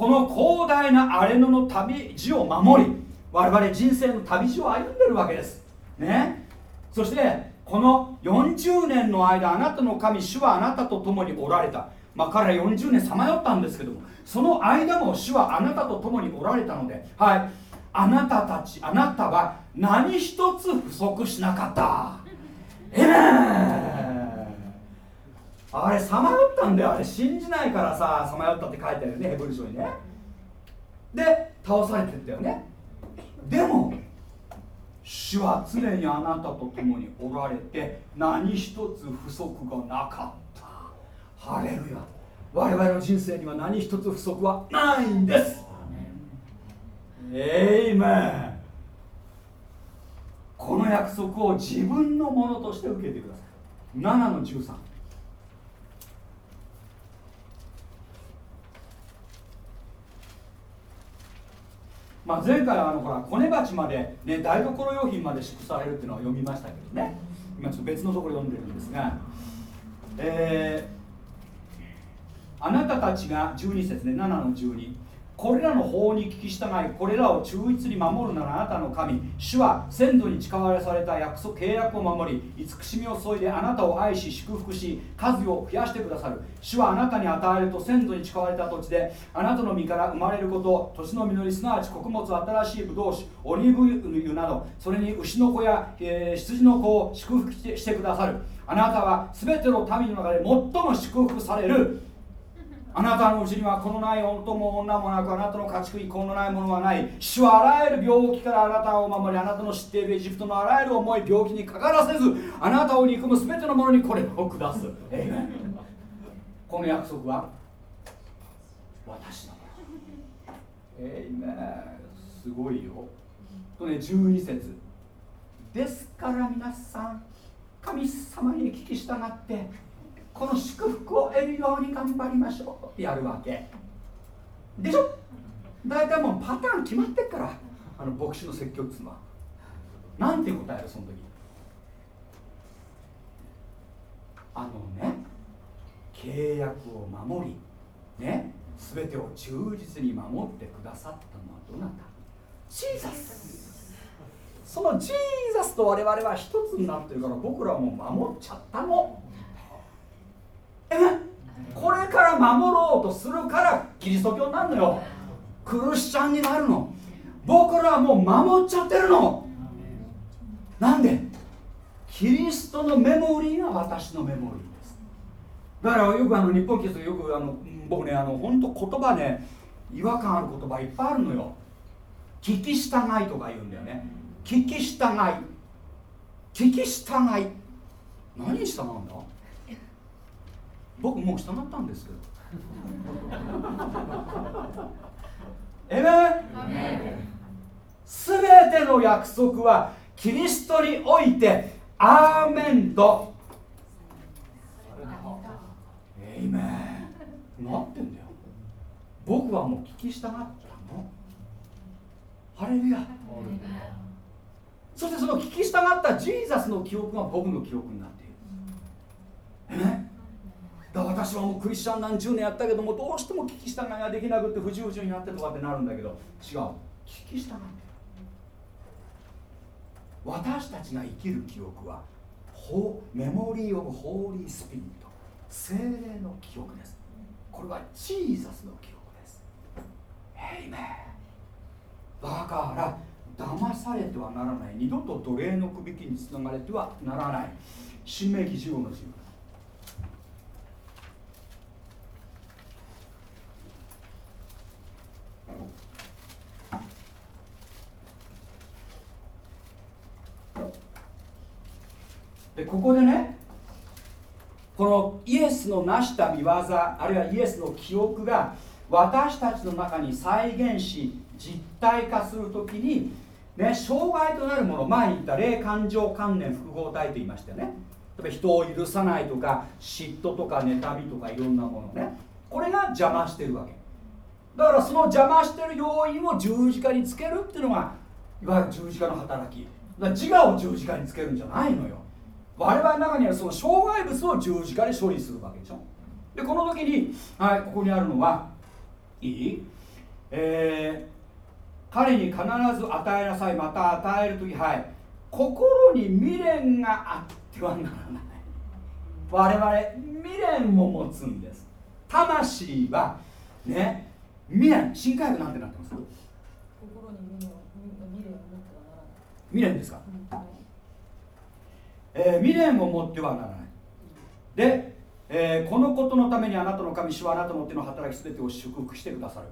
この広大な荒れ野の旅路を守り我々人生の旅路を歩んでるわけです。ね。そしてこの40年の間あなたの神主はあなたと共におられた。まあ彼ら40年さまよったんですけどもその間も主はあなたと共におられたのではい。あなたたちあなたは何一つ不足しなかった。ええあれさまよったんだよ。あれ信じないからささまよったって書いてあるよねヘブル書にね。で倒されてったよね。でも主は常にあなたと共におられて何一つ不足がなかった。ハレルヤ。我々の人生には何一つ不足はないんです。エイメン。この約束を自分のものとして受けてください。7の13まあ、前回はあのほらコネ鉢まで、ね、台所用品まで祝されるっていうのは読みましたけどね。今ちょっと別のところ読んでるんですが、えー、あなたたちが12節で7の12これらの法に聞き従いこれらを忠実に守るならあなたの神。主は先祖に誓われされた約束契約を守り慈しみを添いであなたを愛し祝福し数を増やしてくださる。主はあなたに与えると先祖に誓われた土地であなたの身から生まれること土地の実りすなわち穀物新しいブドウ酒オリーブ油などそれに牛の子や、えー、羊の子を祝福してくださる。あなたは全ての民の中で最も祝福されるあなたのうちにはこのない男も女もなくあなたの家畜にこのないものはない。主はあらゆる病気からあなたを守りあなたの知っているエジプトのあらゆる重い病気にかからせずあなたを憎む全てのものにこれを下す。この約束は私のえいめすごいよ。とね12節。ですから皆さん神様に聞き従ってこの祝福を得るように頑張りましょうってやるわけ。でしょ？大体もうパターン決まってっからあの牧師の説教っつうのは。なんて答える？その時。あのね契約を守りね全てを忠実に守ってくださったのはどなた？ジーザス。そのジーザスと我々は一つになってるから僕らはもう守っちゃったの。これから守ろうとするからキリスト教になるのよ。クリスチャンになるの。僕らはもう守っちゃってるの。なんで？キリストのメモリーが私のメモリーです。だからよくあの日本キリストよくあの僕ねあの本当言葉ね違和感ある言葉いっぱいあるのよ。聞き従いとか言うんだよね。聞き従い。聞き従い。何に従うんだ？僕もう従ったんですけど。えめすべての約束はキリストにおいてアーメンと。えいめなってんだよ。僕はもう聞き従ったの。ハレルヤ。そしてその聞き従ったジーザスの記憶が僕の記憶になっている。えだから私はもうクリスチャン何十年やったけどもどうしても聞き従いができなくて不自由になってとかってなるんだけど違う。聞き従って。私たちが生きる記憶はメモリー・オブ・ホーリー・スピリット。精霊の記憶です。これはジーザスの記憶です。エイメンだから騙されてはならない。二度と奴隷のくびきにつながれてはならない。新明記15の10でここでねこのイエスの成した見業あるいはイエスの記憶が私たちの中に再現し実体化するときに、ね、障害となるもの前に言った霊感情観念複合体と言いましたよね。例えば人を許さないとか嫉妬とか妬みとかいろんなものね。これが邪魔してるわけ。だからその邪魔してる要因を十字架につけるっていうのがいわゆる十字架の働き。だから自我を十字架につけるんじゃないのよ。我々の中にはその障害物を十字架で処理するわけでしょ。でこの時に、はい、ここにあるのはいい、えー、彼に必ず与えなさいまた与える時はい。心に未練があってはならない。我々未練も持つんです。魂はね未練。新海部なんてなってます？心に未練ですか、えー、未練を持ってはならない。で、えー、このことのためにあなたの神主はあなたの手の働き全てを祝福してくださる、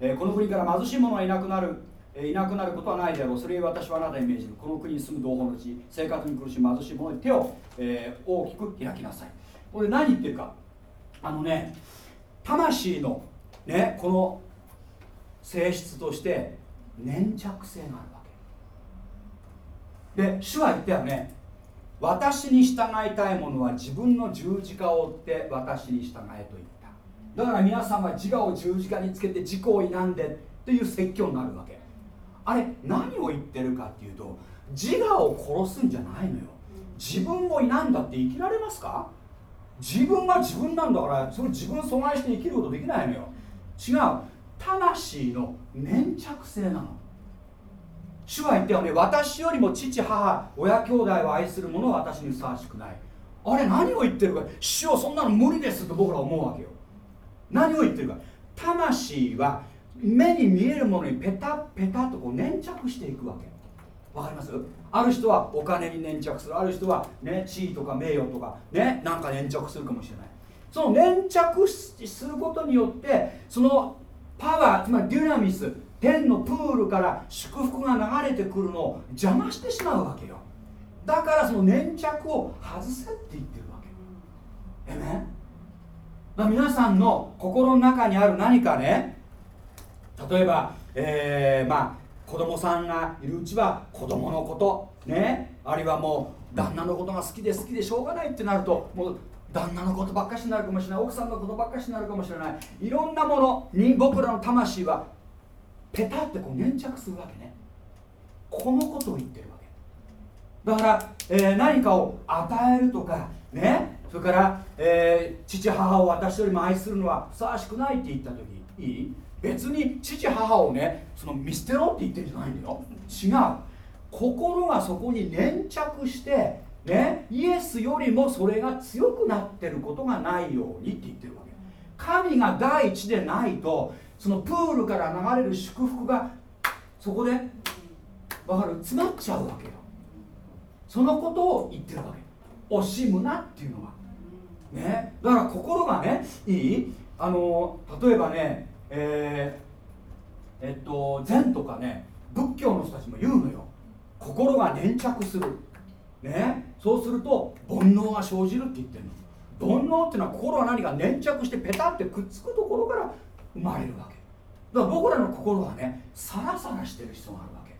えー、この国から貧しい者はいなくなる。いなくなることはないであろう。それを私はあなたに命じる。この国に住む同胞の地生活に苦しい貧しい者に手を、え、大きく開きなさい。これ何言ってるか。あのね魂のねこの性質として粘着性があるわけ。で主は言ったよね。私に従いたいものは自分の十字架を追って私に従えと言った。だから皆さんは自我を十字架につけて自己を否んでっていう説教になるわけ。あれ何を言ってるかっていうと自我を殺すんじゃないのよ。自分を否んだって生きられますか？自分が自分なんだからそれ自分を阻害して生きることできないのよ。違う。魂の粘着性なの。主は言ったよね私よりも父母親兄弟を愛する者は私にふさわしくない。あれ何を言ってるか。主よそんなの無理ですと僕ら思うわけよ。何を言ってるか。魂は目に見えるものにペタペタとこう粘着していくわけ。わかります？ある人はお金に粘着する。ある人は、ね、地位とか名誉とかねなんか粘着するかもしれない。その粘着することによってそのパワーつまりデュナミス天のプールから祝福が流れてくるのを邪魔してしまうわけよ。だからその粘着を外せって言ってるわけ。えね？皆さんの心の中にある何かね？例えば、えー、まあ子供さんがいるうちは子供のことね？あるいはもう旦那のことが好きで好きでしょうがないってなるともう旦那のことばっかしになるかもしれない。奥さんのことばっかしになるかもしれない。いろんなもの。に僕らの魂はペタってこう粘着するわけね。このことを言ってるわけ。だから、えー、何かを与えるとかねそれから、えー、父母を私よりも愛するのはふさわしくないって言った時いい？別に父母をねその見捨てろって言ってるんじゃないんだよ。違う。心がそこに粘着してねイエスよりもそれが強くなってることがないようにって言ってるわけ。神が第一でないとそのプールから流れる祝福がそこで分かる？詰まっちゃうわけよ。そのことを言ってるわけ。惜しむなっていうのはね？だから心がねいい？あの例えばねえー、えっと禅とかね仏教の人たちも言うのよ。心が粘着する。ね？そうすると煩悩が生じるって言ってるの。煩悩っていうのは心は何か？粘着してペタってくっつくところから生まれるわけ。だから僕らの心はねサラサラしてる必要があるわけ。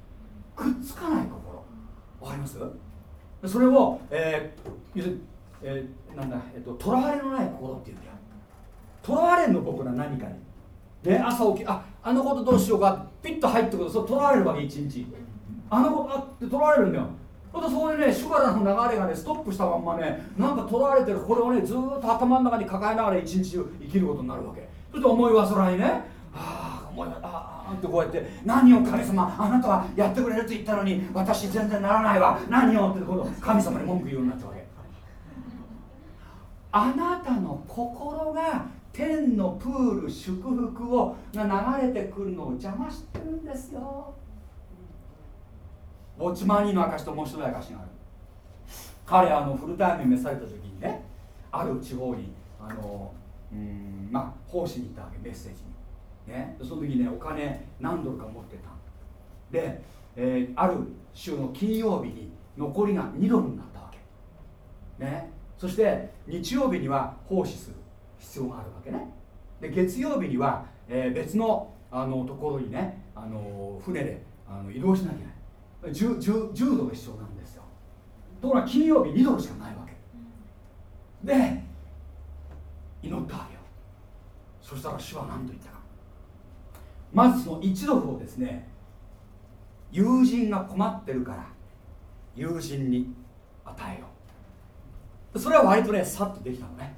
くっつかない心。わかります？それを、えー、えー、なんだ、えっと、とらわれのない心っていうんだよとらわれんの僕ら何かに。ね朝起きああのことどうしようか。ピッと入ってくるとそれとらわれるわけ一日。あのことあってとらわれるんだよ。ほんとそこでね、シュガラの流れがね、ストップしたまんまね、なんかとらわれてる、これをね、ずっと頭の中に抱えながら一日中生きることになるわけ。そして思い煩いね、ああ、思いああってこうやって、何を神様、あなたはやってくれると言ったのに、私全然ならないわ、何をってこの神様に文句言うようになったわけ。あなたの心が天のプール祝福をが流れてくるのを邪魔してるんですよ。ウォッチマニーの証ともう一人証がある彼あのフルタイムに召された時にねある地方にあのうんまあ奉仕に行ったわけメッセージに、ね、その時ねお金何ドルか持ってたで、えー、ある週の金曜日に残りが2ドルになったわけ。ね。そして日曜日には奉仕する。必要があるわけね。で月曜日には、えー、別のあのところにねあの船であの移動しなきゃいけない。10, 10, 10ドル必要なんですよ。ところが金曜日2ドルしかないわけ。で祈ったわけよそしたら主は何と言ったか。まずその1ドルをですね友人が困ってるから友人に与えよう。それは割とねさっとできたのね。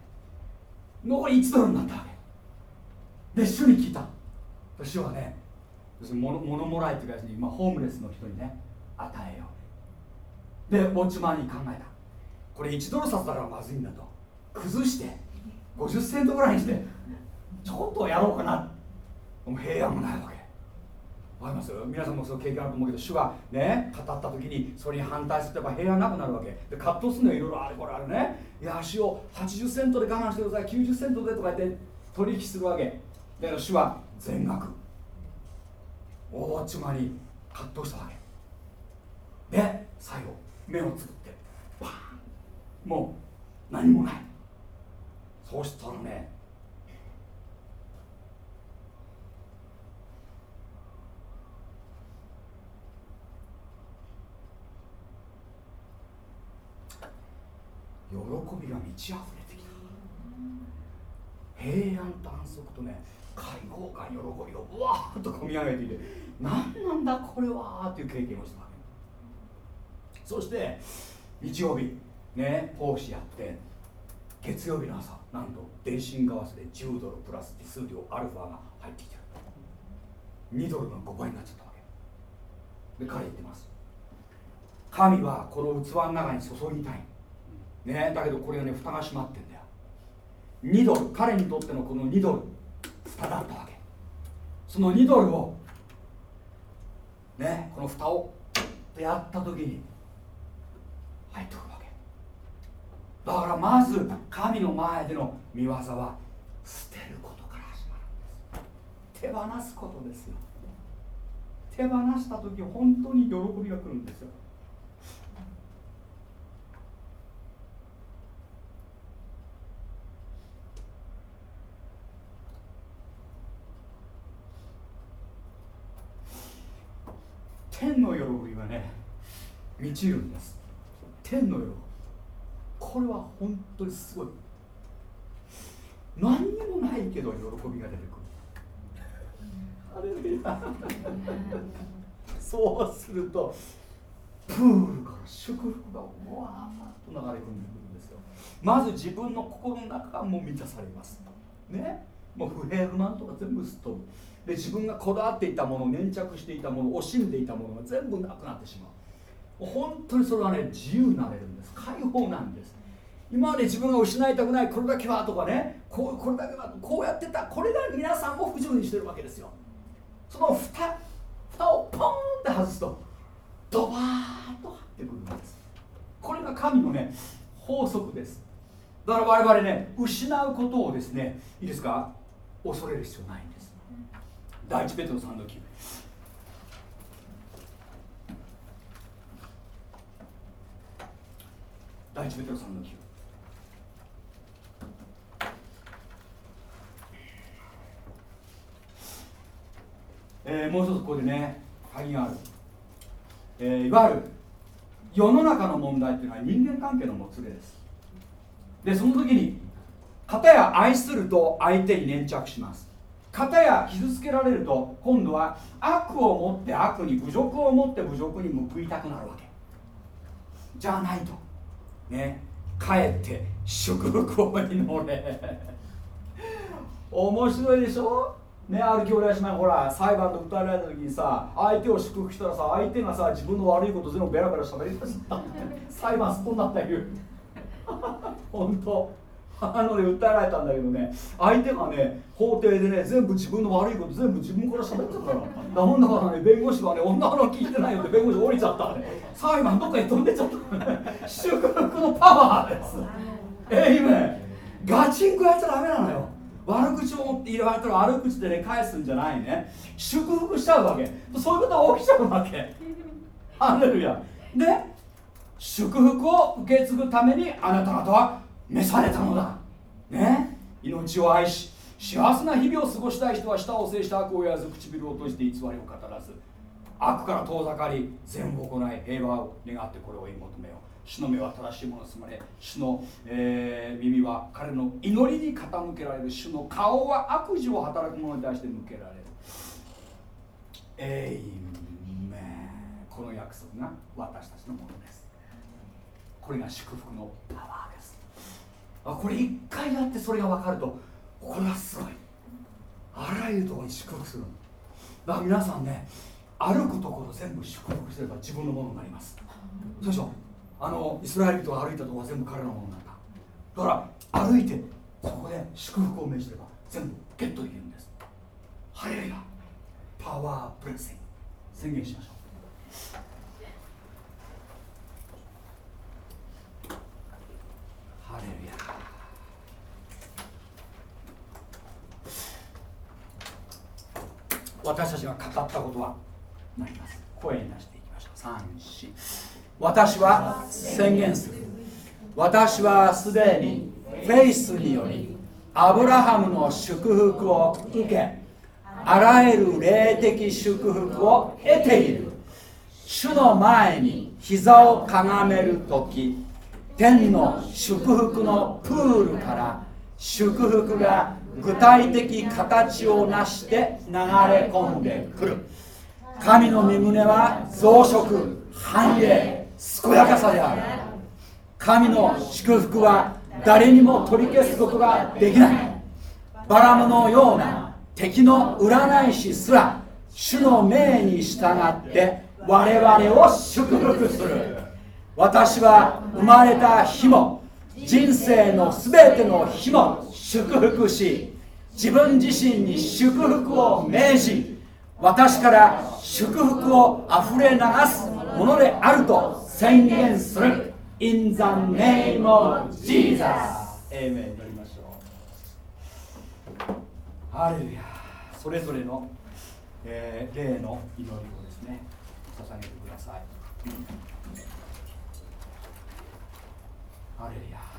残り1ドルになったわけ。で主に聞いた。主はね物物もらいっていうか、まあ、ホームレスの人にね与えよう。でウォッチマンに考えた。これ1ドル札だからまずいんだと。崩して50セントぐらいにしてちょっとやろうかな。もう平安もないわけ。わかります？皆さんもそう経験あると思うけど主がね語った時にそれに反対すれば平安なくなるわけ。で葛藤するのはいろいろあれこれあるね。いや足を80セントで我慢してください。90セントでとか言って取引するわけ。だから主は全額ウォッチマンに葛藤したわけ。で最後目をつぶってパン。もう何もない。そうしたらね喜びが満ち溢れてきた。平安と安息とね開放感喜びがうわーっと込み上げていて何なんだこれはっていう経験をしたわけ。そして日曜日ね奉仕やって月曜日の朝なんと電信為替で10ドルプラス手数料アルファが入ってきてる2ドルの5倍になっちゃったわけ。で彼言ってます。神はこの器の中に注ぎたい。ねだけどこれがね蓋が閉まってんだよ。2ドル彼にとってのこの2ドル蓋だったわけ。その2ドルをねこの蓋をってやった時に入ってくるだからまず神の前での見業は捨てることから始まるんです。手放すことですよ。手放した時本当に喜びが来るんですよ。天の喜びはね満ちるんです。天の喜び。これは本当にすごい。何にもないけど喜びが出てくる。そうするとプールから祝福がわーっと流れ込んでくるんですよ。まず自分の心の中がもう満たされます。ね。もう不平不満とか全部すっ飛ぶ。で自分がこだわっていたもの粘着していたもの惜しんでいたものが全部なくなってしまう。本当にそれはね自由になれるんです。解放なんです今まで自分が失いたくないこれだけはとかねこうこれだけはこうやってたこれが皆さんも不自由にしてるわけですよ。その蓋蓋をポンって外すとドバーッと張ってくるんです。これが神のね法則です。だから我々ね失うことをですねいいですか？恐れる必要ないんです。第一ペテロさんの9第一ペテロさんの9えー、もう一つここでね鍵がある、えー、いわゆる世の中の問題っていうのは人間関係のもつれです。でその時に片や愛すると相手に粘着します。片や傷つけられると今度は悪を持って悪に侮辱を持って侮辱に報いたくなるわけ。じゃないと。ね。かえって祝福を祈れ面白いでしょ？ねある兄弟姉妹ほら裁判で訴えられた時にさ相手を祝福したらさ相手がさ自分の悪いこと全部ベラベラしゃべりだした裁判すっとんなった言う 本当。あので訴えられたんだけどね相手がね法廷でね全部自分の悪いこと全部自分から喋ってたから。だもんだからね弁護士はね女の聞いてないよって弁護士降りちゃったね裁判どっかに飛んでちゃった 祝福のパワーです。えいめガチンコやっちゃダメなのよ悪口を言われたら悪口でね返すんじゃないね。祝福しちゃうわけ。そういうことが起きちゃうわけ。ハレルヤ。で祝福を受け継ぐためにあなた方は召されたのだ。ね。命を愛し幸せな日々を過ごしたい人は舌を制した悪を言わず唇を閉じて偽りを語らず悪から遠ざかり善を行い平和を願ってこれを追い求めよう主の目は正しいものを進まれ主の、えー、耳は彼の祈りに傾けられる。主の顔は悪事を働く者に対して向けられる。えいめこの約束が私たちのものです。これが祝福のパワーです。あこれ一回やってそれが分かるとこれはすごい。あらゆるところに祝福する。だから皆さんね歩くところ全部祝福すれば自分のものになります。そうでしょ？あのイスラエル人が歩いたとは全部彼のものなんだだから歩いてそこで祝福を命じれば全部ゲットできるんです。ハレルヤパワープレッシン。グ宣言しましょう。ハレルヤ。私たちが語ったことはなります。声に出していきましょう。3 4私は宣言する私はすでにフェイスによりアブラハムの祝福を受けあらゆる霊的祝福を得ている。主の前に膝をかがめる時天の祝福のプールから祝福が具体的形をなして流れ込んでくる。神の身胸は増殖繁栄。健やかさである。神の祝福は誰にも取り消すことができない。バラムのような敵の占い師すら主の命に従って我々を祝福する。私は生まれた日も人生の全ての日も祝福し自分自身に祝福を命じ私から祝福をあふれ流すものであると宣言する In the name of Jesus. エイメンりましょう。ハレルヤ。それぞれの、えー、霊の祈りをですね捧げてください。ハレルヤ。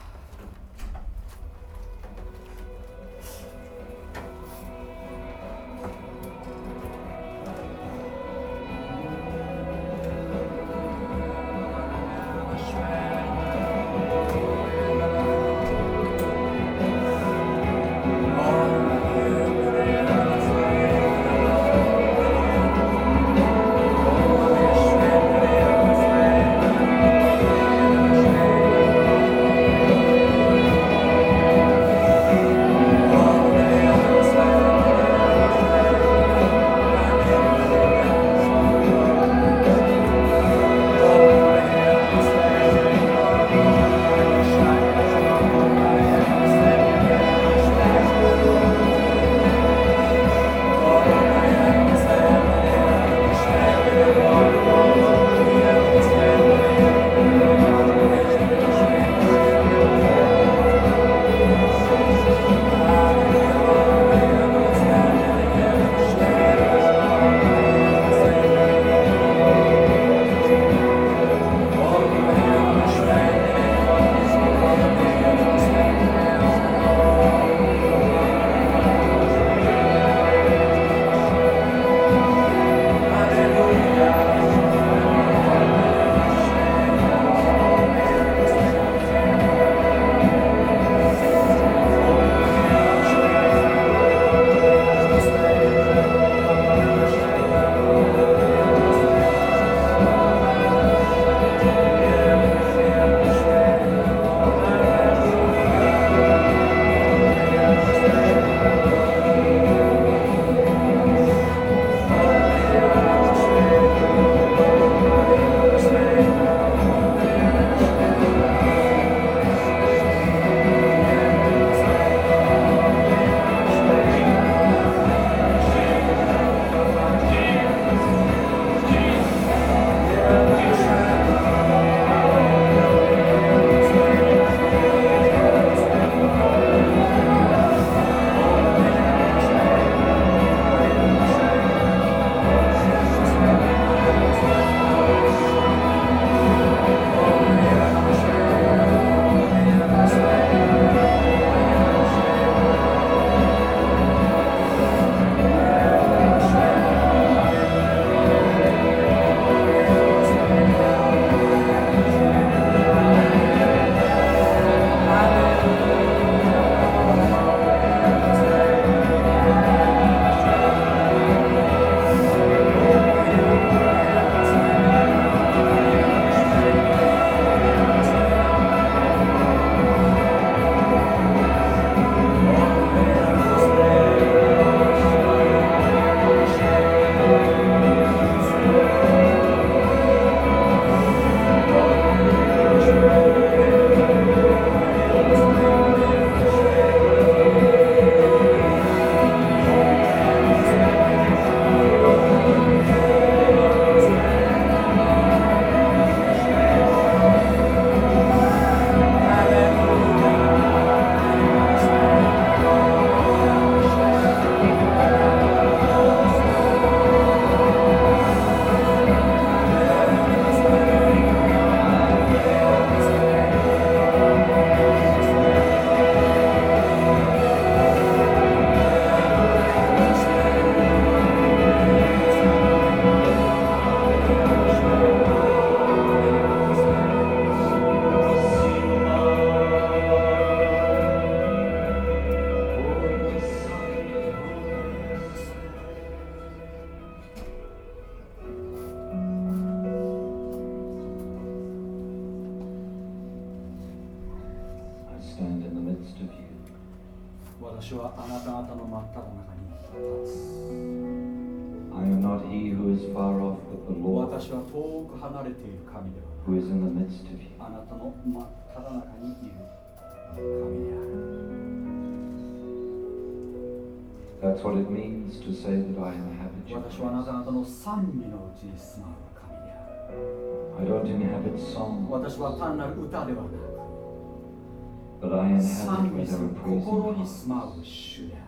美のうちに住まう神である I don't inhabit song, 私は単なる歌ではな but I く賛美心に.住まう主である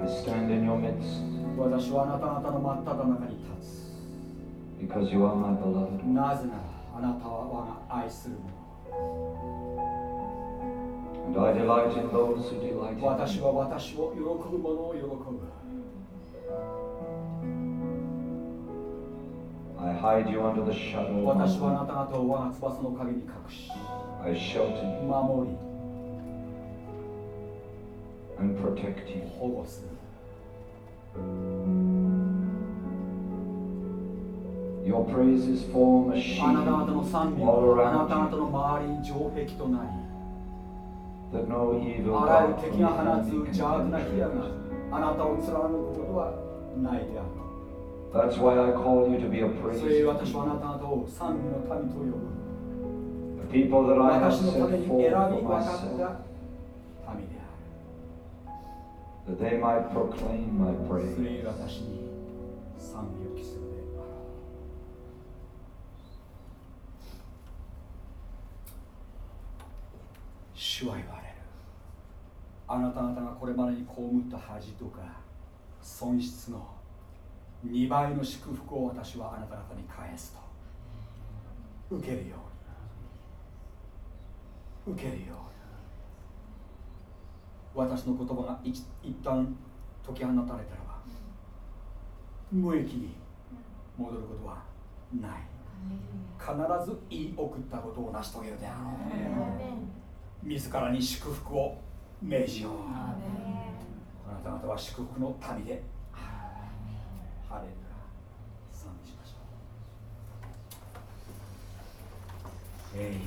I stand in your midst 私はあなた方の真っ只中に立つ because you are my beloved one. なぜならあなたは我が愛する者私.は私を喜ぶ者を喜ぶ I hide you under the shadow of 私はあなた方を我が翼の陰に隠し I shelter you 守り and protect you. 保護する Your praises form a あなた shield all around た you あらゆる敵が放つ邪悪な.火矢があなたを貫くことはないである That's why I call you to be a それゆえ praise. 私はあなた方を賛美の民と呼ぶ The people that I have set forth 分 for myself, that they might proclaim my praise. 主は言われるあなた方がこれまでに被った恥とか損失の2倍の祝福を私はあなた方に返すと。受けるように。受けるように。私の言葉が一一旦解き放たれたらば無益に戻ることはない。必ず言い送ったことを成し遂げるであろう。自らに祝福を命じようあなた方は祝福の民で。ハレルヤ。賛美しましょう。エイメン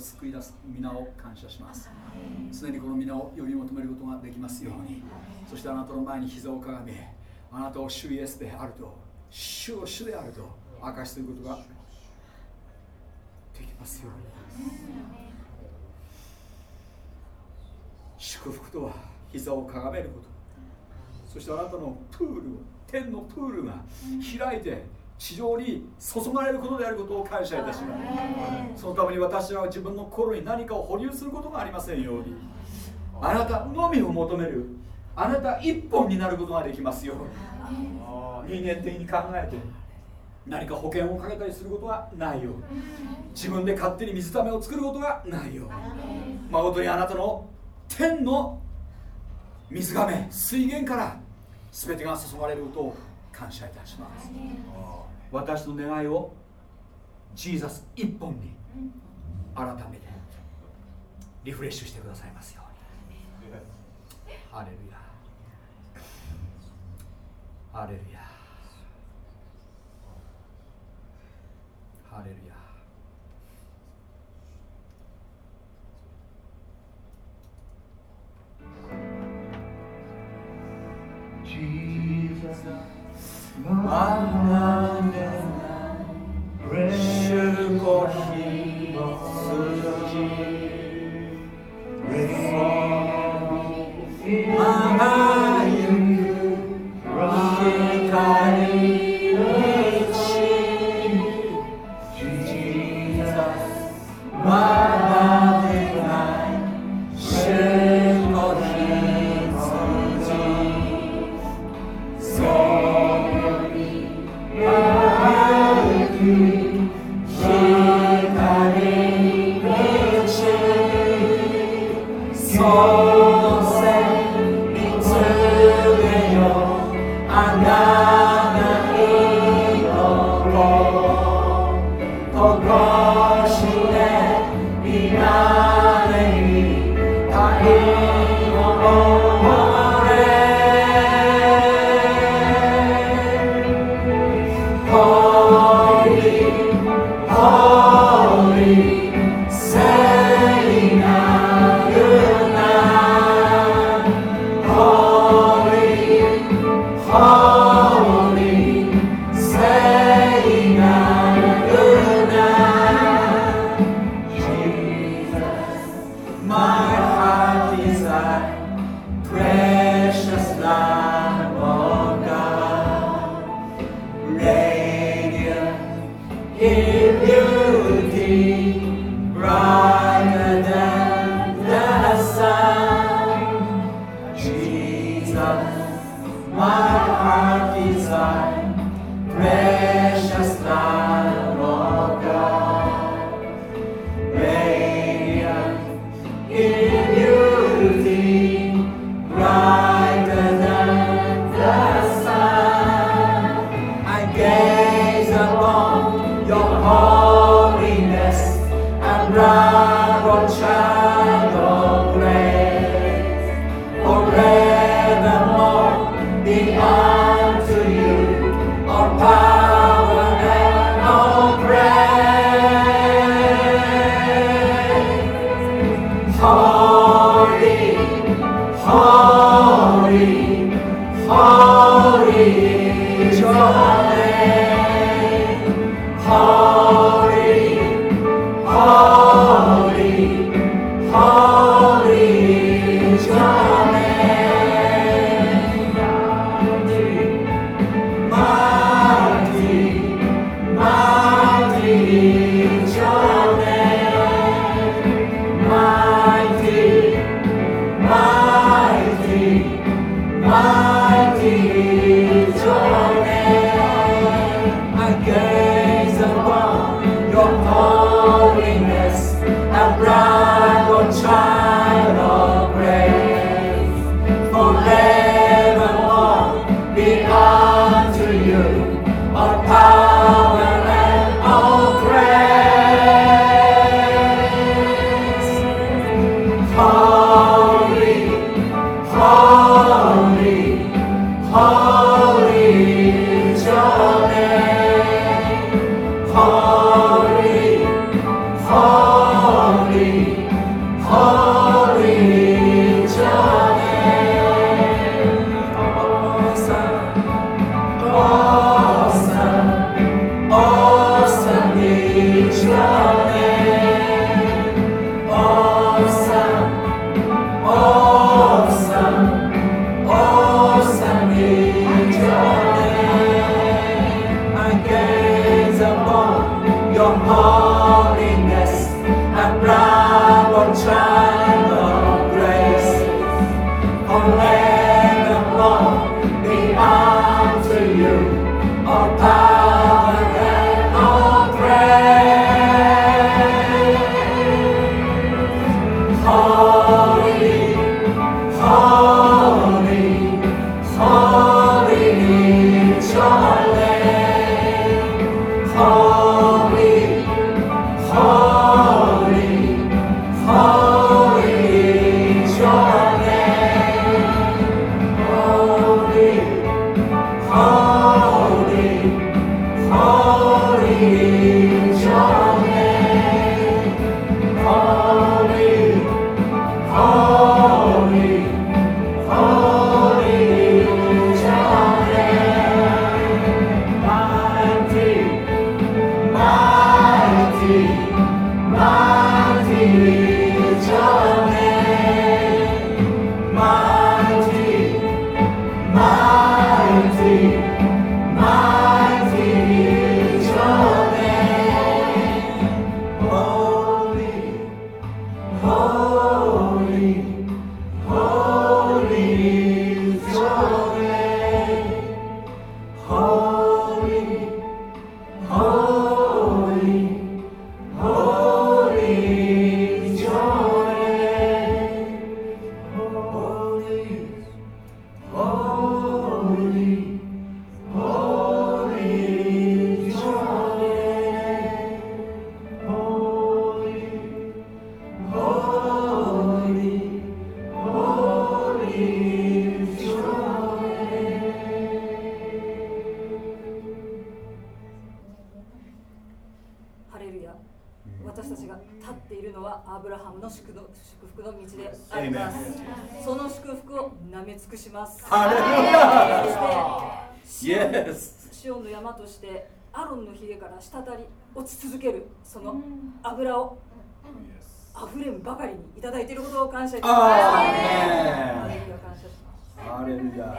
救い出す皆を感謝します。常にこの皆を呼び求めることができますように。そしてあなたの前に膝をかがめあなたを主イエスであると主を主であると明かしすることができますように。祝福とは膝をかがめること。そしてあなたのプール天のプールが開いて地上に注がれることであることを感謝いたします。そのために私は自分の心に何かを保留することがありませんように。あなたのみを求める。あなた一本になることができますように。人間的に考えて。何か保険をかけたりすることがないよう自分で勝手に水ためを作ることがないよう誠にあなたの天の水がめ水源から全てが注がれることを感謝いたします私の願いをジーザス一本に改めてリフレッシュしてくださいますように。ハレルヤ。ハレルヤ。ハレルヤ。My mind and pressure ばかりにいただいていることを感謝いたします。感謝しレルヤ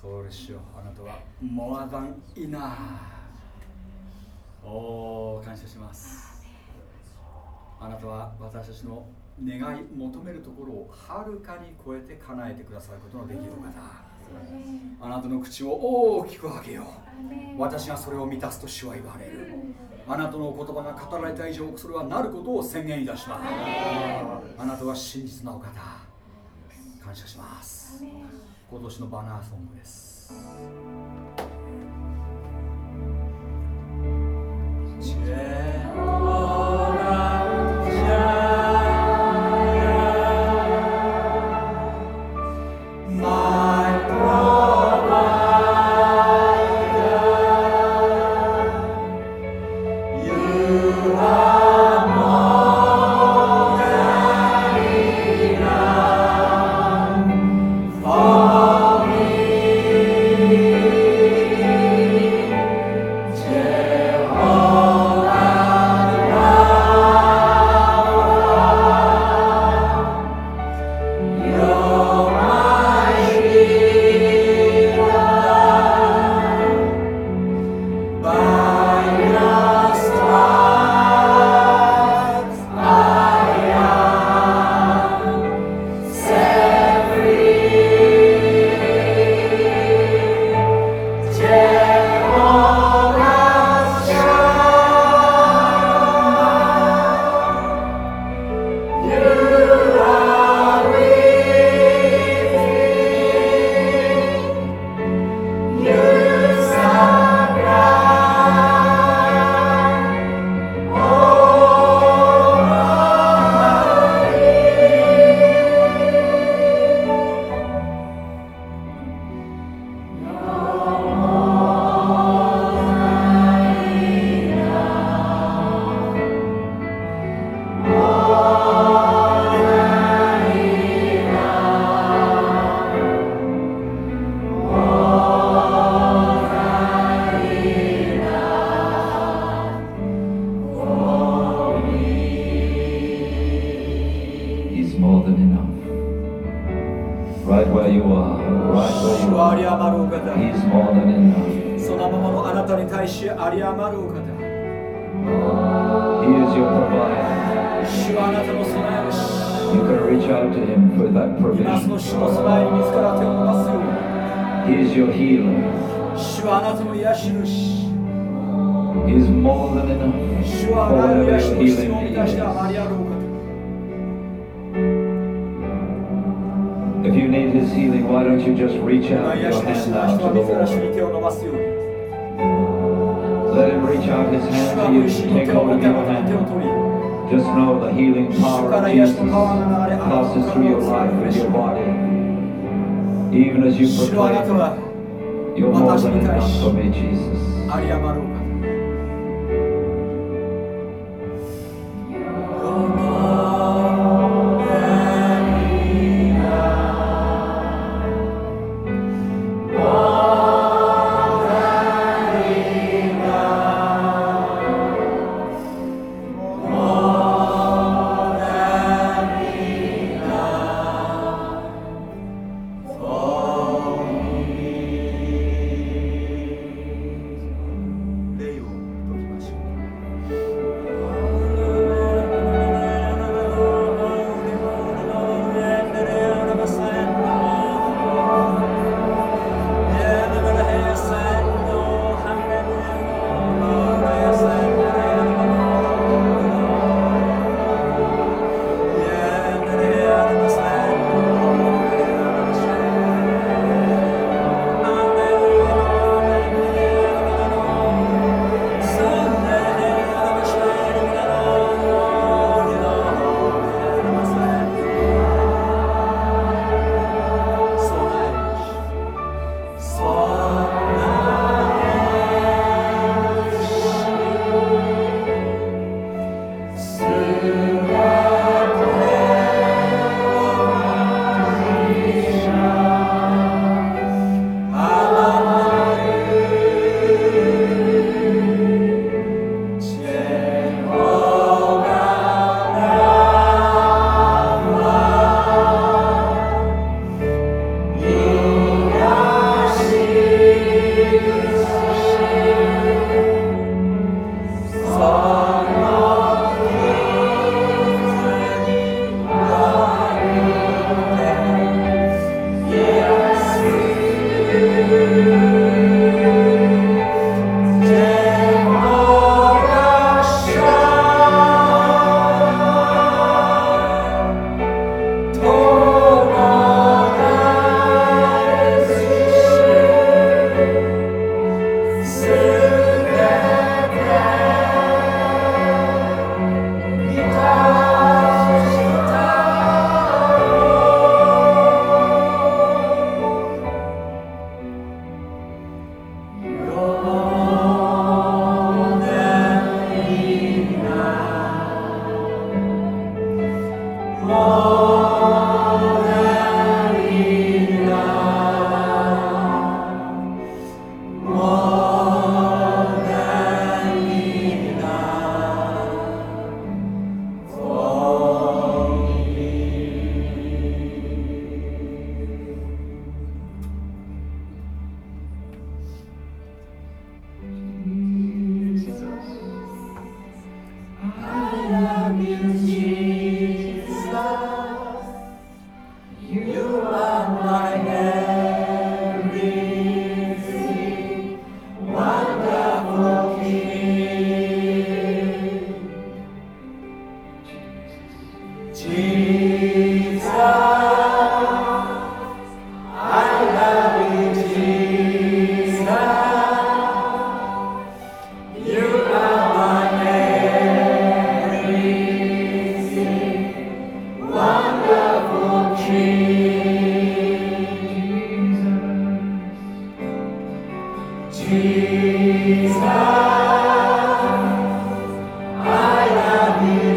そうですよあなたはモアダンイナーおお感謝します。あなたは私たちの願い求めるところをはるかに超えて叶えてくださることのできる方あなたの口を大きく開けよう。私がそれを満たすと主は言われる。あなたのお言葉が語られた以上それはなることを宣言いたします。あなたは真実なお方。感謝します。今年のバナーソングです。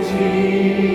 Jesus.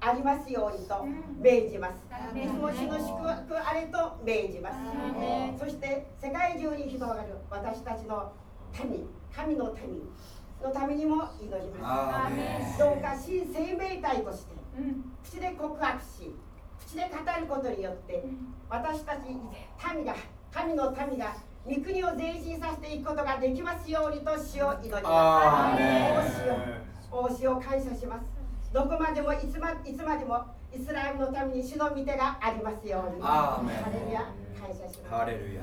ありますようにと命じます。いつも主の祝福あれと命じます。そして世界中に広がる私たちの民神の民のためにも祈ります。どうか新生命体として口で告白し口で語ることによって私たち民が神の民が御国を前進させていくことができますようにと主を祈ります。大主を感謝しますどこまでもいつまいつまでもイスラエルのために主の御手がありますように。ハレルヤ感謝します。ハレルヤ。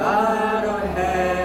God of heaven,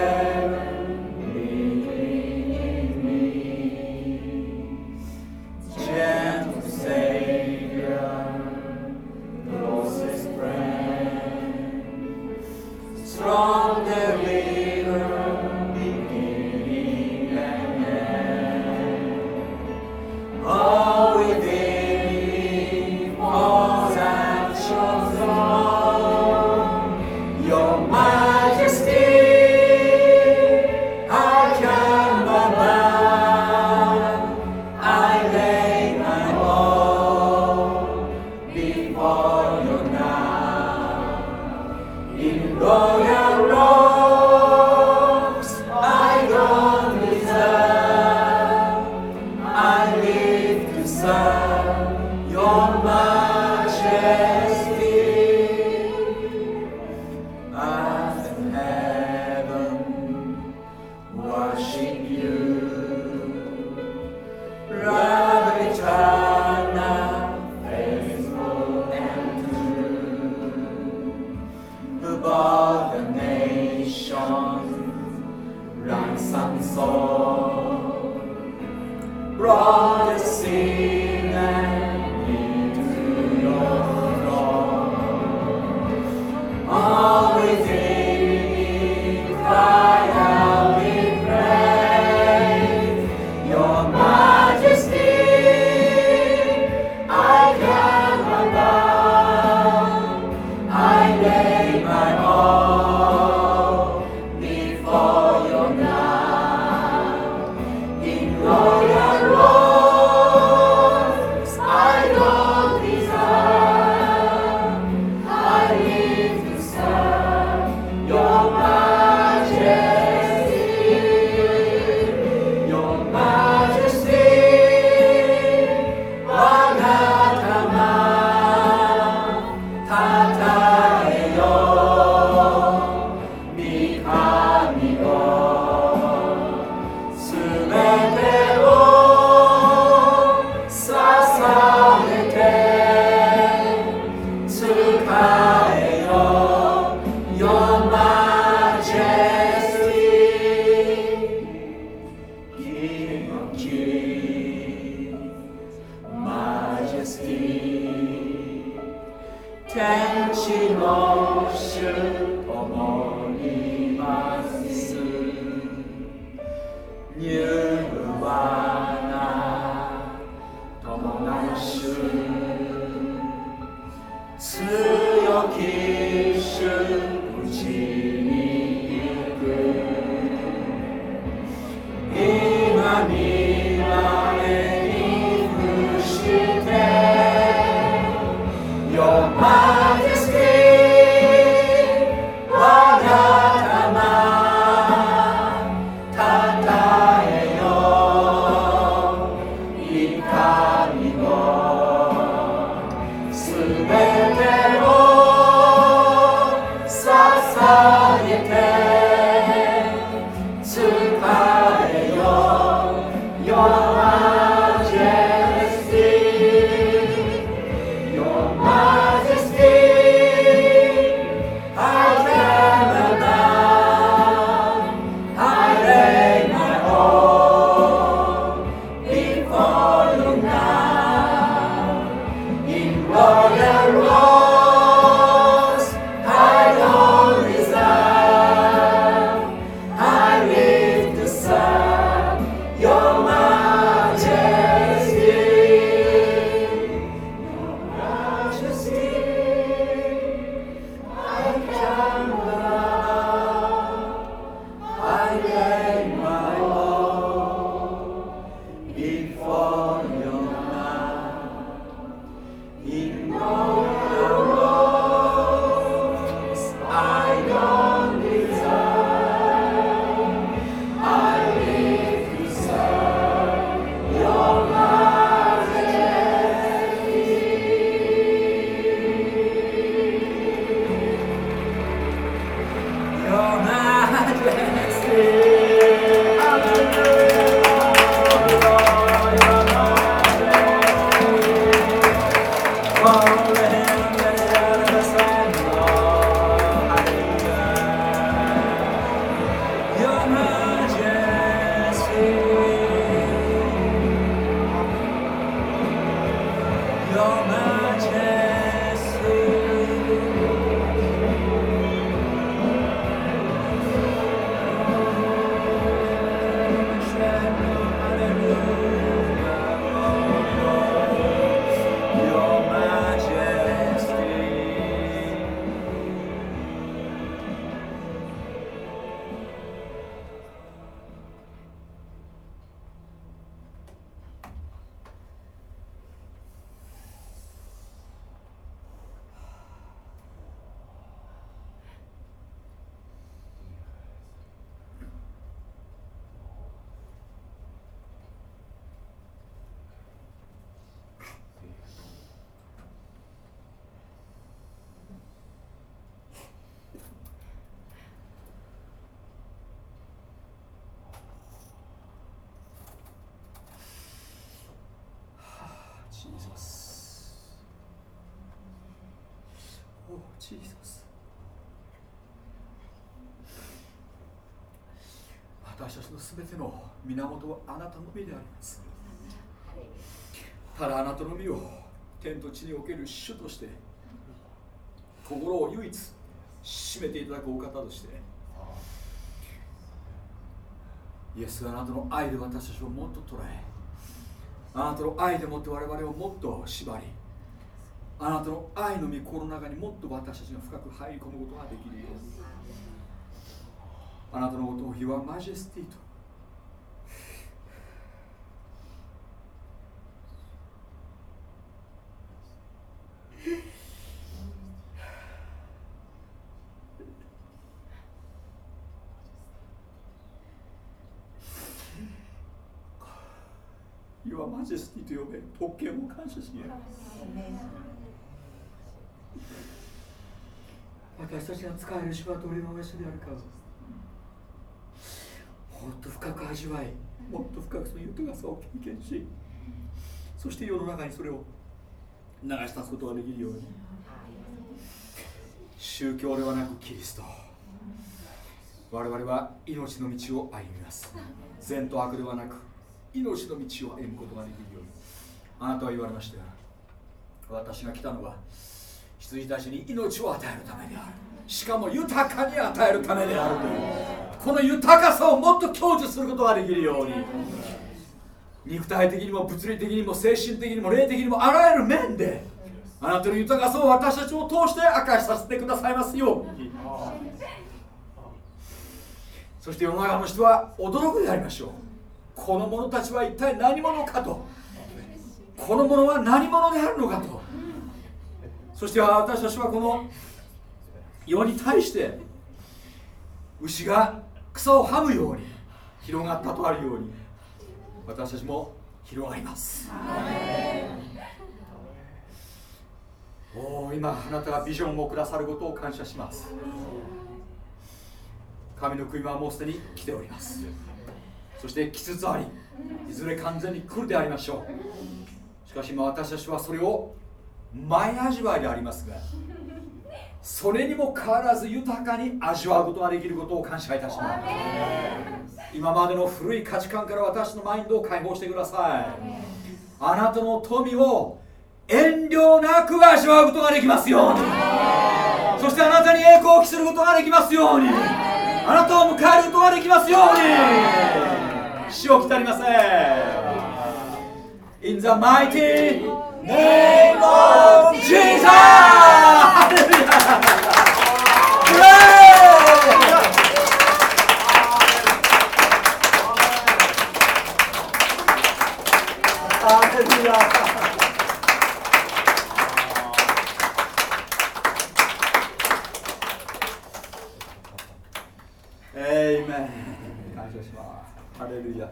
すべての源はあなたのみであります。ただあなたのみを天と地における主として心を唯一締めていただくお方としてイエスがあなたの愛で私たちをもっと捉えあなたの愛でもって我々をもっと縛りあなたの愛の御心の中にもっと私たちが深く入り込むことができるようにあなたのことを Your Majesty と Your Majesty と呼べ特権を感謝し私たちが使える主はどれのお主であるかもっと深く味わいもっと深くその豊かさを経験しそして世の中にそれを流し出すことができるように宗教ではなくキリスト我々は命の道を歩みます善と悪ではなく命の道を歩むことができるようにあなたは言われましたよ私が来たのは羊たちに命を与えるためである。しかも豊かに与えるためであるという。この豊かさをもっと享受することができるように。肉体的にも物理的にも精神的にも霊的にもあらゆる面であなたの豊かさを私たちを通して明かしさせてくださいますように。そして世の中の人は驚くでありましょう。この者たちは一体何者かと。この者は何者であるのかと。そして私たちはこの世に対して牛が草をはむように広がったとあるように私たちも広がります。おお今あなたがビジョンをくださることを感謝します。神の国はもうすでに来ております。そして来つつありいずれ完全に来るでありましょう。かし今私たちはそれを前味わいでありますがそれにも変わらず豊かに味わうことができることを感謝いたします。今までの古い価値観から私のマインドを解放してください。あなたの富を遠慮なく味わうことができますように。そしてあなたに栄光を期することができますように。あなたを迎えることができますように。死を来たりません In the mighty name of Jesus! エイメン感謝しますハレルヤ